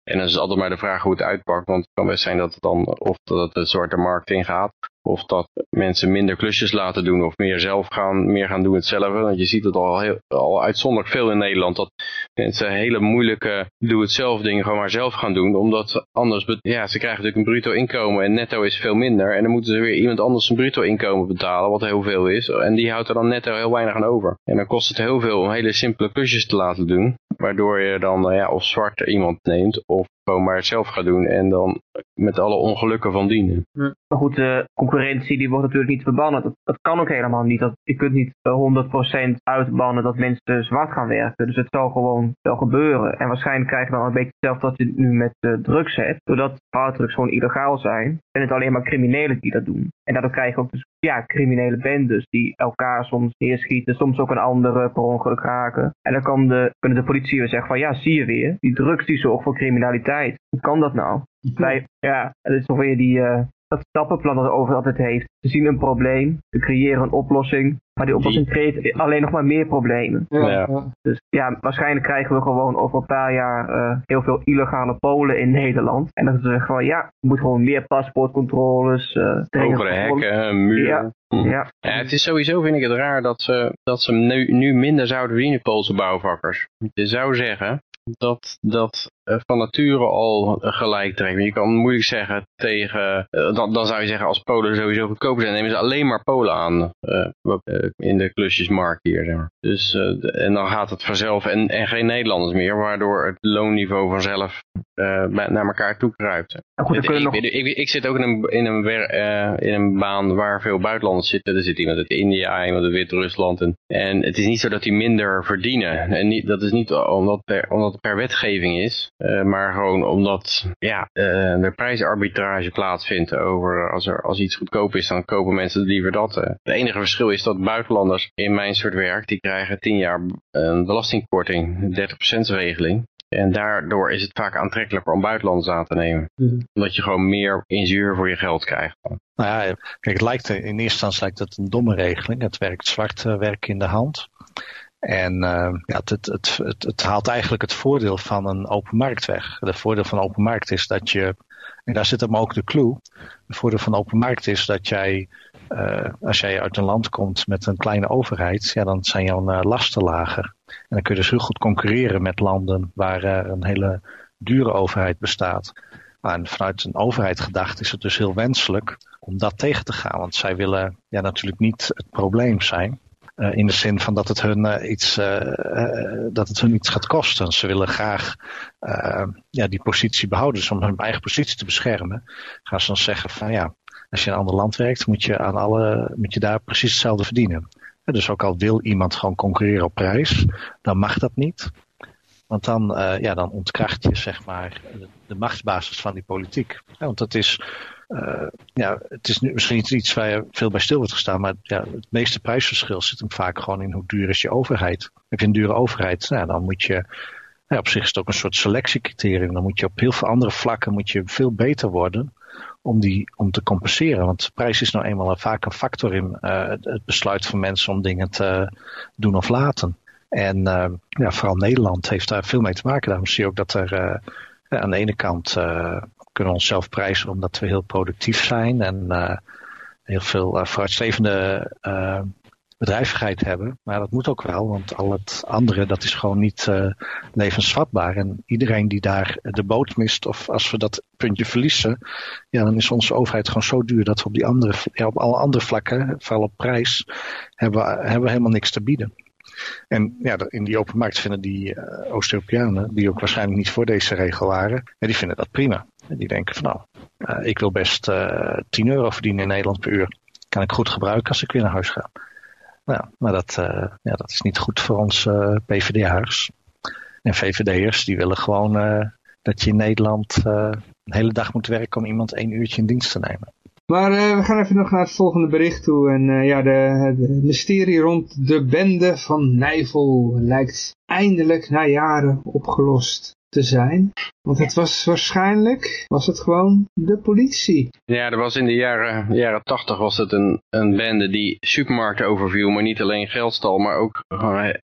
Speaker 3: En dan is altijd maar de vraag hoe het uitpakt. Want het kan best zijn dat het dan of dat het de zwarte markt ingaat. Of dat mensen minder klusjes laten doen of meer zelf gaan, meer gaan doen hetzelfde. Want je ziet het al, heel, al uitzonderlijk veel in Nederland. Dat mensen hele moeilijke doe-het-zelf dingen gewoon maar zelf gaan doen. Omdat anders, ja, ze krijgen natuurlijk een bruto inkomen en netto is veel minder. En dan moeten ze weer iemand anders een bruto inkomen betalen, wat heel veel is. En die houdt er dan netto heel weinig aan over. En dan kost het heel veel om hele simpele klusjes te laten doen. Waardoor je dan ja, of zwart iemand neemt of maar zelf gaat doen en dan met alle ongelukken van dienen.
Speaker 6: Maar goed, de concurrentie die wordt natuurlijk niet verbannen. Dat, dat kan ook helemaal niet. Dat, je kunt niet 100% uitbannen dat mensen zwart gaan werken. Dus het zal gewoon wel gebeuren. En waarschijnlijk krijg je dan een beetje hetzelfde wat je nu met uh, drugs hebt. Doordat harddrugs gewoon illegaal zijn, zijn het alleen maar criminelen die dat doen. En daardoor krijg je ook dus, ja, criminele bendes die elkaar soms neerschieten, soms ook een andere per ongeluk raken. En dan kan de, kunnen de politie weer zeggen van ja, zie je weer, die drugs die zorgen voor criminaliteit. Hoe kan dat nou? Bij, ja, het is toch weer die, uh, dat stappenplan dat over altijd heeft. Ze zien een probleem, ze creëren een oplossing, maar die oplossing creëert alleen nog maar meer problemen. Ja, Dus ja, waarschijnlijk krijgen we gewoon over een paar jaar uh, heel veel illegale Polen in Nederland. En dan zeggen van ja, er moet gewoon meer paspoortcontroles. Uh,
Speaker 3: Hogere hekken, muren. Ja.
Speaker 6: Ja. ja.
Speaker 3: het is sowieso, vind ik het raar, dat ze, dat ze nu, nu minder zouden verdienen, Poolse bouwvakkers. Je zou zeggen, dat dat eh, van nature al gelijk trekt. Je kan moeilijk zeggen tegen, eh, dan, dan zou je zeggen als Polen sowieso goedkoper zijn, nemen ze alleen maar Polen aan uh, in de klusjesmarkt hier. Zeg maar. Dus, en dan gaat het vanzelf en, en geen Nederlanders meer, waardoor het loonniveau vanzelf naar elkaar toe kruipt. ik, nog... ik, ik, ik, zit ook in een, in, een in een baan waar veel buitenlanders zitten. Er zit iemand uit India, iemand uit Wit-Rusland. En, en het is niet zo dat die minder verdienen. En niet, dat is niet omdat, per, omdat het per wetgeving is. Uh, maar gewoon omdat ja, uh, er prijsarbitrage plaatsvindt over als, er, als iets goedkoop is, dan kopen mensen liever dat. Uh. Het enige verschil is dat buitenlanders in mijn soort werk, die krijgen 10 jaar een belastingkorting, 30% regeling. En daardoor is het vaak aantrekkelijker om buitenlanders aan te nemen. Mm. Omdat je gewoon meer inzuur voor je geld krijgt.
Speaker 5: Nou ja, kijk, het lijkt, in eerste instantie lijkt het een domme regeling. Het werkt zwart werk in de hand. En uh, ja, het, het, het, het, haalt eigenlijk het voordeel van een open markt weg. Het voordeel van open markt is dat je, en daar zit hem ook de clue. Het voordeel van open markt is dat jij, uh, als jij uit een land komt met een kleine overheid, ja, dan zijn jouw uh, lasten lager. En dan kun je dus heel goed concurreren met landen waar een hele dure overheid bestaat. En vanuit een overheid gedacht is het dus heel wenselijk om dat tegen te gaan. Want zij willen ja, natuurlijk niet het probleem zijn. Uh, in de zin van dat het hun uh, iets, uh, dat het hun iets gaat kosten. Ze willen graag ja, die positie behouden. Dus om hun eigen positie te beschermen, gaan ze dan zeggen van ja, als je in een ander land werkt, moet je, aan alle, moet je daar precies hetzelfde verdienen. Dus ook al wil iemand gewoon concurreren op prijs, dan mag dat niet. Want dan, ja, dan ontkracht je zeg maar de machtsbasis van die politiek. want dat is uh, ja, het is nu misschien iets waar je veel bij stil wordt gestaan, maar ja, het meeste prijsverschil zit hem vaak gewoon in hoe duur is je overheid. Heb je een dure overheid, nou, dan moet je op zich is het ook een soort selectiecriterium. Dan moet je op heel veel andere vlakken moet je veel beter worden om, die, om te compenseren. Want prijs is nou eenmaal vaak een factor in uh, het besluit van mensen om dingen te doen of laten. En uh, ja, vooral Nederland heeft daar veel mee te maken. Daarom zie je ook dat er aan de ene kant kunnen onszelf prijzen omdat we heel productief zijn en heel veel vooruitstrevende bedrijvigheid hebben. Maar dat moet ook wel, want al het andere dat is gewoon niet uh, levensvatbaar. En iedereen die daar de boot mist of als we dat puntje verliezen, ja, dan is onze overheid gewoon zo duur dat we op, die andere, op alle andere vlakken, vooral op prijs, hebben hebben we helemaal niks te bieden. En ja, in die open markt vinden die uh, Oost-Europeanen, die ook waarschijnlijk niet voor deze regel waren, die vinden dat prima. En die denken van nou, uh, ik wil best uh, 10 euro verdienen in Nederland per uur. Kan ik goed gebruiken als ik weer naar huis ga. Nou, maar dat, uh, ja, dat is niet goed voor ons uh, PvdA'ers. En VVD'ers die willen gewoon uh, dat je in Nederland een hele dag moet werken om iemand één uurtje in dienst te nemen.
Speaker 2: Maar we gaan even nog naar het volgende bericht toe. En ja, de, het mysterie rond de bende van Nijvel lijkt eindelijk na jaren opgelost te zijn. Want het was waarschijnlijk, was het gewoon de politie.
Speaker 3: Ja, er was in de jaren, jaren 80 was het een, een bende die supermarkten overviel, maar niet alleen geld stal, maar ook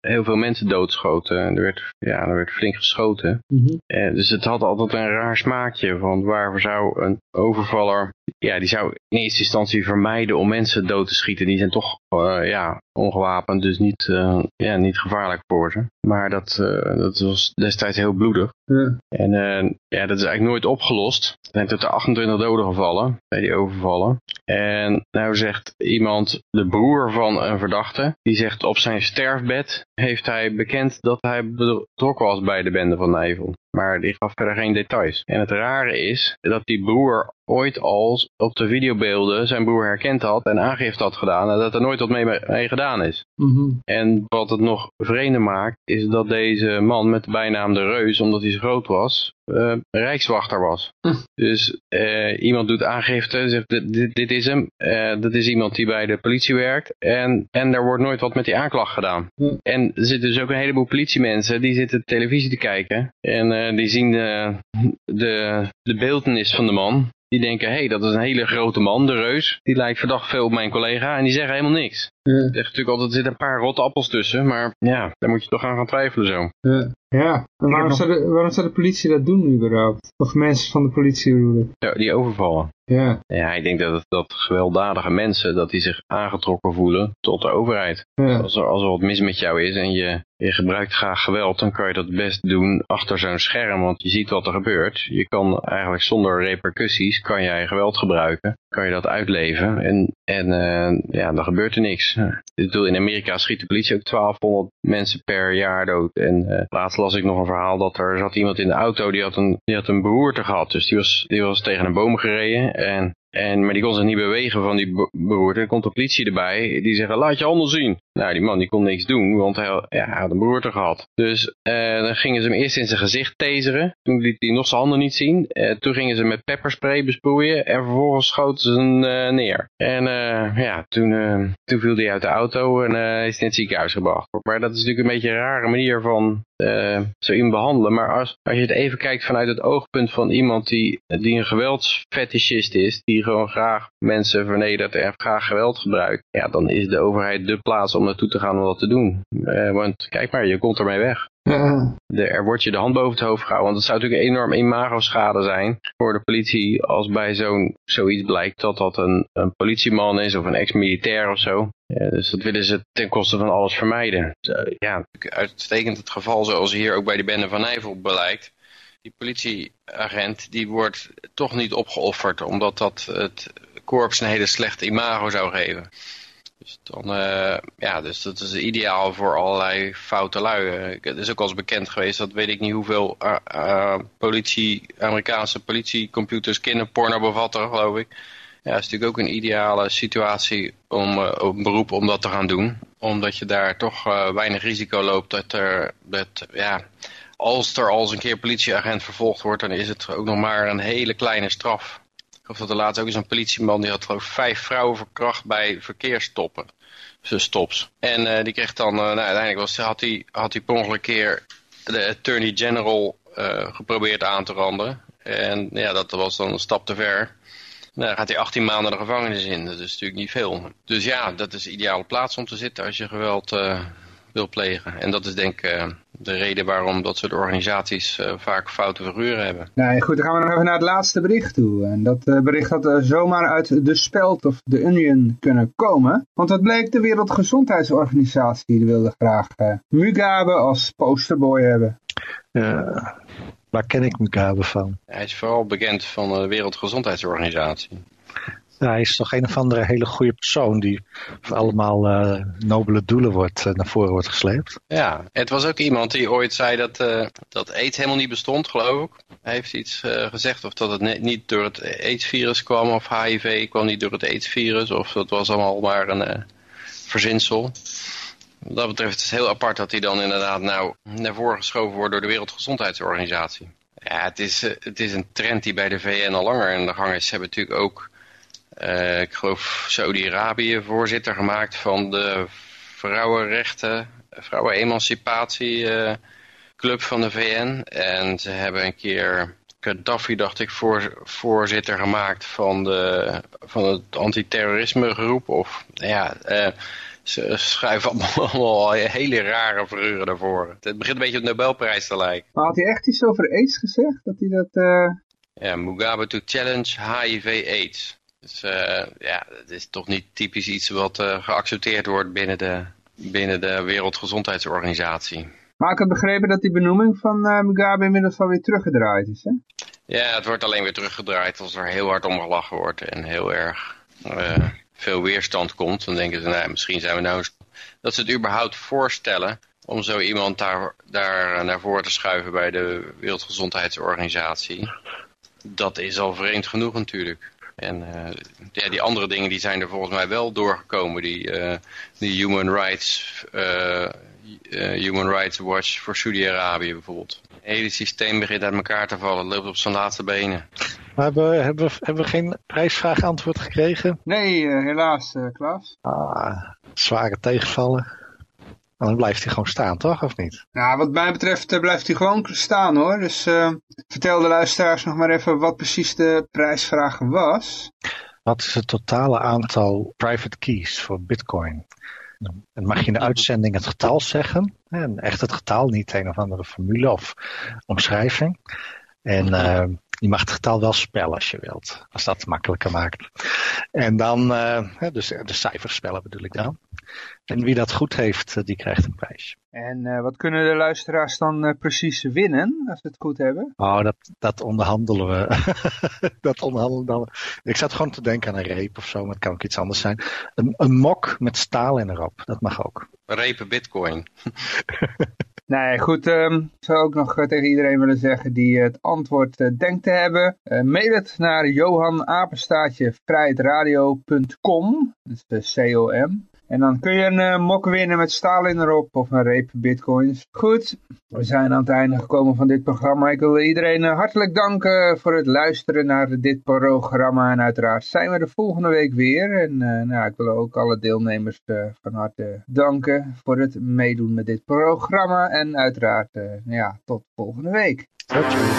Speaker 3: heel veel mensen doodschoten. Er werd, ja, er werd flink geschoten. Mm -hmm. eh, dus het had altijd een raar smaakje, want waar zou een overvaller, ja, die zou in eerste instantie vermijden om mensen dood te schieten. Die zijn toch, uh, ja, ongewapend, dus niet, uh, ja, niet gevaarlijk voor ze. Maar dat, uh, dat was destijds heel bloedig. Ja. En uh, ja, dat is eigenlijk nooit opgelost. Er zijn tot de 28 doden gevallen bij die overvallen. En nou zegt iemand, de broer van een verdachte, die zegt op zijn sterfbed heeft hij bekend dat hij betrokken was bij de bende van Nijvel. Maar die gaf verder geen details. En het rare is dat die broer ooit al op de videobeelden zijn broer herkend had en aangifte had gedaan en dat er nooit wat mee, mee gedaan is.
Speaker 2: Mm -hmm.
Speaker 3: En wat het nog vreemder maakt is dat deze man met de bijnaam de Reus, omdat hij zo groot was, uh, rijkswachter was.
Speaker 2: Hm.
Speaker 3: Dus uh, iemand doet aangifte, zegt dit, dit, dit is hem, uh, dat is iemand die bij de politie werkt en, en er wordt nooit wat met die aanklacht gedaan.
Speaker 2: Hm.
Speaker 3: En er zitten dus ook een heleboel politiemensen die zitten televisie te kijken en die zien de, de, de beeldenis van de man die denken, hé, hey, dat is een hele grote man, de reus. Die lijkt verdacht veel op mijn collega en die zeggen helemaal niks.
Speaker 2: Ja.
Speaker 3: Zegt natuurlijk altijd, er zitten een paar rotte appels tussen, maar ja, daar moet je toch aan gaan twijfelen zo.
Speaker 2: Ja, ja. En waarom,
Speaker 4: nog...
Speaker 2: zou de, waarom zou de politie dat doen überhaupt? Of mensen van de politie bedoelen?
Speaker 3: Ja, die overvallen.
Speaker 2: Ja.
Speaker 3: Ja, ik denk dat, het, dat gewelddadige mensen, dat die zich aangetrokken voelen tot de overheid.
Speaker 2: Ja.
Speaker 3: Als, er, als er wat mis met jou is en je, je gebruikt graag geweld, dan kan je dat best doen achter zo'n scherm, want je ziet wat er gebeurt. Je kan eigenlijk zonder repercussies, kan jij geweld gebruiken, kan je dat uitleven en, en uh, ja, dan gebeurt er niks. Bedoel, in Amerika schiet de politie ook 1200 mensen per jaar dood. En uh, laatst las ik nog een verhaal dat er zat iemand in de auto, die had een, die had een beroerte gehad. Dus die was, die was tegen een boom gereden en en, maar die kon zich niet bewegen van die beroerte. Er komt de politie erbij. Die zeggen, laat je handen zien. Nou, die man die kon niks doen, want hij, ja, had een beroerte gehad. Dus uh, dan gingen ze hem eerst in zijn gezicht taseren. Toen liet hij nog zijn handen niet zien. Uh, toen gingen ze met pepperspray besproeien. En vervolgens schoten ze hem uh, neer. En ja, toen, toen viel hij uit de auto en is in het ziekenhuis gebracht. Maar dat is natuurlijk een beetje een rare manier van uh, zo iemand behandelen. Maar als, als je het even kijkt vanuit het oogpunt van iemand die, die een geweldsfetischist is, die gewoon graag mensen vernedert en graag geweld gebruikt, ja, dan is de overheid de plaats om naartoe te gaan om dat te doen. Uh, want kijk maar, je komt ermee weg. Er wordt je de hand boven het hoofd gehouden. Want het zou natuurlijk een enorm imago-schade zijn voor de politie als bij zo'n zoiets blijkt dat dat een, een politieman is of een ex-militair of zo. Ja, dus dat willen ze ten koste van alles vermijden. Ja, uitstekend het geval zoals hier ook bij de bende van Nijvel blijkt. Die politieagent die wordt toch niet opgeofferd omdat dat het korps een hele slechte imago zou geven. Dus, dan, uh, ja, dus dat is ideaal voor allerlei foute lui. Het is ook al eens bekend geweest, dat weet ik niet hoeveel uh, politie, Amerikaanse politiecomputers kinderporno bevatten, geloof ik. Ja, is natuurlijk ook een ideale situatie om een beroep om dat te gaan doen. Omdat je daar toch weinig risico loopt dat er, dat, ja, als er als een keer politieagent vervolgd wordt, dan is het ook nog maar een hele kleine straf. Of dat er laatst ook eens een politieman, die had geloof vijf vrouwen verkracht bij verkeersstoppen. Dus stops. En uh, die kreeg dan, uh, nou, uiteindelijk was, had hij had per ongeluk keer de Attorney General geprobeerd aan te randen. En ja, dat was dan een stap te ver. Nou, gaat hij 18 maanden de gevangenis in. Dat is natuurlijk niet veel. Dus ja, dat is de ideale plaats om te zitten als je geweld wil plegen. En dat is denk ik uh, de reden waarom dat soort organisaties uh, vaak foute figuren hebben.
Speaker 2: Nee, goed, dan gaan we nog even naar het laatste bericht toe. En dat uh, bericht had zomaar uit de Speld of de Union kunnen komen. Want het bleek de Wereldgezondheidsorganisatie, die wilde graag Mugabe als posterboy hebben.
Speaker 5: waar ken ik Mugabe van?
Speaker 3: Hij is vooral bekend van de Wereldgezondheidsorganisatie.
Speaker 5: Hij is toch een of andere hele goede persoon die voor allemaal uh, nobele doelen wordt, uh, naar voren wordt gesleept.
Speaker 3: Ja, het was ook iemand die ooit zei dat, uh, dat AIDS helemaal niet bestond, geloof ik. Hij heeft iets gezegd of dat het niet door het AIDS-virus kwam of HIV kwam niet door het AIDS-virus of dat was allemaal maar een verzinsel. Wat dat betreft is het heel apart dat hij dan inderdaad nou naar voren geschoven wordt door de Wereldgezondheidsorganisatie. Ja, het is, het is een trend die bij de VN al langer in de gang is. Ze hebben natuurlijk ook uh, ik geloof Saudi-Arabië voorzitter gemaakt van de vrouwenrechten, vrouwenemancipatieclub uh, van de VN. En ze hebben een keer Gaddafi, dacht ik, voor, voorzitter gemaakt van, de, van het antiterrorisme groep. Of, ja, uh, ze schuiven allemaal, allemaal hele rare figuren daarvoor. Het begint een beetje op de Nobelprijs te lijken.
Speaker 2: Maar had hij echt iets over AIDS gezegd? Dat hij dat... Uh...
Speaker 3: Ja, Mugabe to challenge HIV-AIDS. Dus uh, ja, het is toch niet typisch iets wat uh, geaccepteerd wordt binnen de, binnen de Wereldgezondheidsorganisatie.
Speaker 2: Maar ik heb begrepen dat die benoeming van uh, Mugabe inmiddels alweer teruggedraaid is, hè?
Speaker 3: Ja, het wordt alleen weer teruggedraaid als er heel hard om gelachen wordt en heel erg veel weerstand komt. Dan denken ze, nou, misschien zijn we nou... Dat ze het überhaupt voorstellen om zo iemand daar, daar naar voren te schuiven bij de Wereldgezondheidsorganisatie. Dat is al vreemd genoeg natuurlijk. En uh, ja, die andere dingen die zijn er volgens mij wel doorgekomen. Die, uh, die Human Rights uh, Human Rights Watch voor Saudi-Arabië bijvoorbeeld. Het hele systeem begint uit elkaar te vallen. Het loopt op zijn laatste benen.
Speaker 5: Maar hebben, hebben, hebben we geen prijsvraag antwoord gekregen?
Speaker 2: Nee, helaas Klaas.
Speaker 5: Ah, zware tegenvallen. Dan blijft hij gewoon staan, toch? Of niet?
Speaker 2: Ja, wat mij betreft uh, blijft hij gewoon staan, hoor. Dus uh, vertel de luisteraars nog maar even wat precies de prijsvraag was.
Speaker 5: Wat is het totale aantal private keys voor bitcoin? En mag je in de uitzending het getal zeggen? En echt het getal, niet een of andere formule of omschrijving. En uh, je mag het getal wel spellen als je wilt, als dat makkelijker maakt. En dan, uh, dus de cijfers spellen bedoel ik dan. En wie dat goed heeft, eh, die krijgt een prijs.
Speaker 2: En uh, wat kunnen de luisteraars dan uh, precies winnen, als ze het goed hebben?
Speaker 5: Oh, dat, dat onderhandelen we. dat onderhandelen we. Ik zat gewoon te denken aan een reep of zo, maar het kan ook iets anders zijn. Een, een mok met staal in erop, dat mag ook.
Speaker 3: Repen bitcoin.
Speaker 2: Nee, goed. Um, ik zou ook nog tegen iedereen willen zeggen die het antwoord uh, denkt te hebben. Uh, mail het naar johanapenstaatje vrijheidradio.com. Dat is de C-O-M. En dan kun je een uh, mok winnen met Stalin erop of een reep bitcoins. Goed, we zijn aan het einde gekomen van dit programma. Ik wil iedereen uh, hartelijk danken voor het luisteren naar dit programma. En uiteraard zijn we de volgende week weer. En uh, nou, ik wil ook alle deelnemers van harte danken voor het meedoen met dit programma. En uiteraard, nou ja, tot volgende week.
Speaker 5: Tot
Speaker 2: ziens.